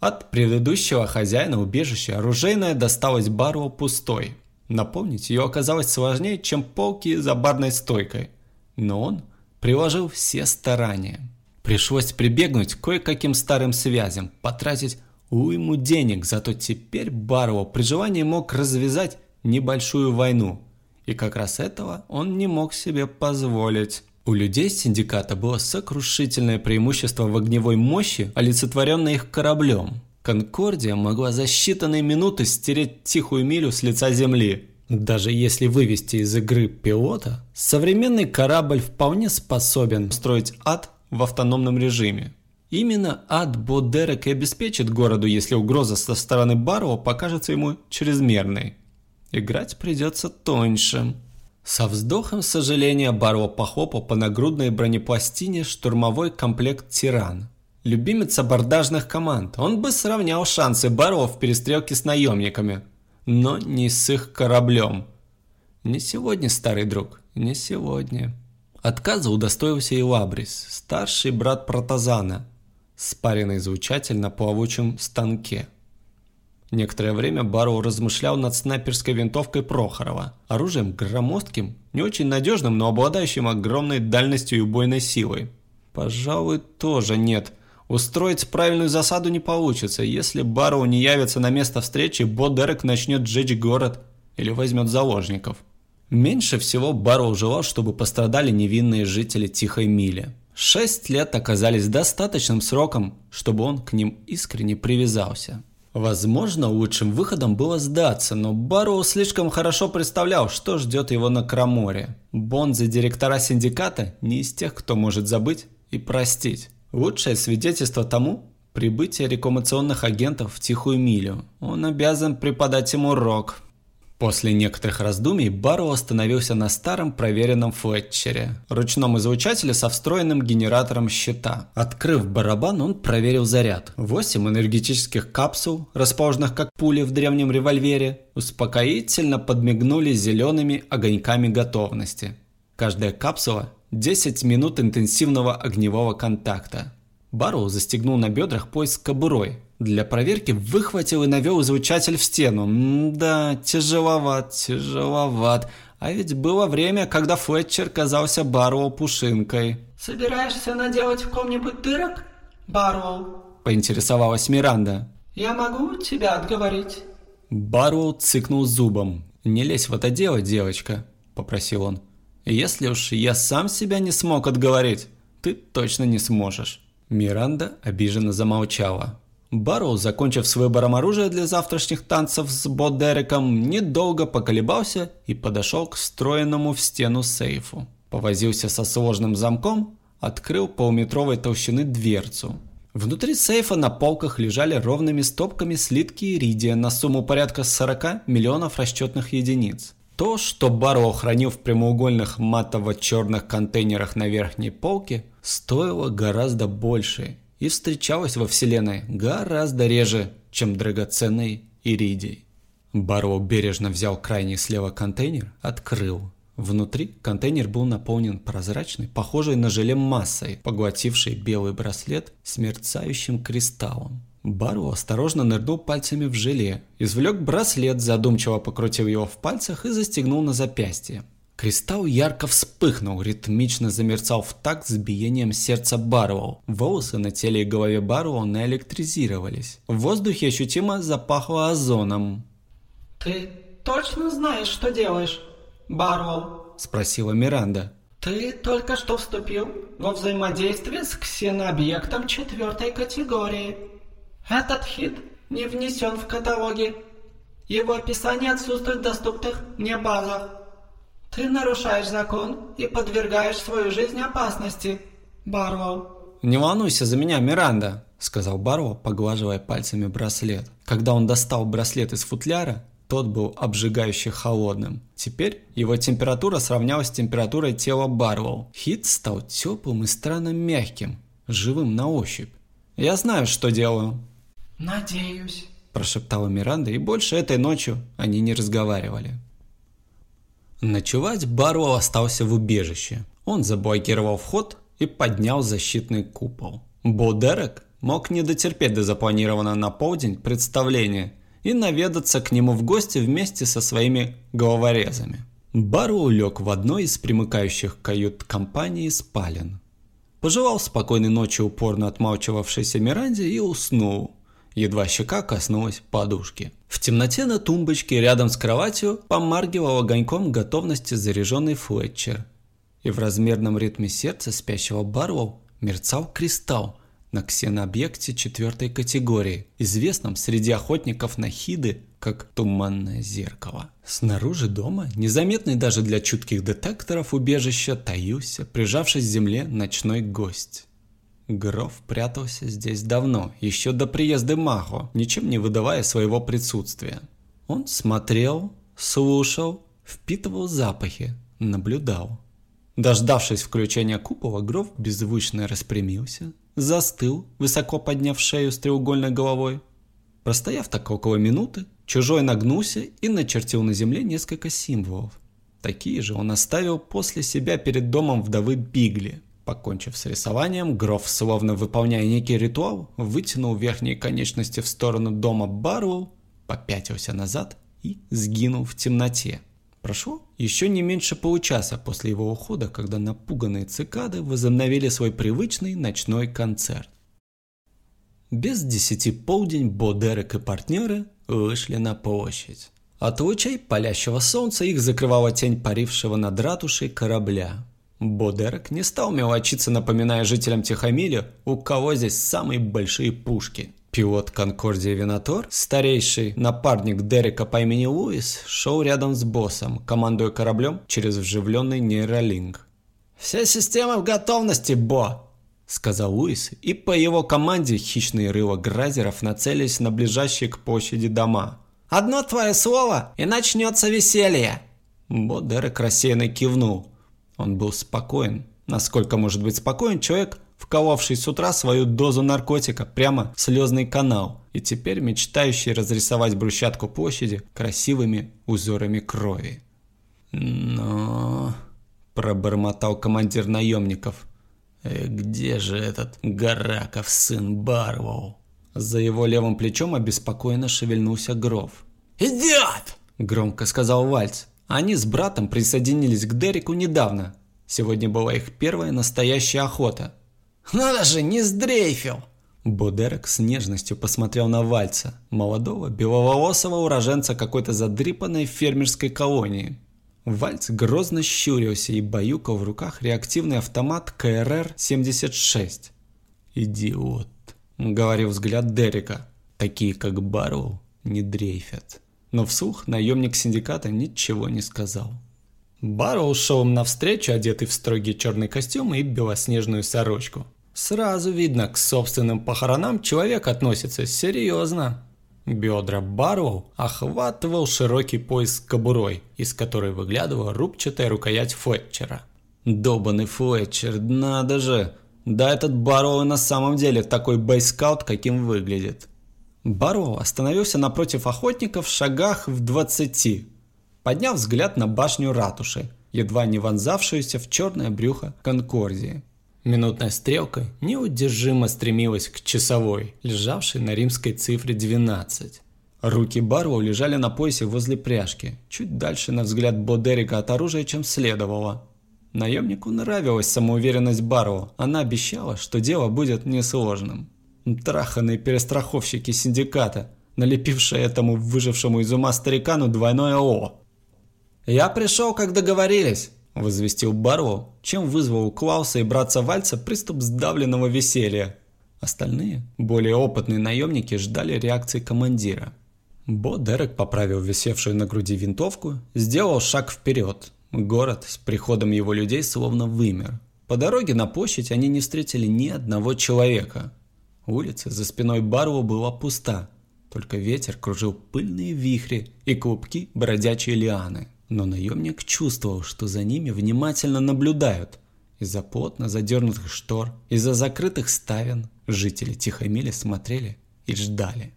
Speaker 2: От предыдущего хозяина убежища оружейная досталась Бару пустой. Напомнить ее оказалось сложнее, чем полки за барной стойкой. Но он – приложил все старания. Пришлось прибегнуть к кое-каким старым связям, потратить уйму денег, зато теперь Барроу при желании мог развязать небольшую войну. И как раз этого он не мог себе позволить. У людей синдиката было сокрушительное преимущество в огневой мощи, олицетворенное их кораблем. Конкордия могла за считанные минуты стереть тихую милю с лица земли. Даже если вывести из игры пилота, современный корабль вполне способен строить ад в автономном режиме. Именно ад Бодерек и обеспечит городу, если угроза со стороны Барроу покажется ему чрезмерной. Играть придется тоньше. Со вздохом сожаления Баро похлопал по нагрудной бронепластине штурмовой комплект «Тиран». Любимец абордажных команд, он бы сравнял шансы Баро в перестрелке с наемниками, но не с их кораблем. Не сегодня, старый друг, не сегодня. Отказа удостоился и Лабрис, старший брат Протазана, спаренный звучатель на плавучем станке. Некоторое время Барроу размышлял над снайперской винтовкой Прохорова, оружием громоздким, не очень надежным, но обладающим огромной дальностью и убойной силой. Пожалуй, тоже нет. Устроить правильную засаду не получится. Если Барроу не явится на место встречи, Бо Дерек начнет сжечь город или возьмет заложников. Меньше всего Барроу желал, чтобы пострадали невинные жители Тихой Мили. Шесть лет оказались достаточным сроком, чтобы он к ним искренне привязался. Возможно, лучшим выходом было сдаться, но Барроу слишком хорошо представлял, что ждет его на Краморе. Бонзы директора синдиката не из тех, кто может забыть и простить. Лучшее свидетельство тому – прибытие рекламационных агентов в Тихую Милю. Он обязан преподать им урок, После некоторых раздумий Барроу остановился на старом проверенном Флетчере, ручном излучателе со встроенным генератором щита. Открыв барабан, он проверил заряд. Восемь энергетических капсул, расположенных как пули в древнем револьвере, успокоительно подмигнули зелеными огоньками готовности. Каждая капсула – 10 минут интенсивного огневого контакта. Барроу застегнул на бедрах пояс кобурой, для проверки выхватил и навел излучатель в стену. М да, тяжеловат, тяжеловат. А ведь было время, когда Флетчер казался Барроу пушинкой.
Speaker 3: «Собираешься наделать в ком-нибудь дырок, Барроу?»
Speaker 2: Поинтересовалась Миранда.
Speaker 3: «Я могу тебя отговорить?»
Speaker 2: Барроу цыкнул зубом. «Не лезь в это дело, девочка», – попросил он. «Если уж я сам себя не смог отговорить, ты точно не сможешь». Миранда обиженно замолчала. Барроу, закончив с выбором оружия для завтрашних танцев с Бодериком, недолго поколебался и подошел к встроенному в стену сейфу. Повозился со сложным замком, открыл полметровой толщины дверцу. Внутри сейфа на полках лежали ровными стопками слитки иридия на сумму порядка 40 миллионов расчетных единиц. То, что Барроу хранил в прямоугольных матово-черных контейнерах на верхней полке, стоило гораздо больше и встречалась во Вселенной гораздо реже, чем драгоценный иридий. Барроу бережно взял крайний слева контейнер, открыл. Внутри контейнер был наполнен прозрачной, похожей на желе массой, поглотившей белый браслет с мерцающим кристаллом. Бару осторожно нырнул пальцами в желе, извлек браслет, задумчиво покрутил его в пальцах и застегнул на запястье. Кристалл ярко вспыхнул, ритмично замерцал в такт с биением сердца Барроу. Волосы на теле и голове Барроу наэлектризировались. В воздухе ощутимо запахло озоном.
Speaker 3: «Ты точно знаешь, что делаешь, Барроу?»
Speaker 2: – спросила Миранда.
Speaker 3: «Ты только что вступил во взаимодействие с ксенообъектом четвертой категории. Этот хит не внесен в каталоги. Его описание отсутствует в доступных мне базах. Ты нарушаешь закон и подвергаешь свою жизнь опасности, Барвоу.
Speaker 2: «Не волнуйся за меня, Миранда», — сказал Барвоу, поглаживая пальцами браслет. Когда он достал браслет из футляра, тот был обжигающе холодным. Теперь его температура сравнялась с температурой тела Барвоу. Хит стал теплым и странно мягким, живым на ощупь. «Я знаю, что делаю».
Speaker 3: «Надеюсь», –
Speaker 2: прошептала Миранда, и больше этой ночью они не разговаривали. Ночевать Барроу остался в убежище. Он заблокировал вход и поднял защитный купол. Бо Дерек мог не дотерпеть до запланированного на полдень представления и наведаться к нему в гости вместе со своими головорезами. Барроу лег в одной из примыкающих кают компании спален. Пожелал спокойной ночи упорно отмалчивавшейся Миранде и уснул, едва щека коснулась подушки. В темноте на тумбочке рядом с кроватью помаргивал огоньком готовности заряженный Флетчер. И в размерном ритме сердца спящего Барлоу мерцал кристалл на ксенообъекте четвертой категории, известном среди охотников на хиды как туманное зеркало. Снаружи дома, незаметный даже для чутких детекторов убежища, таился, прижавшись к земле, ночной гость. Гроф прятался здесь давно, еще до приезда Махо, ничем не выдавая своего присутствия. Он смотрел, слушал, впитывал запахи, наблюдал. Дождавшись включения купола, Гров беззвучно распрямился, застыл, высоко подняв шею с треугольной головой. Простояв так около минуты, чужой нагнулся и начертил на земле несколько символов. Такие же он оставил после себя перед домом вдовы Бигли. Покончив с рисованием, Гроф, словно выполняя некий ритуал, вытянул верхние конечности в сторону дома Барроу, попятился назад и сгинул в темноте. Прошло еще не меньше получаса после его ухода, когда напуганные цикады возобновили свой привычный ночной концерт. Без десяти полдень Бо Дерек и партнеры вышли на площадь. От лучей палящего солнца их закрывала тень парившего над ратушей корабля. Бодерек не стал мелочиться, напоминая жителям Тихомиля, у кого здесь самые большие пушки. Пилот Конкордии Винатор, старейший напарник Дерека по имени Луис, шел рядом с боссом, командуя кораблем через вживленный нейролинк. «Все системы в готовности, Бо!» — сказал Луис, и по его команде хищные рыла гразеров нацелились на ближайшие к площади дома. «Одно твое слово, и начнется веселье!» Бо Дерек рассеянно кивнул. Он был спокоен. Насколько может быть спокоен человек, вколовший с утра свою дозу наркотика прямо в слезный канал и теперь мечтающий разрисовать брусчатку площади красивыми узорами крови. «Но...» – пробормотал командир наемников. «Э, «Где же этот Гараков, сын Барвоу?» За его левым плечом обеспокоенно шевельнулся Гров.
Speaker 1: «Идиот!»
Speaker 2: – громко сказал Вальц. Они с братом присоединились к Дереку недавно. Сегодня была их первая настоящая охота.
Speaker 1: «Надо же, не сдрейфил!»
Speaker 2: Бодерек с нежностью посмотрел на Вальца, молодого беловолосого уроженца какой-то задрипанной фермерской колонии. Вальц грозно щурился и баюкал в руках реактивный автомат КРР-76. «Идиот», — говорил взгляд Дерека. «Такие, как Барроу, не дрейфят». Но вслух наемник синдиката ничего не сказал. Барроу шел им навстречу, одетый в строгий черный костюм и белоснежную сорочку. Сразу видно, к собственным похоронам человек относится серьезно. Бедра Барроу охватывал широкий пояс с кобурой, из которой выглядывала рубчатая рукоять Флетчера. Добаный Флетчер, надо же! Да этот Барроу на самом деле такой бойскаут, каким выглядит. Барроу остановился напротив охотников в шагах в двадцати, подняв взгляд на башню ратуши, едва не вонзавшуюся в черное брюхо Конкордии. Минутная стрелка неудержимо стремилась к часовой, лежавшей на римской цифре 12. Руки Барроу лежали на поясе возле пряжки, чуть дальше на взгляд Бодерика от оружия, чем следовало. Наемнику нравилась самоуверенность Барроу, она обещала, что дело будет несложным. Траханные перестраховщики синдиката, налепившие этому выжившему из ума старикану двойное О. «Я пришел, как договорились», – возвестил Барроу, чем вызвал у Клауса и братца Вальца приступ сдавленного веселья. Остальные, более опытные наемники, ждали реакции командира. Бо Дерек поправил висевшую на груди винтовку, сделал шаг вперед. Город с приходом его людей словно вымер. По дороге на площадь они не встретили ни одного человека. Улица за спиной Барова была пуста, только ветер кружил пыльные вихри и клубки бродячие лианы. Но наемник чувствовал, что за ними внимательно наблюдают. Из-за плотно задернутых штор, из-за закрытых ставен жители Тихомиля смотрели и ждали.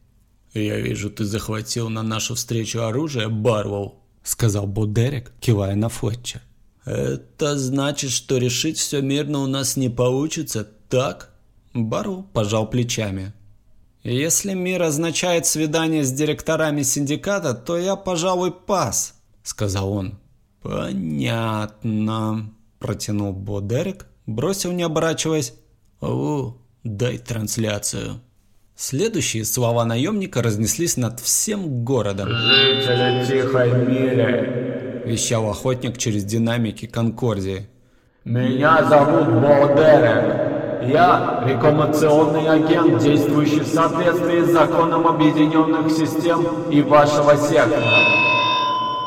Speaker 1: «Я вижу, ты захватил на нашу встречу оружие, Барвоу», —
Speaker 2: сказал Бодерек, кивая на Флетчер.
Speaker 1: «Это значит, что решить все мирно у нас не получится, так?»
Speaker 2: Бару пожал плечами. «Если мир означает свидание с директорами синдиката, то я, пожалуй, пас», — сказал он.
Speaker 1: «Понятно», — протянул Бодерек, бросил, не оборачиваясь. «О, дай трансляцию».
Speaker 2: Следующие слова наемника разнеслись над всем городом.
Speaker 4: «Жители Тихой Мили!»
Speaker 2: – вещал охотник через динамики Конкордии.
Speaker 4: «Меня зовут Бодерек. Я рекламационный агент, действующий в соответствии с законом объединенных систем и вашего сектора.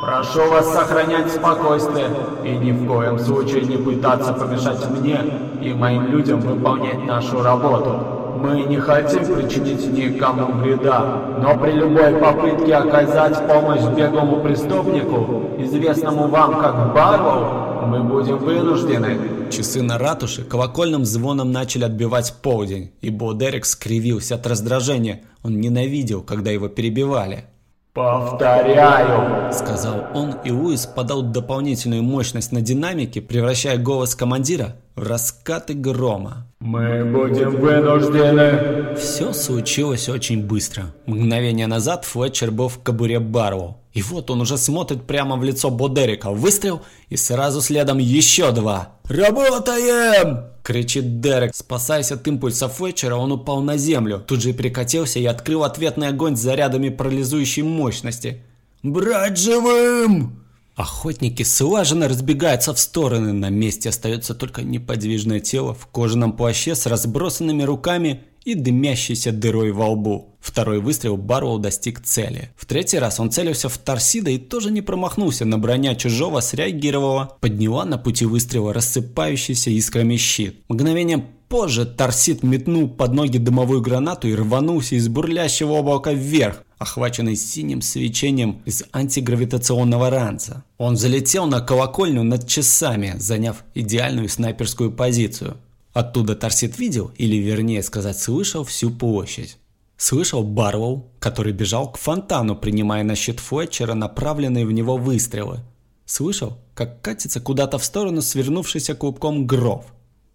Speaker 4: Прошу вас сохранять спокойствие и ни в коем случае не пытаться помешать мне и моим людям выполнять нашу работу. Мы не хотим причинить никому вреда, но при любой попытке оказать помощь беглому преступнику, известному вам как Барроу, мы будем вынуждены.
Speaker 2: Часы на ратуше колокольным звоном начали отбивать полдень, и Бо Дерек скривился от раздражения. Он ненавидел, когда его перебивали.
Speaker 4: «Повторяю!»
Speaker 2: — сказал он, и Луис подал дополнительную мощность на динамике, превращая голос командира раскаты грома.
Speaker 4: «Мы будем вынуждены...»
Speaker 2: Все случилось очень быстро. Мгновение назад Флетчер был в кобуре Барроу. И вот он уже смотрит прямо в лицо Бодерика. Выстрел, и сразу следом еще два. «Работаем!» – кричит Дерек. Спасаясь от импульса Флетчера, он упал на землю. Тут же перекатился и открыл ответный огонь с зарядами парализующей мощности. «Брать живым!» Охотники слаженно разбегаются в стороны. На месте остается только неподвижное тело в кожаном плаще с разбросанными руками и дымящейся дырой во лбу. Второй выстрел Барроу достиг цели. В третий раз он целился в Торсида и тоже не промахнулся, на броня чужого среагировала, подняла на пути выстрела рассыпающийся искрами щит. Мгновением позже Торсид метнул под ноги дымовую гранату и рванулся из бурлящего облака вверх, охваченный синим свечением из антигравитационного ранца. Он залетел на колокольню над часами, заняв идеальную снайперскую позицию. Оттуда Торсид видел, или вернее сказать слышал, всю площадь. Слышал Барлоу, который бежал к фонтану, принимая на щит Флетчера направленные в него выстрелы. Слышал, как катится куда-то в сторону свернувшийся клубком гров.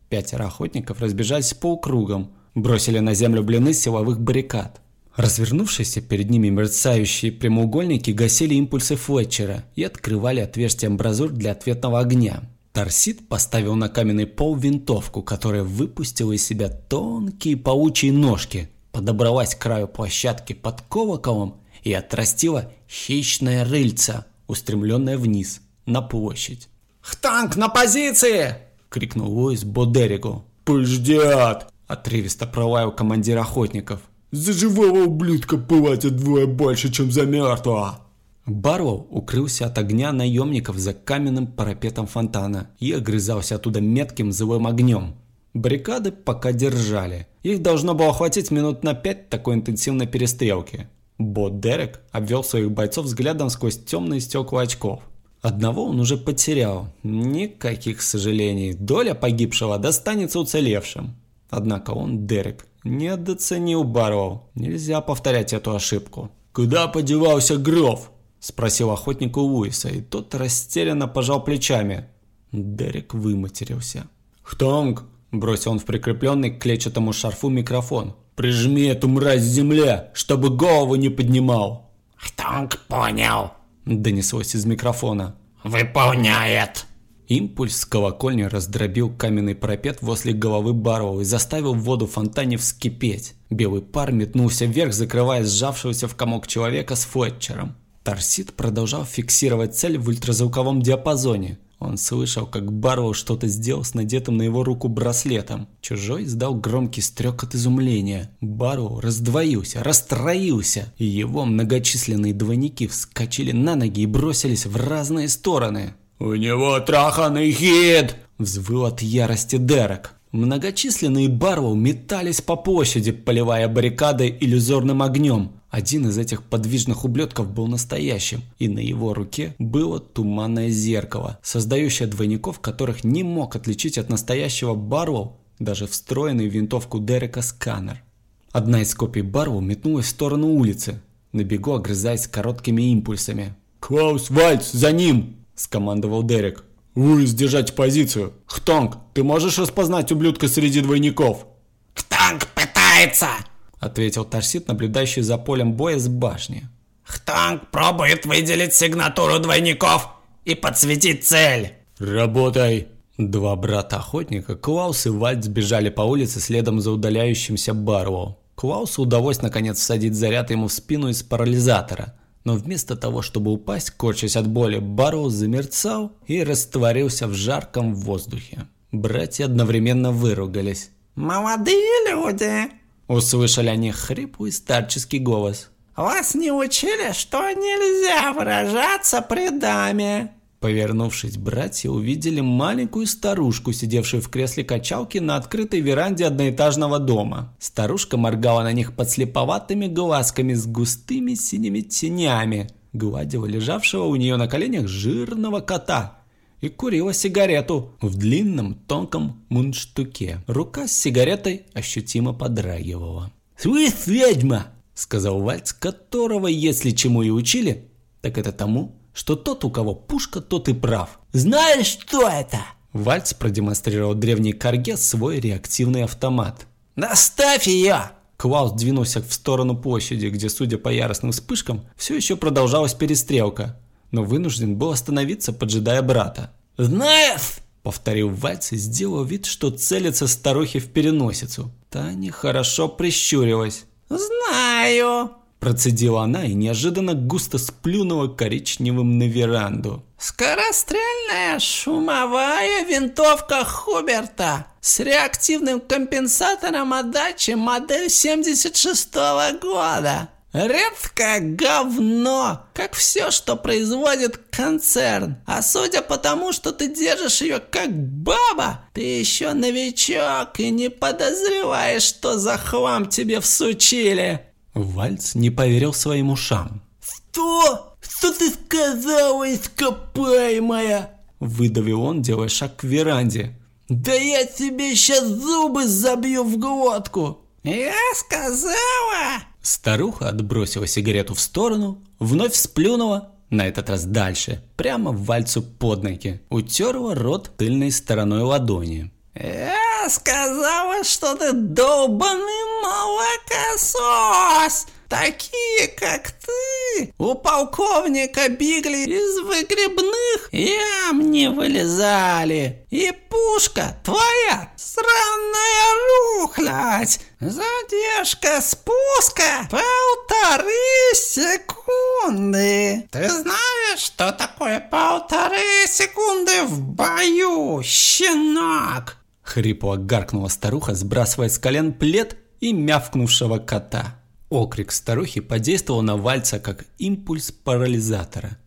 Speaker 2: Пятеро охотников разбежались полукругом, бросили на землю блины силовых баррикад. Развернувшиеся перед ними мерцающие прямоугольники гасили импульсы Флетчера и открывали отверстия амбразур для ответного огня. Торсид поставил на каменный пол винтовку, которая выпустила из себя тонкие паучьи ножки, подобралась к краю площадки под колоколом и отрастила хищное рыльце, устремленное вниз, на площадь.
Speaker 3: «Хтанк на позиции!»
Speaker 2: — крикнул Луис Бодеригу.
Speaker 4: «Пыждят!»
Speaker 2: — отрывисто пролаял командир охотников.
Speaker 4: «За живого ублюдка платят двое больше, чем за мертвого!»
Speaker 2: Барроу укрылся от огня наемников за каменным парапетом фонтана и огрызался оттуда метким злым огнем. Баррикады пока держали. Их должно было хватить минут на пять такой интенсивной перестрелки. Бот Дерек обвел своих бойцов взглядом сквозь темные стекла очков. Одного он уже потерял. Никаких сожалений. Доля погибшего достанется уцелевшим. Однако он, Дерек, недооценил Барроу. Нельзя повторять эту ошибку.
Speaker 4: «Куда подевался Гров?»
Speaker 2: – спросил охотник у Луиса, и тот растерянно пожал плечами. Дерек выматерился.
Speaker 4: «Хтонг!»
Speaker 2: – бросил он в прикрепленный к клетчатому шарфу микрофон.
Speaker 4: «Прижми эту мразь земле, чтобы голову не поднимал!»
Speaker 3: «Хтонг понял!»
Speaker 2: – донеслось из микрофона.
Speaker 3: «Выполняет!»
Speaker 2: Импульс с колокольни раздробил каменный парапет возле головы Барроу и заставил воду в фонтане вскипеть. Белый пар метнулся вверх, закрывая сжавшегося в комок человека с Флетчером. Торсид продолжал фиксировать цель в ультразвуковом диапазоне. Он слышал, как Барроу что-то сделал с надетым на его руку браслетом. Чужой издал громкий стрек от изумления. Барроу раздвоился, расстроился, и его многочисленные двойники вскочили на ноги и бросились в разные стороны.
Speaker 4: «У него траханный хит!»
Speaker 2: – взвыл от ярости Дерек. Многочисленные Барроу метались по площади, поливая баррикады иллюзорным огнем. Один из этих подвижных ублюдков был настоящим, и на его руке было туманное зеркало, создающее двойников, которых не мог отличить от настоящего Барроу даже встроенный в винтовку Дерека сканер. Одна из копий Барроу метнулась в сторону улицы, на бегу огрызаясь короткими импульсами.
Speaker 4: «Клаус Вальц, за ним!»
Speaker 2: – скомандовал Дерек.
Speaker 4: «Вы сдержать позицию! Хтонг, ты можешь распознать ублюдка среди двойников?»
Speaker 3: «Хтонг пытается!»
Speaker 2: – ответил Торсит, наблюдающий за полем боя с башни.
Speaker 3: «Хтонг пробует выделить сигнатуру двойников и подсветить цель!»
Speaker 4: «Работай!»
Speaker 2: Два брата-охотника, Клаус и Вальд, сбежали по улице следом за удаляющимся Барроу. Клаусу удалось наконец всадить заряд ему в спину из парализатора – но вместо того, чтобы упасть, корчась от боли, Барроу замерцал и растворился в жарком воздухе. Братья одновременно выругались.
Speaker 3: «Молодые люди!»
Speaker 2: Услышали они хриплый старческий голос.
Speaker 3: «Вас не учили, что нельзя выражаться при даме?»
Speaker 2: Повернувшись, братья увидели маленькую старушку, сидевшую в кресле качалки на открытой веранде одноэтажного дома. Старушка моргала на них подслеповатыми глазками с густыми синими тенями, гладила лежавшего у нее на коленях жирного кота и курила сигарету в длинном тонком мундштуке. Рука с сигаретой ощутимо подрагивала. «Слышь, ведьма!» – сказал Вальц, которого, если чему и учили, так это тому, что тот, у кого пушка, тот и прав.
Speaker 3: «Знаешь, что это?»
Speaker 2: Вальц продемонстрировал древней корге свой реактивный автомат.
Speaker 3: «Наставь ее!»
Speaker 2: Клаус двинулся в сторону площади, где, судя по яростным вспышкам, все еще продолжалась перестрелка, но вынужден был остановиться, поджидая брата.
Speaker 3: «Знаешь!»
Speaker 2: – повторил Вальц и сделал вид, что целится старухе в переносицу. Та нехорошо прищурилась.
Speaker 3: «Знаю!»
Speaker 2: Процедила она и неожиданно густо сплюнула коричневым на веранду.
Speaker 3: «Скорострельная шумовая винтовка Хуберта с реактивным компенсатором отдачи модель 76 -го года. Редкое говно, как все, что производит концерн. А судя по тому, что ты держишь ее как баба, ты еще новичок и не подозреваешь, что за хлам тебе всучили.
Speaker 2: Вальц не поверил своим ушам.
Speaker 3: «Что? Что ты сказала, ископаемая?»
Speaker 2: Выдавил он, делая шаг к веранде.
Speaker 3: «Да я тебе сейчас зубы забью в глотку!» «Я сказала!»
Speaker 2: Старуха отбросила сигарету в сторону, вновь сплюнула, на этот раз дальше, прямо в Вальцу под ноги, утерла рот тыльной стороной ладони.
Speaker 3: «Я сказала, что ты долбанный молокосос! Такие, как ты, у полковника Бигли из выгребных ям не вылезали. И пушка твоя сраная рухлядь. Задержка спуска полторы секунды. Ты знаешь, что такое полторы секунды в бою, щенок?
Speaker 2: Хрипло гаркнула старуха, сбрасывая с колен плед и мявкнувшего кота. Окрик старухи подействовал на Вальца как импульс парализатора.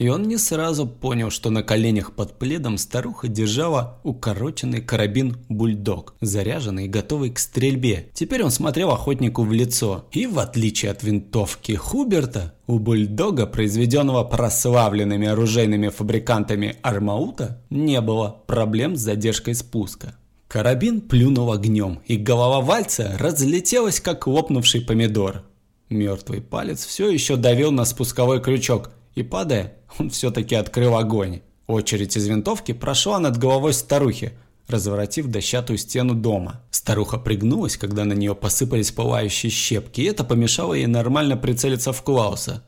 Speaker 2: И он не сразу понял, что на коленях под пледом старуха держала укороченный карабин «Бульдог», заряженный и готовый к стрельбе. Теперь он смотрел охотнику в лицо. И в отличие от винтовки Хуберта, у «Бульдога», произведенного прославленными оружейными фабрикантами Армаута, не было проблем с задержкой спуска. Карабин плюнул огнем, и голова Вальца разлетелась, как лопнувший помидор. Мертвый палец все еще давил на спусковой крючок, и падая, он все-таки открыл огонь. Очередь из винтовки прошла над головой старухи, разворотив дощатую стену дома. Старуха пригнулась, когда на нее посыпались пылающие щепки, и это помешало ей нормально прицелиться в Клауса.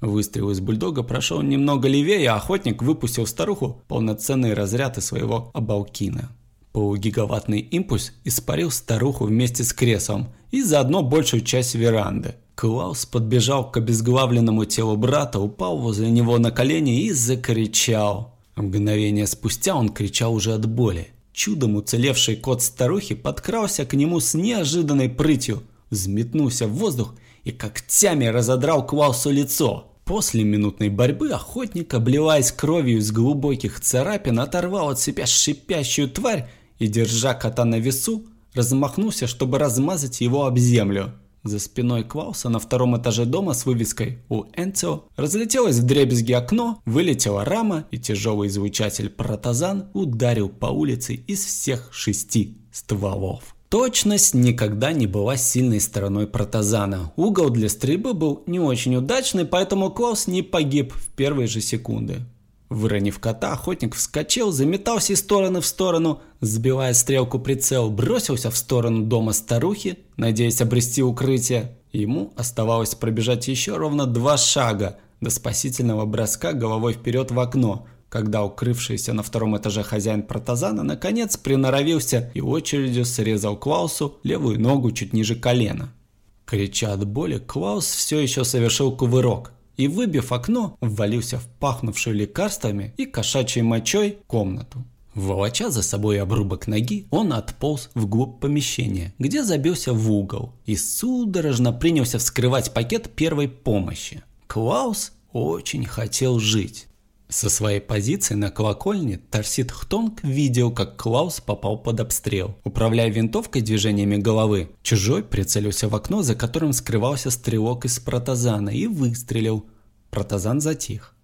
Speaker 2: Выстрел из бульдога прошел немного левее, а охотник выпустил старуху полноценный разряд из своего обалкина. Полугигаваттный импульс испарил старуху вместе с креслом и заодно большую часть веранды. Клаус подбежал к обезглавленному телу брата, упал возле него на колени и закричал. Мгновение спустя он кричал уже от боли. Чудом уцелевший кот старухи подкрался к нему с неожиданной прытью, взметнулся в воздух и когтями разодрал Клаусу лицо. После минутной борьбы охотник, обливаясь кровью из глубоких царапин, оторвал от себя шипящую тварь и, держа кота на весу, размахнулся, чтобы размазать его об землю. За спиной Клауса на втором этаже дома с вывеской «У Энцио» разлетелось в дребезги окно, вылетела рама, и тяжелый звучатель протазан ударил по улице из всех шести стволов. Точность никогда не была сильной стороной протазана. Угол для стрельбы был не очень удачный, поэтому Клаус не погиб в первые же секунды. Выронив кота, охотник вскочил, заметался из стороны в сторону, сбивая стрелку прицел, бросился в сторону дома старухи, надеясь обрести укрытие. Ему оставалось пробежать еще ровно два шага до спасительного броска головой вперед в окно, когда укрывшийся на втором этаже хозяин протазана наконец приноровился и очередью срезал Клаусу левую ногу чуть ниже колена. Крича от боли, Клаус все еще совершил кувырок – и, выбив окно, ввалился в пахнувшую лекарствами и кошачьей мочой комнату. Волоча за собой обрубок ноги, он отполз вглубь помещения, где забился в угол и судорожно принялся вскрывать пакет первой помощи. Клаус очень хотел жить. Со своей позиции на колокольне Тарсит Хтонг видел, как Клаус попал под обстрел. Управляя винтовкой движениями головы, чужой прицелился в окно, за которым скрывался стрелок из протазана и выстрелил. Протазан затих.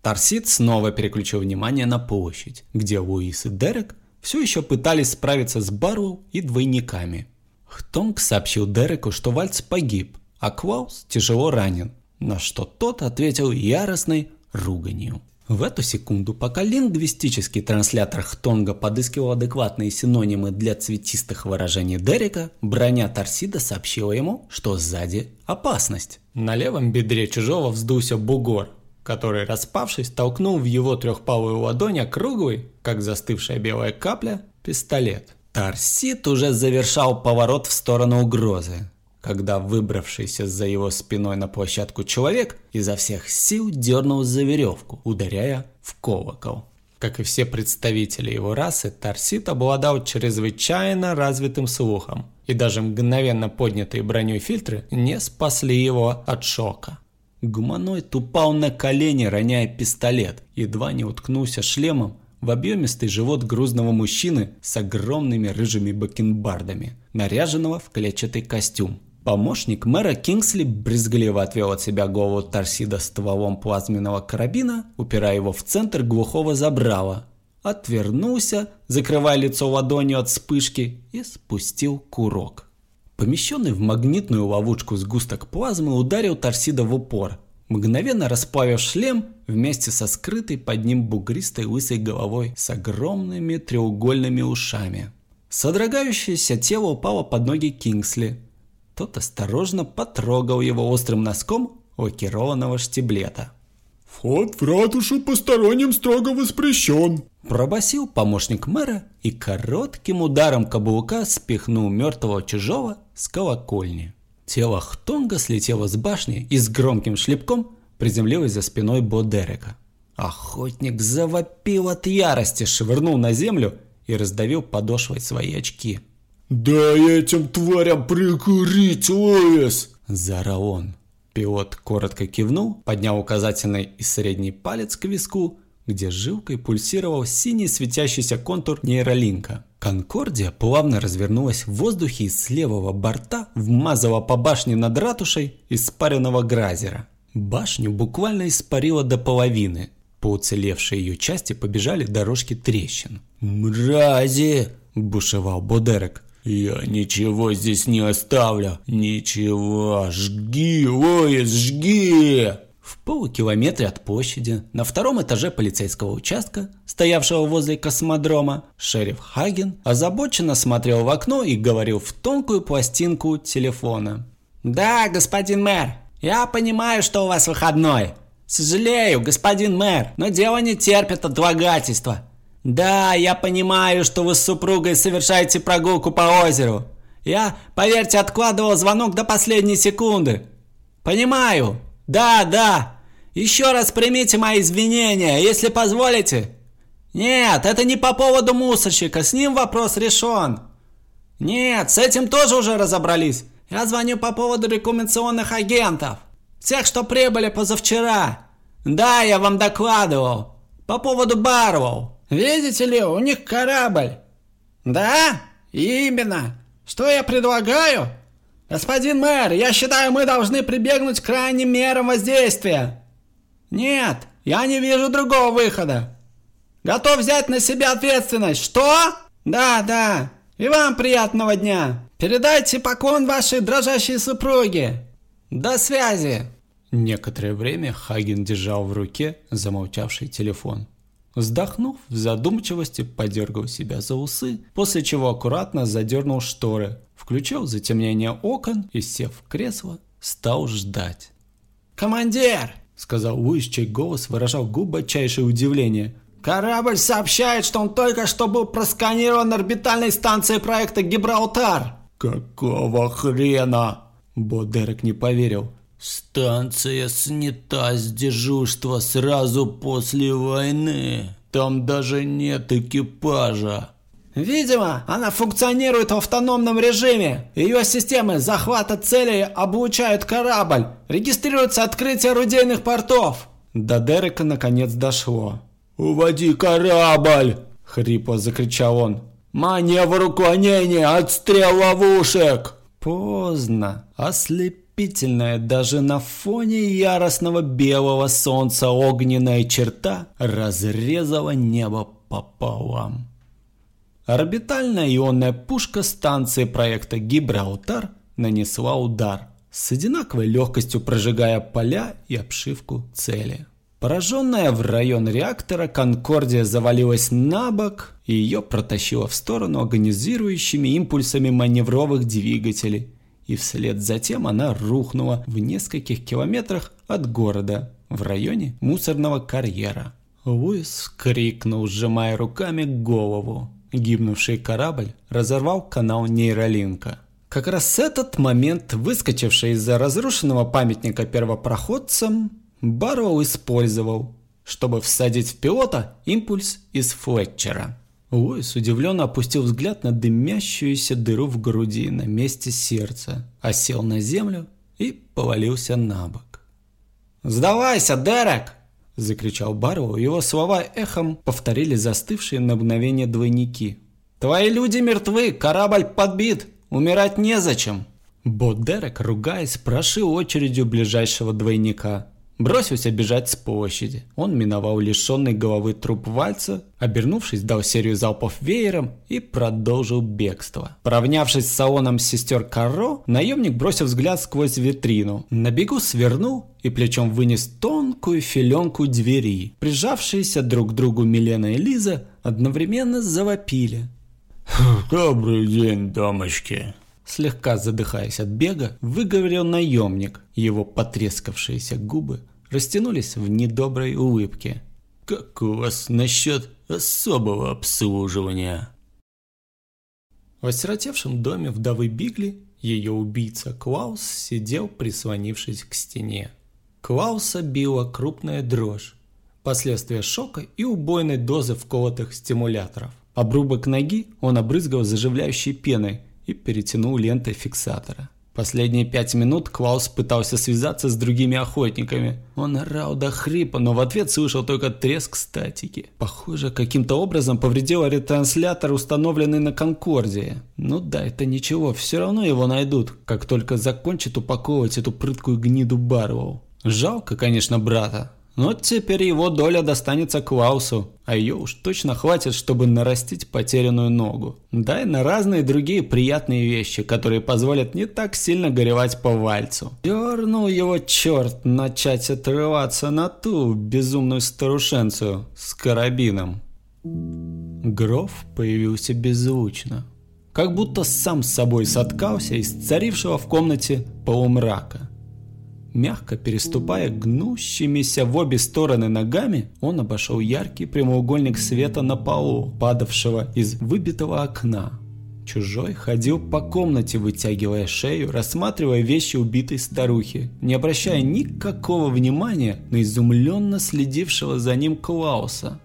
Speaker 2: Тарсит снова переключил внимание на площадь, где Луис и Дерек все еще пытались справиться с Барроу и двойниками. Хтонг сообщил Дереку, что Вальц погиб, а Клаус тяжело ранен, на что тот ответил яростной руганью. В эту секунду, пока лингвистический транслятор Хтонга подыскивал адекватные синонимы для цветистых выражений Дерека, броня Торсида сообщила ему, что сзади опасность. На левом бедре чужого вздулся бугор, который, распавшись, толкнул в его трехпалую ладонь округлый, как застывшая белая капля, пистолет. Торсид уже завершал поворот в сторону угрозы, когда выбравшийся за его спиной на площадку человек изо всех сил дернул за веревку, ударяя в колокол. Как и все представители его расы, Торсит обладал чрезвычайно развитым слухом, и даже мгновенно поднятые броней фильтры не спасли его от шока. Гуманоид упал на колени, роняя пистолет, едва не уткнулся шлемом в объемистый живот грузного мужчины с огромными рыжими бакенбардами, наряженного в клетчатый костюм. Помощник мэра Кингсли брезгливо отвел от себя голову Торсида стволом плазменного карабина, упирая его в центр глухого забрала. Отвернулся, закрывая лицо ладонью от вспышки, и спустил курок. Помещенный в магнитную ловушку сгусток плазмы ударил Торсида в упор, мгновенно расплавив шлем вместе со скрытой под ним бугристой лысой головой с огромными треугольными ушами. Содрогающееся тело упало под ноги Кингсли – тот осторожно потрогал его острым носком лакированного штиблета.
Speaker 5: «Вход в ратушу посторонним строго воспрещен», –
Speaker 2: пробасил помощник мэра и коротким ударом каблука спихнул мертвого чужого с колокольни. Тело Хтонга слетело с башни и с громким шлепком приземлилось за спиной Бодерека. Охотник завопил от ярости, швырнул на землю и раздавил подошвой свои очки –
Speaker 5: «Дай этим тварям прикурить, Луис!»
Speaker 2: – заорал он. Пилот коротко кивнул, поднял указательный и средний палец к виску, где жилкой пульсировал синий светящийся контур нейролинка. Конкордия плавно развернулась в воздухе и с левого борта вмазала по башне над ратушей испаренного гразера. Башню буквально испарило до половины. По уцелевшей ее части побежали дорожки трещин.
Speaker 1: «Мрази!»
Speaker 2: – бушевал Бодерек.
Speaker 1: «Я ничего здесь не оставлю! Ничего! Жги, Лоис, жги!»
Speaker 2: В полукилометре от площади, на втором этаже полицейского участка, стоявшего возле космодрома, шериф Хаген озабоченно смотрел в окно и говорил в тонкую пластинку телефона. «Да, господин мэр, я понимаю, что у вас выходной. Сожалею, господин мэр, но дело не терпит отлагательства. Да, я понимаю, что вы с супругой совершаете прогулку по озеру. Я, поверьте, откладывал звонок до последней секунды. Понимаю. Да, да. Еще раз примите мои извинения, если позволите. Нет, это не по поводу мусорщика, с ним вопрос решен. Нет, с этим тоже уже разобрались. Я звоню по поводу рекомендационных агентов. Тех, что прибыли позавчера. Да, я вам докладывал. По поводу Барвоу. Видите ли, у них корабль. Да, именно. Что я предлагаю? Господин мэр, я считаю, мы должны прибегнуть к крайним мерам воздействия. Нет, я не вижу другого выхода. Готов взять на себя ответственность. Что? Да, да. И вам приятного дня. Передайте поклон вашей дрожащей супруге. До связи. Некоторое время Хаген держал в руке замолчавший телефон. Вздохнув, в задумчивости подергал себя за усы, после чего аккуратно задернул шторы, включил затемнение окон и, сев в кресло, стал ждать.
Speaker 3: «Командир!»
Speaker 2: – сказал Луис, чей голос выражал глубочайшее удивление.
Speaker 3: «Корабль сообщает, что он только что был просканирован орбитальной станцией проекта Гибралтар!»
Speaker 5: «Какого хрена?»
Speaker 2: Бо Дерек не поверил.
Speaker 1: Станция снята с дежурства сразу после войны. Там даже нет экипажа.
Speaker 3: Видимо, она функционирует в автономном режиме. Ее системы захвата целей облучают корабль. Регистрируется открытие орудийных портов.
Speaker 2: До Дерека наконец дошло. «Уводи корабль!» — хрипло закричал он. «Маневр уклонения! Отстрел ловушек!» Поздно. Ослепительная даже на фоне яростного белого солнца огненная черта разрезала небо пополам. Орбитальная ионная пушка станции проекта «Гибралтар» нанесла удар, с одинаковой легкостью прожигая поля и обшивку цели. Пораженная в район реактора, Конкордия завалилась на бок и ее протащило в сторону агонизирующими импульсами маневровых двигателей. И вслед за тем она рухнула в нескольких километрах от города, в районе мусорного карьера. Луис крикнул, сжимая руками голову. Гибнувший корабль разорвал канал нейролинка. Как раз этот момент, выскочивший из-за разрушенного памятника первопроходцам, Барроу использовал, чтобы всадить в пилота импульс из Флетчера. Луис удивленно опустил взгляд на дымящуюся дыру в груди на месте сердца, осел на землю и повалился на бок. «Сдавайся, Дерек!» – закричал Барроу, его слова эхом повторили застывшие на мгновение двойники. «Твои люди мертвы, корабль подбит, умирать незачем!» Бо Дерек, ругаясь, прошил очередью ближайшего двойника – Бросился бежать с площади. Он миновал лишенный головы труп Вальца, обернувшись, дал серию залпов веером и продолжил бегство. Поравнявшись с салоном сестер Карро, наемник бросил взгляд сквозь витрину. На бегу свернул и плечом вынес тонкую филенку двери. Прижавшиеся друг к другу Милена и Лиза одновременно завопили.
Speaker 1: «Добрый день, дамочки!»
Speaker 2: Слегка задыхаясь от бега, выговорил наемник. Его потрескавшиеся губы растянулись в недоброй улыбке.
Speaker 1: «Как у вас насчет особого обслуживания?»
Speaker 2: В осиротевшем доме вдовы Бигли ее убийца Клаус сидел, прислонившись к стене. Клауса била крупная дрожь, последствия шока и убойной дозы вколотых стимуляторов. Обрубок ноги он обрызгал заживляющей пеной и перетянул лентой фиксатора. Последние пять минут Клаус пытался связаться с другими охотниками. Он орал до хрипа, но в ответ слышал только треск статики. Похоже, каким-то образом повредил ретранслятор, установленный на Конкордии. Ну да, это ничего, все равно его найдут, как только закончит упаковывать эту прыткую гниду Барвоу. Жалко, конечно, брата, но теперь его доля достанется Клаусу, а ее уж точно хватит, чтобы нарастить потерянную ногу. Да и на разные другие приятные вещи, которые позволят не так сильно горевать по вальцу. Дернул его черт начать отрываться на ту безумную старушенцию с карабином. Гроф появился беззвучно, как будто сам с собой соткался из царившего в комнате полумрака. Мягко переступая гнущимися в обе стороны ногами, он обошел яркий прямоугольник света на полу, падавшего из выбитого окна. Чужой ходил по комнате, вытягивая шею, рассматривая вещи убитой старухи, не обращая никакого внимания на изумленно следившего за ним Клауса.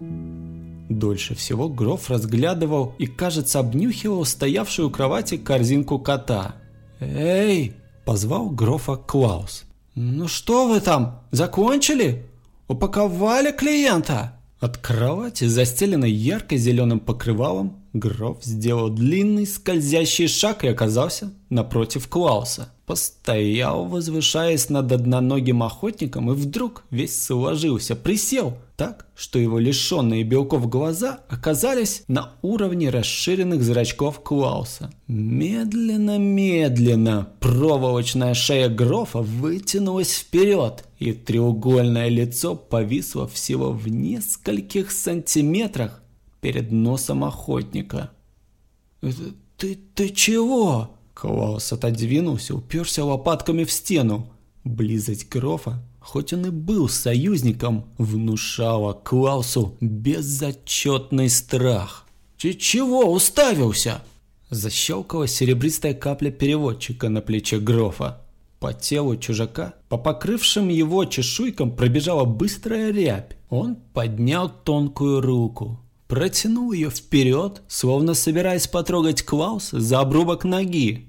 Speaker 2: Дольше всего Гроф разглядывал и, кажется, обнюхивал стоявшую у кровати корзинку кота. «Эй!» – позвал Грофа Клаус. «Ну что вы там, закончили? Упаковали клиента?» От кровати, застеленной ярко-зеленым покрывалом, Гров сделал длинный скользящий шаг и оказался напротив Клауса. Постоял, возвышаясь над одноногим охотником, и вдруг весь сложился, присел так, что его лишенные белков глаза оказались на уровне расширенных зрачков Клауса. Медленно-медленно проволочная шея Грофа вытянулась вперед, и треугольное лицо повисло всего в нескольких сантиметрах перед носом охотника. «Ты, ты чего?» Клаус отодвинулся, уперся лопатками в стену. Близость Грофа, хоть он и был союзником, внушала Клаусу безотчетный страх. «Ты чего уставился?» Защелкала серебристая капля переводчика на плече Грофа. По телу чужака, по покрывшим его чешуйкам пробежала быстрая рябь. Он поднял тонкую руку, протянул ее вперед, словно собираясь потрогать Клауса за обрубок ноги.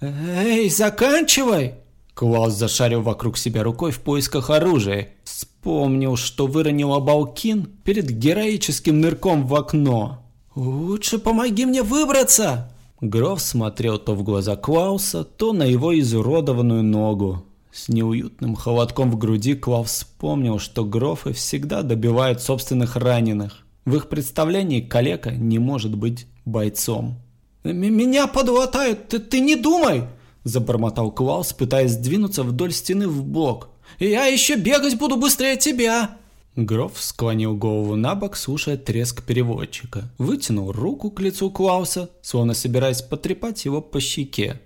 Speaker 2: «Эй, заканчивай!» Клаус зашарил вокруг себя рукой в поисках оружия. Вспомнил, что выронил Абалкин перед героическим нырком в окно.
Speaker 3: «Лучше помоги мне выбраться!»
Speaker 2: Гроф смотрел то в глаза Клауса, то на его изуродованную ногу. С неуютным холодком в груди Клаус вспомнил, что Грофы всегда добивают собственных раненых. В их представлении калека не может быть бойцом.
Speaker 3: «Меня подлатают, ты, ты не думай!»
Speaker 2: Забормотал Клаус, пытаясь сдвинуться вдоль стены в бок.
Speaker 3: «Я еще бегать буду быстрее тебя!»
Speaker 2: Гроф склонил голову на бок, слушая треск переводчика. Вытянул руку к лицу Клауса, словно собираясь потрепать его по щеке.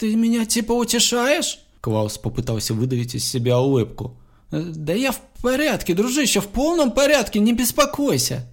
Speaker 3: «Ты меня типа утешаешь?»
Speaker 2: Клаус попытался выдавить из себя улыбку.
Speaker 3: «Да я в порядке, дружище, в полном порядке, не беспокойся!»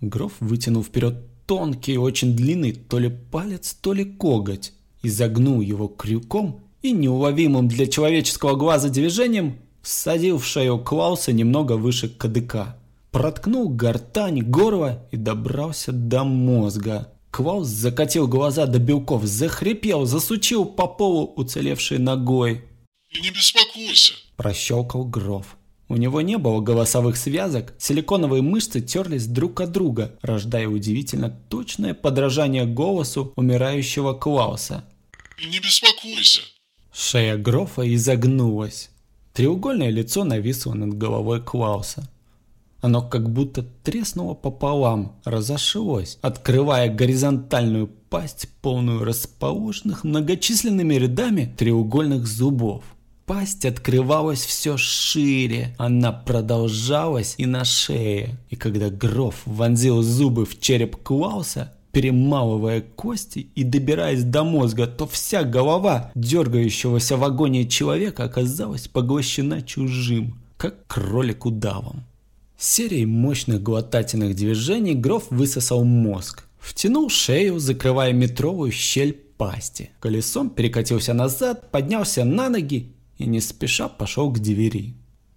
Speaker 2: Гроф вытянул вперед тонкий, очень длинный то ли палец, то ли коготь, изогнул его крюком и неуловимым для человеческого глаза движением всадил в шею Клауса немного выше кадыка. Проткнул гортань, горло и добрался до мозга. Клаус закатил глаза до белков, захрипел, засучил по полу уцелевшей ногой.
Speaker 5: «И не беспокойся», –
Speaker 2: прощелкал Гров. У него не было голосовых связок, силиконовые мышцы терлись друг от друга, рождая удивительно точное подражание голосу умирающего Клауса.
Speaker 5: «И не беспокойся».
Speaker 2: Шея Грофа изогнулась. Треугольное лицо нависло над головой Клауса. Оно как будто треснуло пополам, разошлось, открывая горизонтальную пасть, полную расположенных многочисленными рядами треугольных зубов. Пасть открывалась все шире, она продолжалась и на шее. И когда Гроф вонзил зубы в череп Клауса, перемалывая кости и добираясь до мозга, то вся голова дергающегося в агонии человека оказалась поглощена чужим, как кролик удавом. Серией мощных глотательных движений Гроф высосал мозг, втянул шею, закрывая метровую щель пасти. Колесом перекатился назад, поднялся на ноги и не спеша пошел к двери.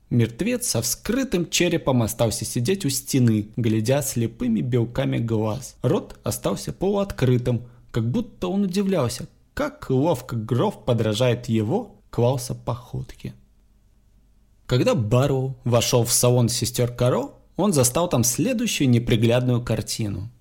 Speaker 2: Мертвец со вскрытым черепом остался сидеть у стены, глядя слепыми белками глаз. Рот остался полуоткрытым, как будто он удивлялся, как ловко Гров подражает его, Клауса, походке. Когда Барроу вошел в салон сестер Каро, он застал там следующую неприглядную картину.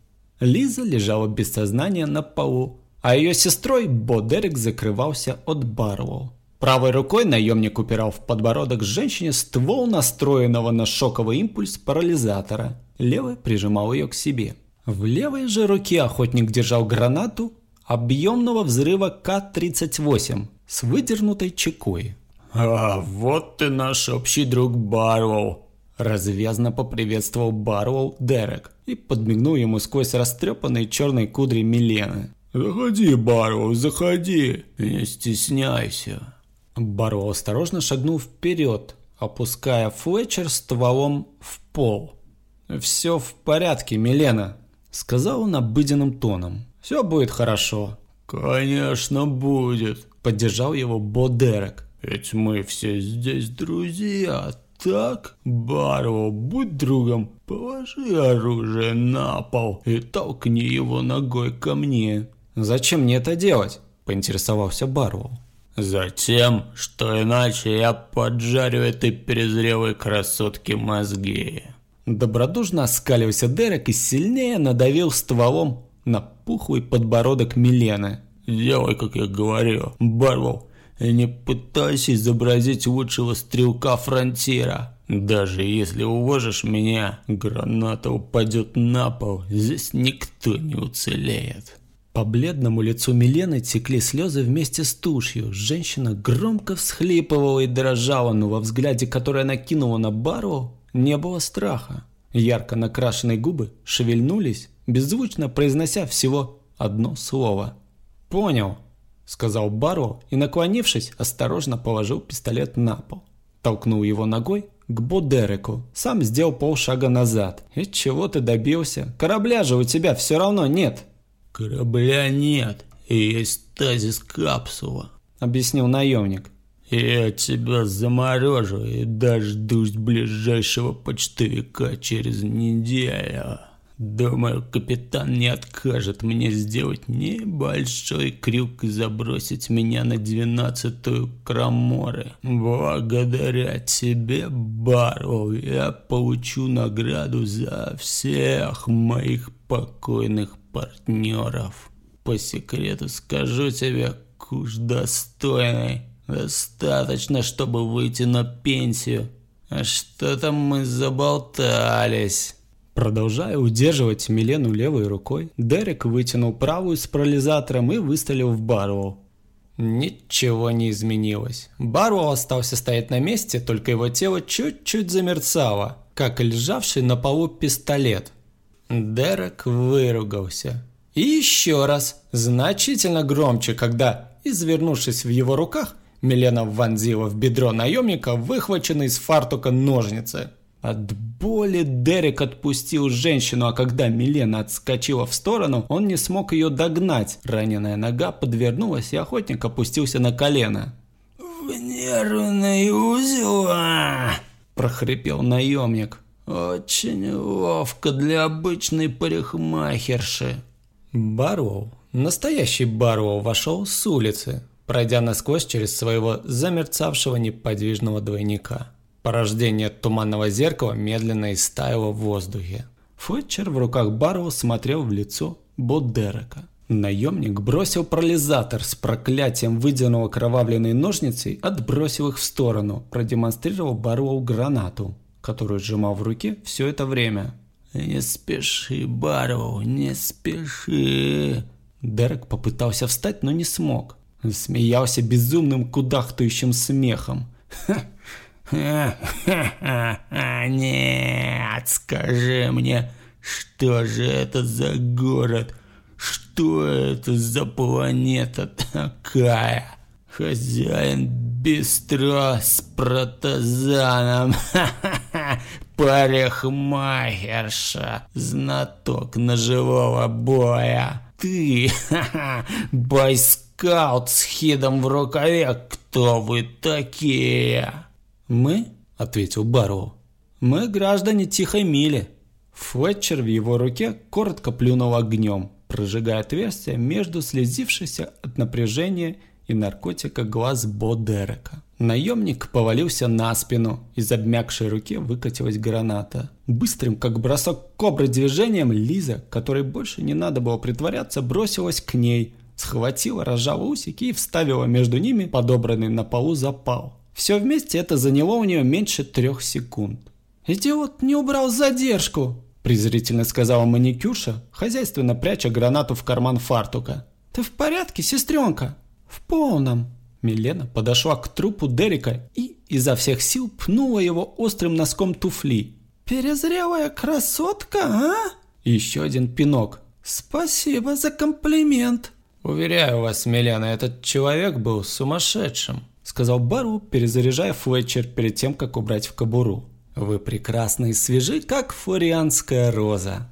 Speaker 2: Лиза лежала без сознания на полу, а ее сестрой Бо Дерек закрывался от Барроу. Правой рукой наемник упирал в подбородок женщине ствол настроенного на шоковый импульс парализатора. Левой прижимал ее к себе. В левой же руке охотник держал гранату объемного взрыва К-38 с выдернутой чекой.
Speaker 1: «А, вот ты наш общий друг Барвелл!»
Speaker 2: Развязно поприветствовал Барвелл Дерек и подмигнул ему сквозь растрепанные черные кудри Милены.
Speaker 1: «Заходи, Барвелл, заходи, не стесняйся!»
Speaker 2: Баро осторожно шагнул вперед, опуская Флетчер стволом в пол. «Все в порядке, Милена», — сказал он обыденным тоном. «Все будет хорошо».
Speaker 1: «Конечно будет», —
Speaker 2: поддержал его Бо Дерек.
Speaker 1: «Ведь мы все здесь друзья, так? Баро, будь другом, положи оружие на пол и толкни его ногой ко мне».
Speaker 2: «Зачем мне это делать?» – поинтересовался Барроу.
Speaker 1: Затем, что иначе я поджарю этой перезрелой красотке мозги.
Speaker 2: Добродушно оскалился Дерек и сильнее надавил стволом на пухлый подбородок Милены.
Speaker 1: «Делай, как я говорю, Барвел, и не пытайся изобразить лучшего стрелка фронтира. Даже если уложишь меня, граната упадет на пол, здесь никто не уцелеет».
Speaker 2: По бледному лицу Милены текли слезы вместе с тушью. Женщина громко всхлипывала и дрожала, но во взгляде, который она кинула на Бару, не было страха. Ярко накрашенные губы шевельнулись, беззвучно произнося всего одно слово. «Понял», — сказал Бару и, наклонившись, осторожно положил пистолет на пол. Толкнул его ногой к Бодереку. Сам сделал полшага назад. «И чего ты добился? Корабля же у тебя все равно нет!»
Speaker 1: «Корабля нет, есть тазис капсула», —
Speaker 2: объяснил наемник.
Speaker 1: «Я тебя заморожу и дождусь ближайшего почтовика через неделю». Думаю, капитан не откажет мне сделать небольшой крюк и забросить меня на двенадцатую Краморы. Благодаря тебе, Барроу, я получу награду за всех моих покойных партнеров. По секрету скажу тебе, куш достойный. Достаточно, чтобы выйти на пенсию. А что-то мы заболтались.
Speaker 2: Продолжая удерживать Милену левой рукой, Дерек вытянул правую с парализатором и выстрелил в Барроу. Ничего не изменилось. Барроу остался стоять на месте, только его тело чуть-чуть замерцало, как лежавший на полу пистолет. Дерек выругался. И еще раз, значительно громче, когда, извернувшись в его руках, Милена вонзила в бедро наемника выхваченные из фартука ножницы. От боли Дерек отпустил женщину, а когда Милена отскочила в сторону, он не смог ее догнать. Раненая нога подвернулась, и охотник опустился на колено.
Speaker 1: «В нервный узел!» – прохрипел наемник. «Очень ловко для обычной парикмахерши».
Speaker 2: Барроу, настоящий Барроу, вошел с улицы, пройдя насквозь через своего замерцавшего неподвижного двойника. Порождение туманного зеркала медленно истаяло в воздухе. Флетчер в руках Барроу смотрел в лицо Бодерека. Наемник бросил парализатор с проклятием, выдернул окровавленные ножницы, отбросил их в сторону, продемонстрировал Барроу гранату, которую сжимал в руке все это время.
Speaker 1: «Не спеши, Барроу, не спеши!»
Speaker 2: Дерек попытался встать, но не смог. Смеялся безумным кудахтающим смехом.
Speaker 1: «Ха! Нет, скажи мне, что же это за город? Что это за планета такая? Хозяин бистро с протазаном. Парикмахерша, знаток ножевого боя. Ты, бойскаут с хидом в рукаве, кто вы такие?
Speaker 2: «Мы?» – ответил Барроу. «Мы граждане Тихой Мили». Флетчер в его руке коротко плюнул огнем, прожигая отверстие между слезившихся от напряжения и наркотика глаз Бо Дерека. Наемник повалился на спину, из обмякшей руки выкатилась граната. Быстрым, как бросок кобры движением, Лиза, которой больше не надо было притворяться, бросилась к ней, схватила, разжала усики и вставила между ними подобранный на полу запал. Все вместе это заняло у нее меньше трех секунд.
Speaker 3: «Идиот не убрал задержку!» презрительно сказала маникюрша, хозяйственно пряча гранату в карман фартука. «Ты в порядке, сестренка?» «В полном». Милена подошла к трупу Дерека и изо всех сил пнула его острым носком туфли. «Перезрелая красотка, а?» Еще один пинок. «Спасибо за комплимент».
Speaker 2: «Уверяю вас, Милена, этот человек был сумасшедшим», сказал Бару, перезаряжая Флетчер перед тем, как убрать в кобуру. «Вы прекрасны и свежи, как флорианская роза».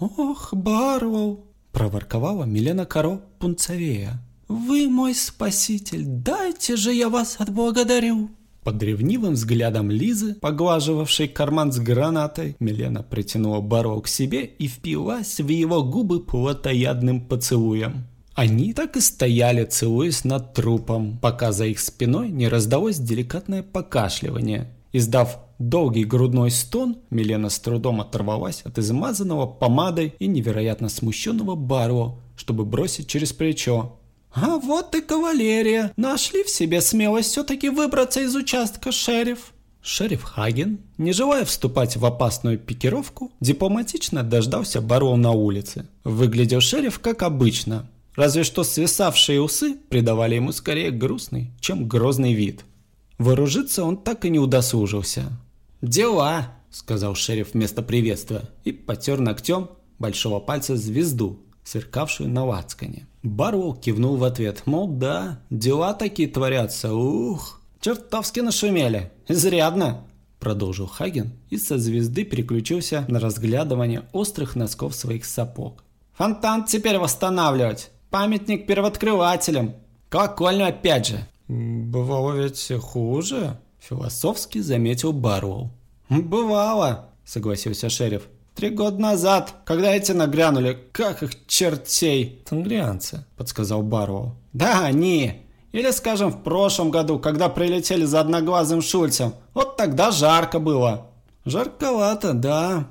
Speaker 3: «Ох, Барроу!» – проворковала Милена Каро Пунцовея. «Вы мой спаситель, дайте же я вас отблагодарю!»
Speaker 2: Под ревнивым взглядом Лизы, поглаживавшей карман с гранатой, Милена притянула Баро к себе и впилась в его губы плотоядным поцелуем. Они так и стояли, целуясь над трупом, пока за их спиной не раздалось деликатное покашливание. Издав долгий грудной стон, Милена с трудом оторвалась от измазанного помадой и невероятно смущенного Баро, чтобы бросить через плечо.
Speaker 3: «А вот и кавалерия! Нашли в себе смелость все-таки выбраться из участка, шериф!»
Speaker 2: Шериф Хаген, не желая вступать в опасную пикировку, дипломатично дождался Баро на улице. Выглядел шериф как обычно, Разве что свисавшие усы придавали ему скорее грустный, чем грозный вид. Вооружиться он так и не удосужился. «Дела!» – сказал шериф вместо приветствия и потер ногтем большого пальца звезду, сверкавшую на лацкане. Барвол кивнул в ответ, мол, да, дела такие творятся, ух, чертовски нашумели, изрядно, продолжил Хаген и со звезды переключился на разглядывание острых носков своих сапог. Фонтан теперь восстанавливать. Памятник первооткрывателям. Колокольню опять же.
Speaker 1: Бывало ведь хуже,
Speaker 2: философски заметил Барроу. Бывало, согласился шериф. Три года назад, когда эти нагрянули, как их чертей.
Speaker 1: Тангрианцы, подсказал Барроу.
Speaker 2: Да, они. Или, скажем, в прошлом году, когда прилетели за одноглазым Шульцем. Вот тогда жарко было. Жарковато, да.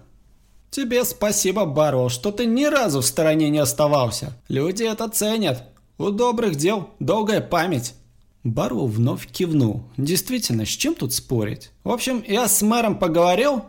Speaker 2: Тебе спасибо, Барроу, что ты ни разу в стороне не оставался. Люди это ценят. У добрых дел долгая память. Барроу вновь кивнул. Действительно, с чем тут спорить? В общем, я с мэром поговорил,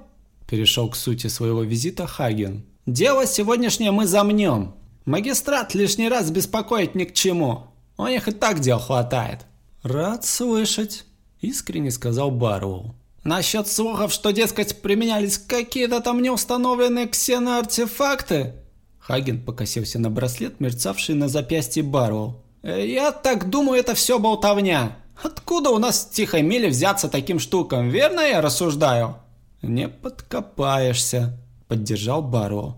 Speaker 2: перешел к сути своего визита Хаген. Дело сегодняшнее мы замнем. Магистрат лишний раз беспокоить ни к чему. У них и так дел хватает. Рад слышать, искренне сказал Барроу. Насчет слухов, что, дескать, применялись какие-то там неустановленные ксеноартефакты? Хаген покосился на браслет, мерцавший на запястье Барроу. «Я так думаю, это все болтовня. Откуда у нас в Тихой Миле взяться таким штукам, верно я рассуждаю?» «Не подкопаешься», — поддержал Баро.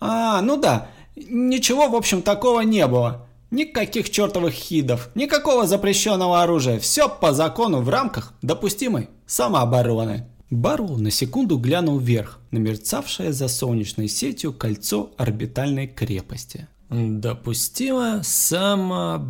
Speaker 2: «А, ну да, ничего, в общем, такого не было. Никаких чертовых хидов, никакого запрещенного оружия. Все по закону в рамках допустимой самообороны». Барроу на секунду глянул вверх на мерцавшее за солнечной сетью кольцо орбитальной крепости.
Speaker 1: Допустима самооборона.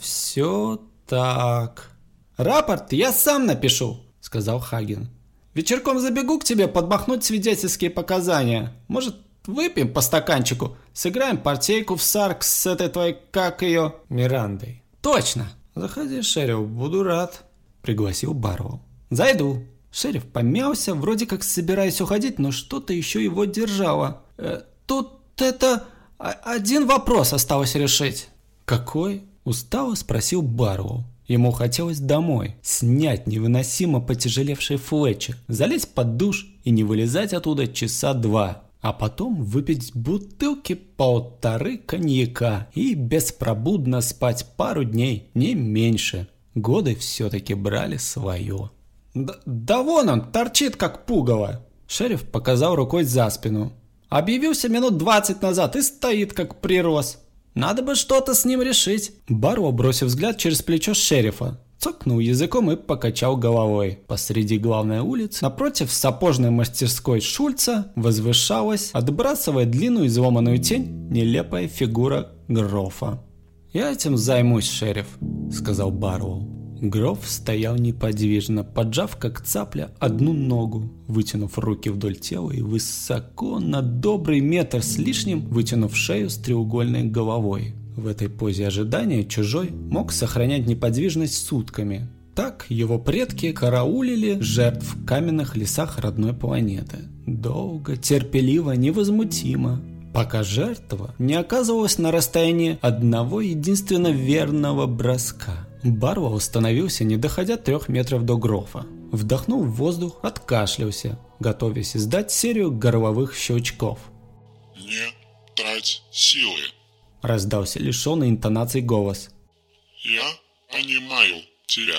Speaker 1: Все так.
Speaker 2: Рапорт я сам напишу, сказал Хаген. Вечерком забегу к тебе подмахнуть свидетельские показания. Может, выпьем по стаканчику? Сыграем партейку в сарк с этой твоей, как ее?
Speaker 1: Мирандой.
Speaker 2: Точно.
Speaker 1: Заходи, шериф, буду рад. Пригласил Барвелл.
Speaker 2: Зайду. Шериф помялся, вроде как собираясь уходить, но что-то еще его держало. Э, тут это... «Один вопрос осталось решить».
Speaker 1: «Какой?» – устало спросил Барроу. Ему хотелось домой, снять невыносимо потяжелевший Флетчер, залезть под душ и не вылезать оттуда часа два, а потом выпить бутылки полторы коньяка и беспробудно спать пару дней, не меньше. Годы все-таки брали свое.
Speaker 2: Да, да вон он, торчит как пугало. Шериф показал рукой за спину. Объявился минут 20 назад и стоит как прирос. Надо бы что-то с ним решить. Баро, бросив взгляд через плечо шерифа, цокнул языком и покачал головой. Посреди главной улицы, напротив сапожной мастерской Шульца, возвышалась, отбрасывая длинную изломанную тень, нелепая фигура Грофа. «Я этим займусь, шериф», — сказал Барроу. Гров стоял неподвижно, поджав как цапля одну ногу, вытянув руки вдоль тела и высоко на добрый метр с лишним вытянув шею с треугольной головой. В этой позе ожидания чужой мог сохранять неподвижность сутками. Так его предки караулили жертв в каменных лесах родной планеты. Долго, терпеливо, невозмутимо, пока жертва не оказывалась на расстоянии одного единственно верного броска – Барва остановился, не доходя трех метров до Грофа. Вдохнул в воздух, откашлялся, готовясь издать серию горловых щелчков.
Speaker 6: «Не трать силы», –
Speaker 2: раздался лишенный интонаций голос.
Speaker 6: «Я понимаю тебя».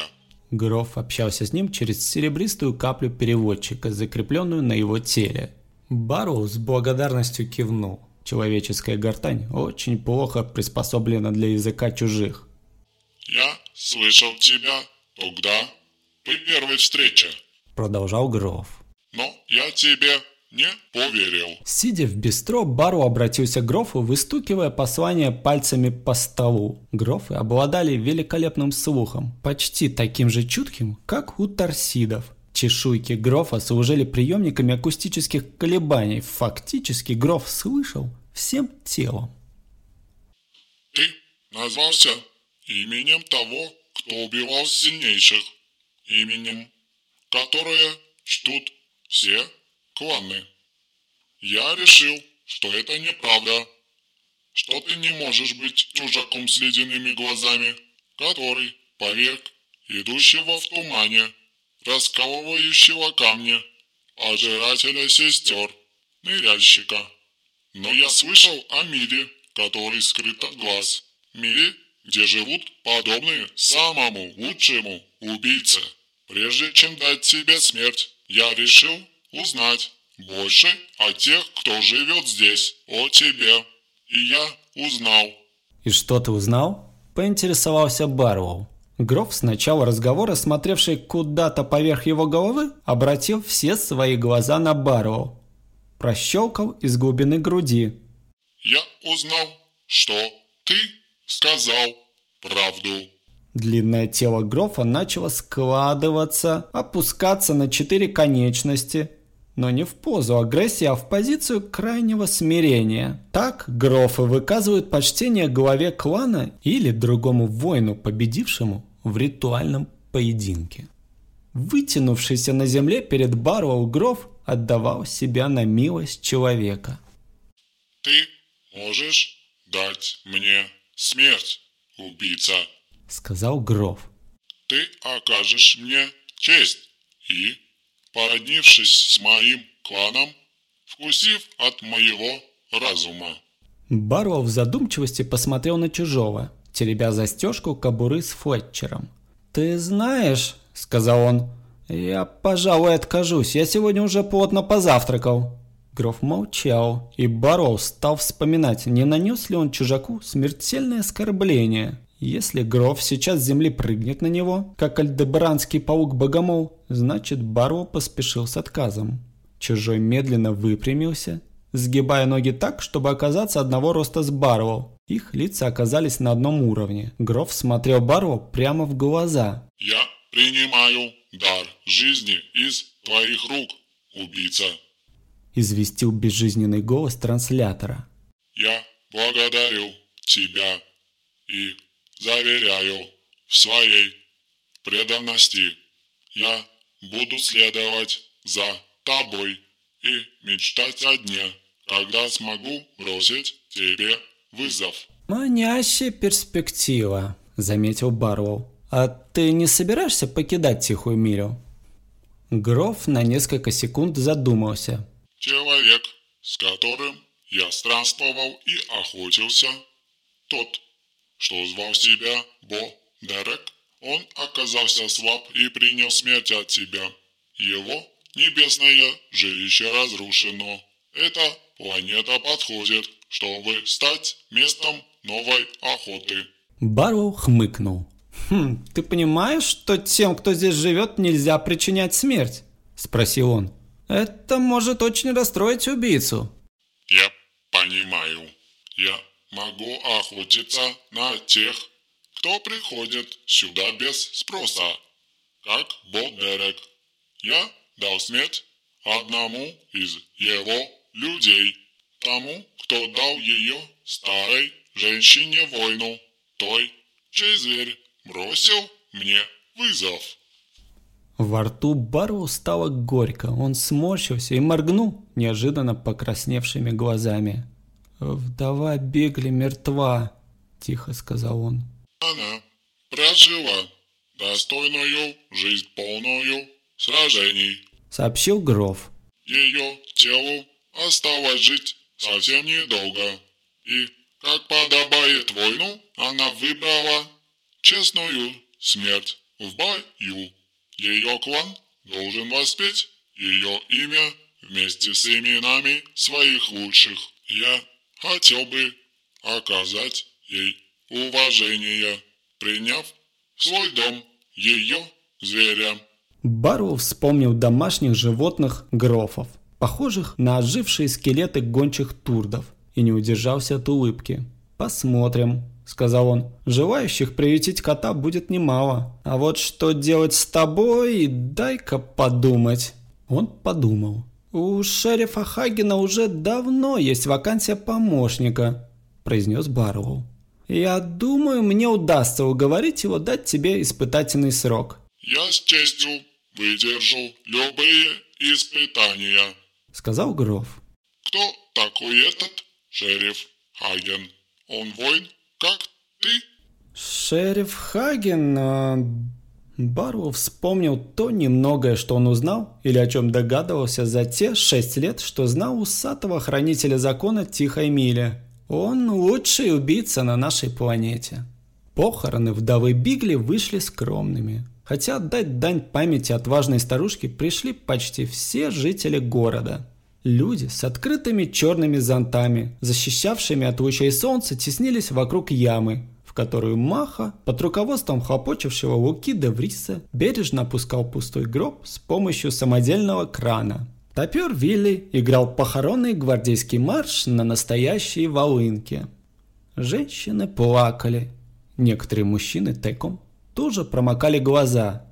Speaker 2: Гроф общался с ним через серебристую каплю переводчика, закрепленную на его теле. Барроу с благодарностью кивнул. Человеческая гортань очень плохо приспособлена для языка чужих.
Speaker 6: «Я слышал тебя тогда, при первой встрече», —
Speaker 2: продолжал Гров.
Speaker 6: «Но я тебе не поверил».
Speaker 2: Сидя в бистро, Бару обратился к Грофу, выстукивая послание пальцами по столу. Грофы обладали великолепным слухом, почти таким же чутким, как у торсидов. Чешуйки Грофа служили приемниками акустических колебаний. Фактически Гроф слышал всем телом.
Speaker 6: «Ты назвался именем того, кто убивал сильнейших, именем, которое чтут все кланы. Я решил, что это неправда, что ты не можешь быть чужаком с ледяными глазами, который поверг идущего в тумане, раскалывающего камни, ожирателя сестер, ныряльщика. Но я слышал о мире, который скрыт от глаз, мире, где живут подобные самому лучшему убийце. Прежде чем дать тебе смерть, я решил узнать больше о тех, кто живет здесь, о тебе. И я узнал.
Speaker 2: И что ты узнал? Поинтересовался Барроу. Гроф с начала разговора, смотревший куда-то поверх его головы, обратил все свои глаза на Барроу. прощелкал из глубины груди.
Speaker 6: Я узнал, что ты сказал правду.
Speaker 2: Длинное тело Грофа начало складываться, опускаться на четыре конечности, но не в позу агрессии, а в позицию крайнего смирения. Так Грофы выказывают почтение главе клана или другому воину, победившему в ритуальном поединке. Вытянувшийся на земле перед Барроу Гроф отдавал себя на милость человека.
Speaker 6: Ты можешь дать мне смерть, убийца?
Speaker 2: Сказал Гроф.
Speaker 6: Ты окажешь мне честь и, породнившись с моим кланом, вкусив от моего разума.
Speaker 2: Барроу в задумчивости посмотрел на чужого, теребя застежку кобуры с Флетчером. «Ты знаешь, — сказал он, — я, пожалуй, откажусь, я сегодня уже плотно позавтракал». Гроф молчал, и Барроу стал вспоминать, не нанес ли он чужаку смертельное оскорбление. Если Гроф сейчас с земли прыгнет на него, как альдебранский паук-богомол, значит Барроу поспешил с отказом. Чужой медленно выпрямился, сгибая ноги так, чтобы оказаться одного роста с Барроу. Их лица оказались на одном уровне. Гроф смотрел Барроу прямо в глаза.
Speaker 6: Я принимаю дар жизни из твоих рук, убийца.
Speaker 2: Известил безжизненный голос транслятора.
Speaker 6: Я благодарю тебя и заверяю в своей преданности. Я буду следовать за тобой и мечтать о дне, когда смогу бросить тебе вызов.
Speaker 2: «Манящая перспектива», — заметил Барроу. «А ты не собираешься покидать Тихую Милю?» Гроф на несколько секунд задумался.
Speaker 6: Человек, с которым я странствовал и охотился, тот, что звал себя Бо Дерек, он оказался слаб и принял смерть от тебя. Его небесное жилище разрушено. Эта планета подходит, чтобы стать местом новой охоты.
Speaker 2: Барроу хмыкнул. «Хм, ты понимаешь, что тем, кто здесь живет, нельзя причинять смерть?» – спросил он. «Это может очень расстроить убийцу».
Speaker 6: Я понимаю. Я могу охотиться на тех, кто приходит сюда без спроса, как Бог Дерек. Я дал смерть одному из его людей, тому, кто дал ее старой женщине-войну, той, чей зверь бросил мне вызов.
Speaker 2: Во рту Барроу стало горько, он сморщился и моргнул неожиданно покрасневшими глазами. «Вдова Бегли мертва», – тихо сказал он.
Speaker 6: Она прожила достойную жизнь полную сражений.
Speaker 2: Сообщил Гров.
Speaker 6: Ее телу осталось жить совсем недолго. И, как подобает войну, она выбрала честную смерть в бою. Ее клан должен воспеть ее имя вместе с именами своих лучших. Я хотел бы оказать ей уважение, приняв в свой дом ее зверя.
Speaker 2: Барроу вспомнил домашних животных грофов, похожих на ожившие скелеты гончих турдов, и не удержался от улыбки. «Посмотрим», — сказал он. «Желающих приютить кота будет немало. А вот что делать с тобой, дай-ка подумать». Он подумал. «У шерифа Хагена уже давно есть вакансия помощника», – произнес Барроу. «Я думаю, мне удастся уговорить его дать тебе испытательный срок».
Speaker 6: Я с честью выдержу любые испытания.
Speaker 2: Сказал Гров.
Speaker 6: Кто такой этот шериф Хаген? Он воин, как ты?
Speaker 2: Шериф Хаген... А... Барроу вспомнил то немногое, что он узнал, или о чем догадывался за те шесть лет, что знал усатого хранителя закона Тихой Мили. Он лучший убийца на нашей планете. Похороны вдовы Бигли вышли скромными. Хотя отдать дань памяти отважной старушке пришли почти все жители города. Люди с открытыми черными зонтами, защищавшими от лучей солнца, теснились вокруг ямы, в которую Маха, под руководством хлопочевшего Луки де Вриса, бережно опускал пустой гроб с помощью самодельного крана. Топер Вилли играл похоронный гвардейский марш на настоящей волынке. Женщины плакали. Некоторые мужчины тайком тоже промокали глаза.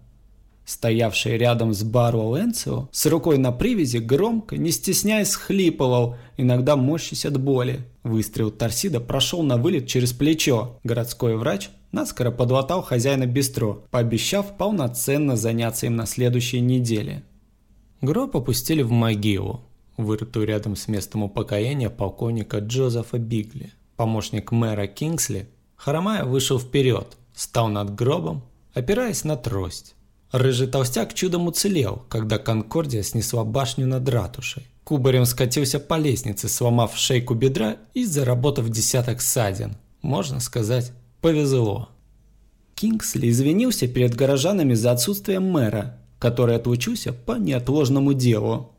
Speaker 2: Стоявший рядом с Баруэлл Энцио с рукой на привязи громко, не стесняясь, схлипывал, иногда морщась от боли. Выстрел торсида прошел на вылет через плечо. Городской врач наскоро подлатал хозяина бистро, пообещав полноценно заняться им на следующей неделе. Гроб опустили в могилу, вырытую рядом с местом упокоения полковника Джозефа Бигли. Помощник мэра Кингсли, хромая, вышел вперед, стал над гробом, опираясь на трость. Рыжий толстяк чудом уцелел, когда Конкордия снесла башню над ратушей. Кубарем скатился по лестнице, сломав шейку бедра и заработав десяток ссадин. Можно сказать, повезло. Кингсли извинился перед горожанами за отсутствие мэра, который отлучился по неотложному делу.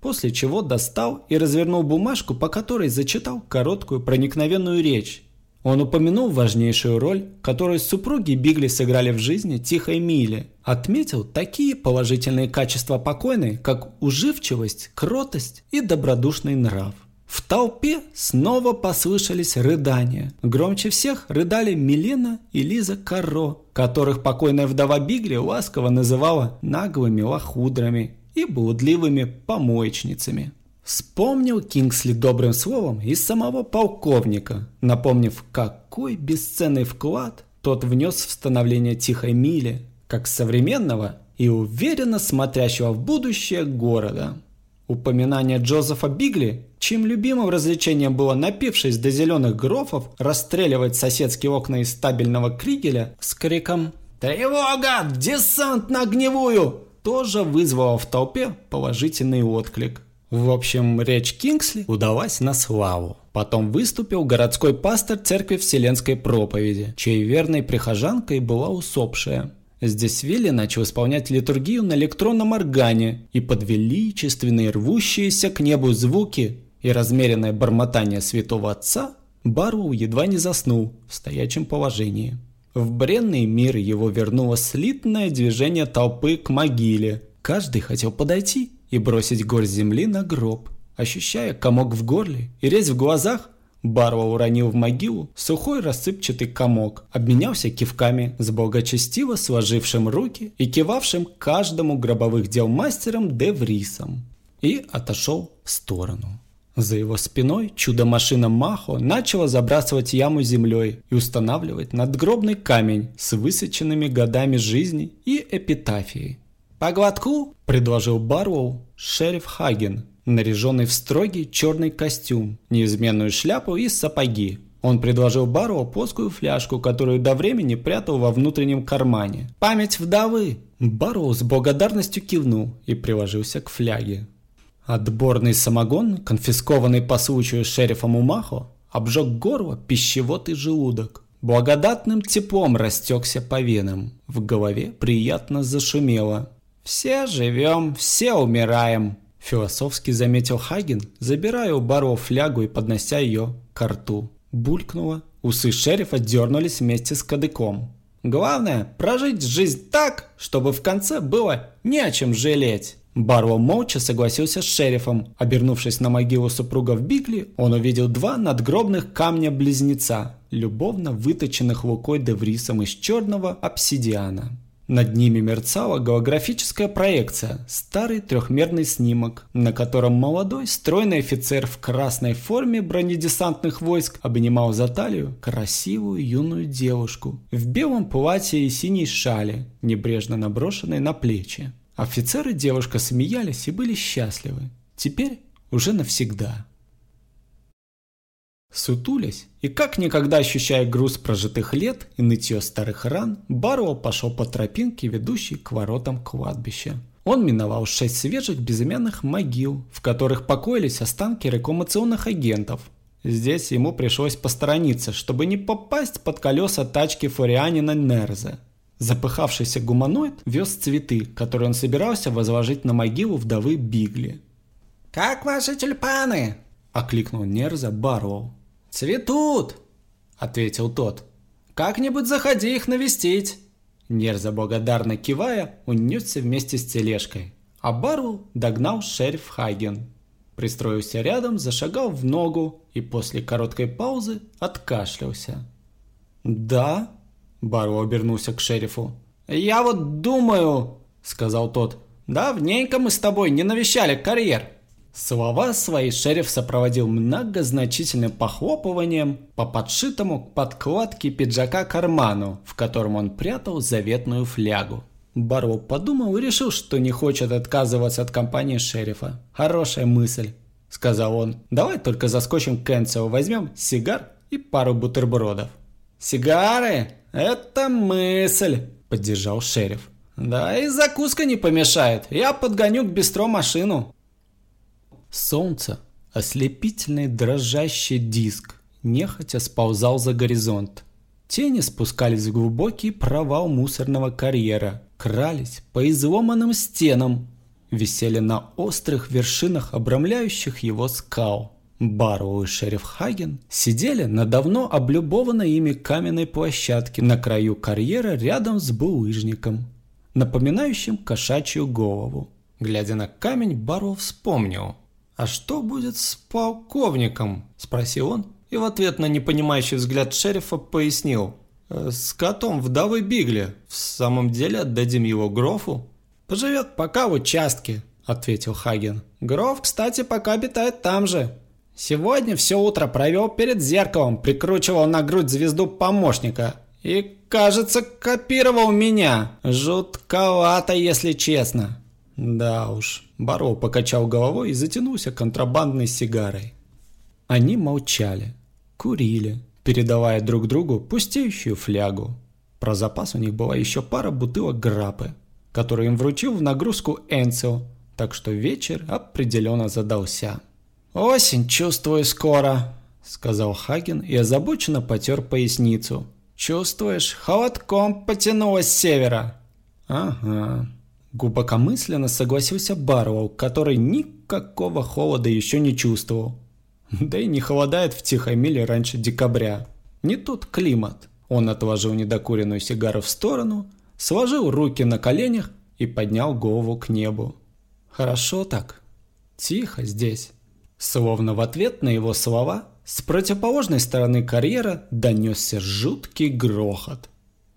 Speaker 2: После чего достал и развернул бумажку, по которой зачитал короткую проникновенную речь. Он упомянул важнейшую роль, которую супруги Бигли сыграли в жизни Тихой Мили. Отметил такие положительные качества покойной, как уживчивость, кротость и добродушный нрав. В толпе снова послышались рыдания. Громче всех рыдали Милена и Лиза Карро, которых покойная вдова Бигли ласково называла наглыми лохудрами и блудливыми помоечницами. Вспомнил Кингсли добрым словом и самого полковника, напомнив, какой бесценный вклад тот внес в становление Тихой Мили, как современного и уверенно смотрящего в будущее города. Упоминание Джозефа Бигли, чьим любимым развлечением было, напившись до зеленых грофов, расстреливать соседские окна из стабильного кригеля с криком «Тревога! Десант на огневую!» тоже вызвало в толпе положительный отклик. В общем, речь Кингсли удалась на славу. Потом выступил городской пастор церкви Вселенской проповеди, чьей верной прихожанкой была усопшая. Здесь Вилли начал исполнять литургию на электронном органе, и под величественные рвущиеся к небу звуки и размеренное бормотание святого отца Бару едва не заснул в стоячем положении. В бренный мир его вернуло слитное движение толпы к могиле. Каждый хотел подойти и бросить горсть земли на гроб. Ощущая комок в горле и резь в глазах, Барва уронил в могилу сухой рассыпчатый комок, обменялся кивками с благочестиво сложившим руки и кивавшим каждому гробовых дел мастером Деврисом и отошел в сторону. За его спиной чудо-машина Махо начала забрасывать яму землей и устанавливать надгробный камень с высеченными годами жизни и эпитафией. «По глотку?» – предложил Барвоу шериф Хаген, наряженный в строгий черный костюм, неизменную шляпу и сапоги. Он предложил Бару плоскую фляжку, которую до времени прятал во внутреннем кармане. «Память вдовы!» Барроу с благодарностью кивнул и приложился к фляге. Отборный самогон, конфискованный по случаю шерифом Умахо, обжег горло, пищевод и желудок. Благодатным теплом растекся по венам. В голове приятно зашумело. «Все живем, все умираем», Философски заметил Хаген, забирая у Баро флягу и поднося ее к рту. Булькнуло. Усы шерифа дернулись вместе с кадыком. Главное – прожить жизнь так, чтобы в конце было не о чем жалеть. Баро молча согласился с шерифом. Обернувшись на могилу супруга в Бигли, он увидел два надгробных камня-близнеца, любовно выточенных Лукой Деврисом из черного обсидиана. Над ними мерцала голографическая проекция, старый трехмерный снимок, на котором молодой стройный офицер в красной форме бронедесантных войск обнимал за талию красивую юную девушку в белом платье и синей шале, небрежно наброшенной на плечи. Офицер и девушка смеялись и были счастливы. Теперь уже навсегда. Сутулясь и как никогда ощущая груз прожитых лет и нытье старых ран, Барроу пошел по тропинке, ведущей к воротам кладбища. Он миновал шесть свежих безымянных могил, в которых покоились останки рекламационных агентов. Здесь ему пришлось посторониться, чтобы не попасть под колеса тачки Форианина Нерзе. Запыхавшийся гуманоид вез цветы, которые он собирался возложить на могилу вдовы Бигли.
Speaker 3: «Как ваши тюльпаны?» – окликнул Нерза Барроу.
Speaker 2: «Цветут!» – ответил тот. «Как-нибудь заходи их навестить!» Нерза, благодарно кивая, унесся вместе с тележкой. А Барвелл догнал шериф Хаген. Пристроился рядом, зашагал в ногу и после короткой паузы откашлялся. «Да?» – Барвелл обернулся к шерифу. «Я вот думаю», – сказал тот, – «давненько мы с тобой не навещали карьер». Слова свои шериф сопроводил многозначительным похлопыванием по подшитому к подкладке пиджака карману, в котором он прятал заветную флягу. Барроу подумал и решил, что не хочет отказываться от компании шерифа. «Хорошая мысль», — сказал он. «Давай только заскочим к Энцио, возьмем сигар и пару бутербродов». «Сигары? Это мысль», — поддержал шериф. «Да и закуска не помешает. Я подгоню к бистро машину». Солнце, ослепительный дрожащий диск, нехотя сползал за горизонт. Тени спускались в глубокий провал мусорного карьера, крались по изломанным стенам, висели на острых вершинах обрамляющих его скал. Барроу и шериф Хаген сидели на давно облюбованной ими каменной площадке на краю карьера рядом с булыжником, напоминающим кошачью голову. Глядя на камень, Барроу вспомнил. «А что будет с полковником?» – спросил он, и в ответ на непонимающий взгляд шерифа пояснил. «Э, «С котом вдовы Бигли. В самом деле отдадим его Грофу?» «Поживет пока в участке», – ответил Хаген. «Гроф, кстати, пока обитает там же. Сегодня все утро провел перед зеркалом, прикручивал на грудь звезду помощника. И, кажется, копировал меня. Жутковато, если честно». «Да уж», – Баро покачал головой и затянулся контрабандной сигарой. Они молчали, курили, передавая друг другу пустеющую флягу. Про запас у них была еще пара бутылок грапы, которую им вручил в нагрузку Энцио, так что вечер определенно задался. «Осень чувствую скоро», — сказал Хаген и озабоченно потер поясницу. «Чувствуешь, холодком потянулось с севера». «Ага», Глубокомысленно согласился Барроу, который никакого холода еще не чувствовал. Да и не холодает в Тихой Миле раньше декабря. Не тот климат. Он отложил недокуренную сигару в сторону, сложил руки на коленях и поднял голову к небу. Хорошо так. Тихо здесь. Словно в ответ на его слова, с противоположной стороны карьера донесся жуткий грохот.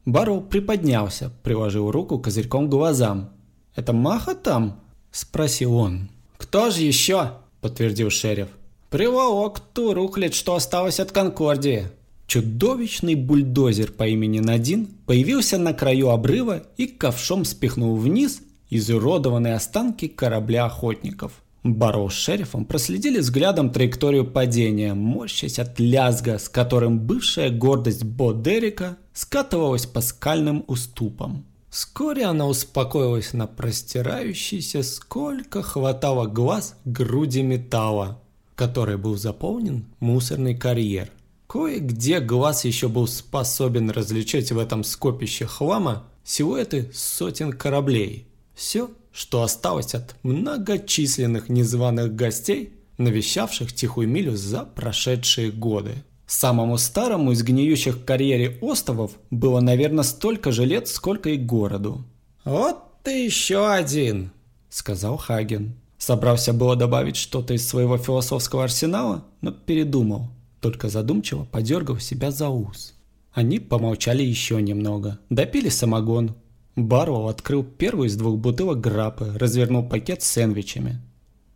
Speaker 2: Барроу приподнялся, приложил руку козырьком к глазам. «Это Маха там?» – спросил он. «Кто же еще?» – подтвердил шериф. Приволок ту рухлядь, что осталось от Конкордии. Чудовищный бульдозер по имени Надин появился на краю обрыва и ковшом спихнул вниз изуродованные останки корабля охотников. Барроу с шерифом проследили взглядом траекторию падения, морщась от лязга, с которым бывшая гордость Бо Дерека скатывалась по скальным уступам. Вскоре она успокоилась на простирающейся, сколько хватало глаз груди металла, которой был заполнен мусорный карьер. Кое-где глаз еще был способен различать в этом скопище хлама силуэты сотен кораблей. Все, что осталось от многочисленных незваных гостей, навещавших Тихую Милю за прошедшие годы. Самому старому из гниющих карьере островов было, наверное, столько же лет, сколько и городу. «Вот ты еще один», — сказал Хаген. Собрался было добавить что-то из своего философского арсенала, но передумал, только задумчиво подергал себя за ус. Они помолчали еще немного, допили самогон. Барвал открыл первую из двух бутылок грапы, развернул пакет с сэндвичами.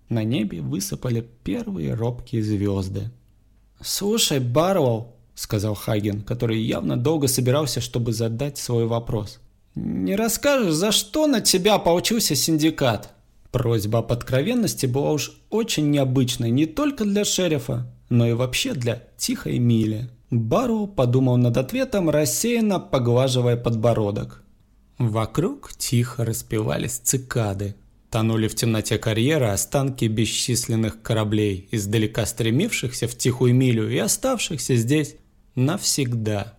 Speaker 2: На небе высыпали первые робкие звезды. «Слушай, Барвал», — сказал Хаген, который явно долго собирался, чтобы задать свой вопрос. «Не расскажешь, за что на тебя получился синдикат?» Просьба об откровенности была уж очень необычной не только для шерифа, но и вообще для тихой Мили. Бару подумал над ответом, рассеянно поглаживая подбородок. Вокруг тихо распевались цикады. Тонули в темноте карьера останки бесчисленных кораблей, издалека стремившихся в тихую милю и оставшихся здесь навсегда.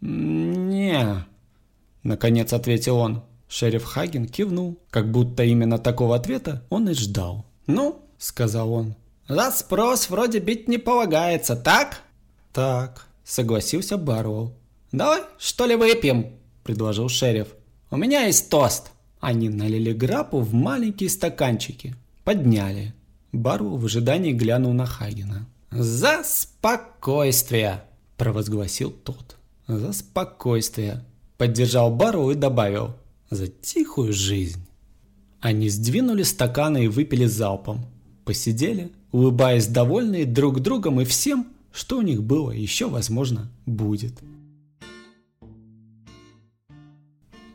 Speaker 2: «Не», — наконец ответил он, Шериф Хаген кивнул, как будто именно такого ответа он и ждал. «Ну», — сказал он, — «за спрос вроде бить не полагается, так?» «Так», — согласился Барроу. «Давай, что ли, выпьем?» — предложил шериф. «У меня есть тост. Они налили грапу в маленькие стаканчики, подняли. Бару в ожидании глянул на Хагена. «За спокойствие!» – провозгласил тот. «За спокойствие!» – поддержал Бару и добавил. «За тихую жизнь!» Они сдвинули стаканы и выпили залпом. Посидели, улыбаясь довольные друг другом и всем, что у них было, еще, возможно, будет.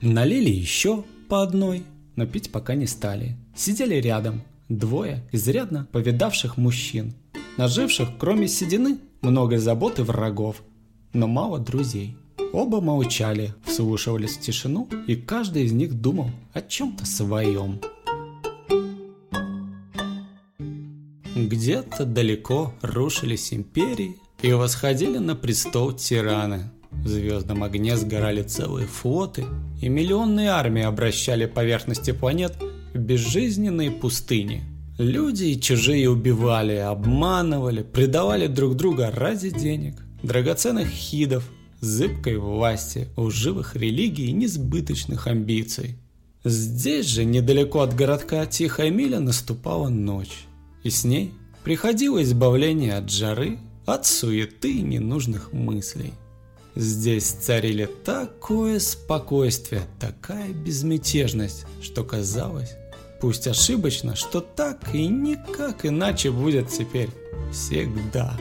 Speaker 2: Налили еще по одной, но пить пока не стали. Сидели рядом, двое изрядно повидавших мужчин, наживших, кроме седины, много забот и врагов, но мало друзей. Оба молчали, вслушивались в тишину, и каждый из них думал о чем-то своем. Где-то далеко рушились империи и восходили на престол тираны. В звездном огне сгорали целые флоты, и миллионные армии обращали поверхности планет в безжизненные пустыни. Люди и чужие убивали, обманывали, предавали друг друга ради денег, драгоценных хидов, зыбкой власти, лживых религий и несбыточных амбиций. Здесь же, недалеко от городка Тихая Миля, наступала ночь и с ней приходило избавление от жары, от суеты и ненужных мыслей. Здесь царили такое спокойствие, такая безмятежность, что казалось, пусть ошибочно, что так и никак иначе будет теперь всегда.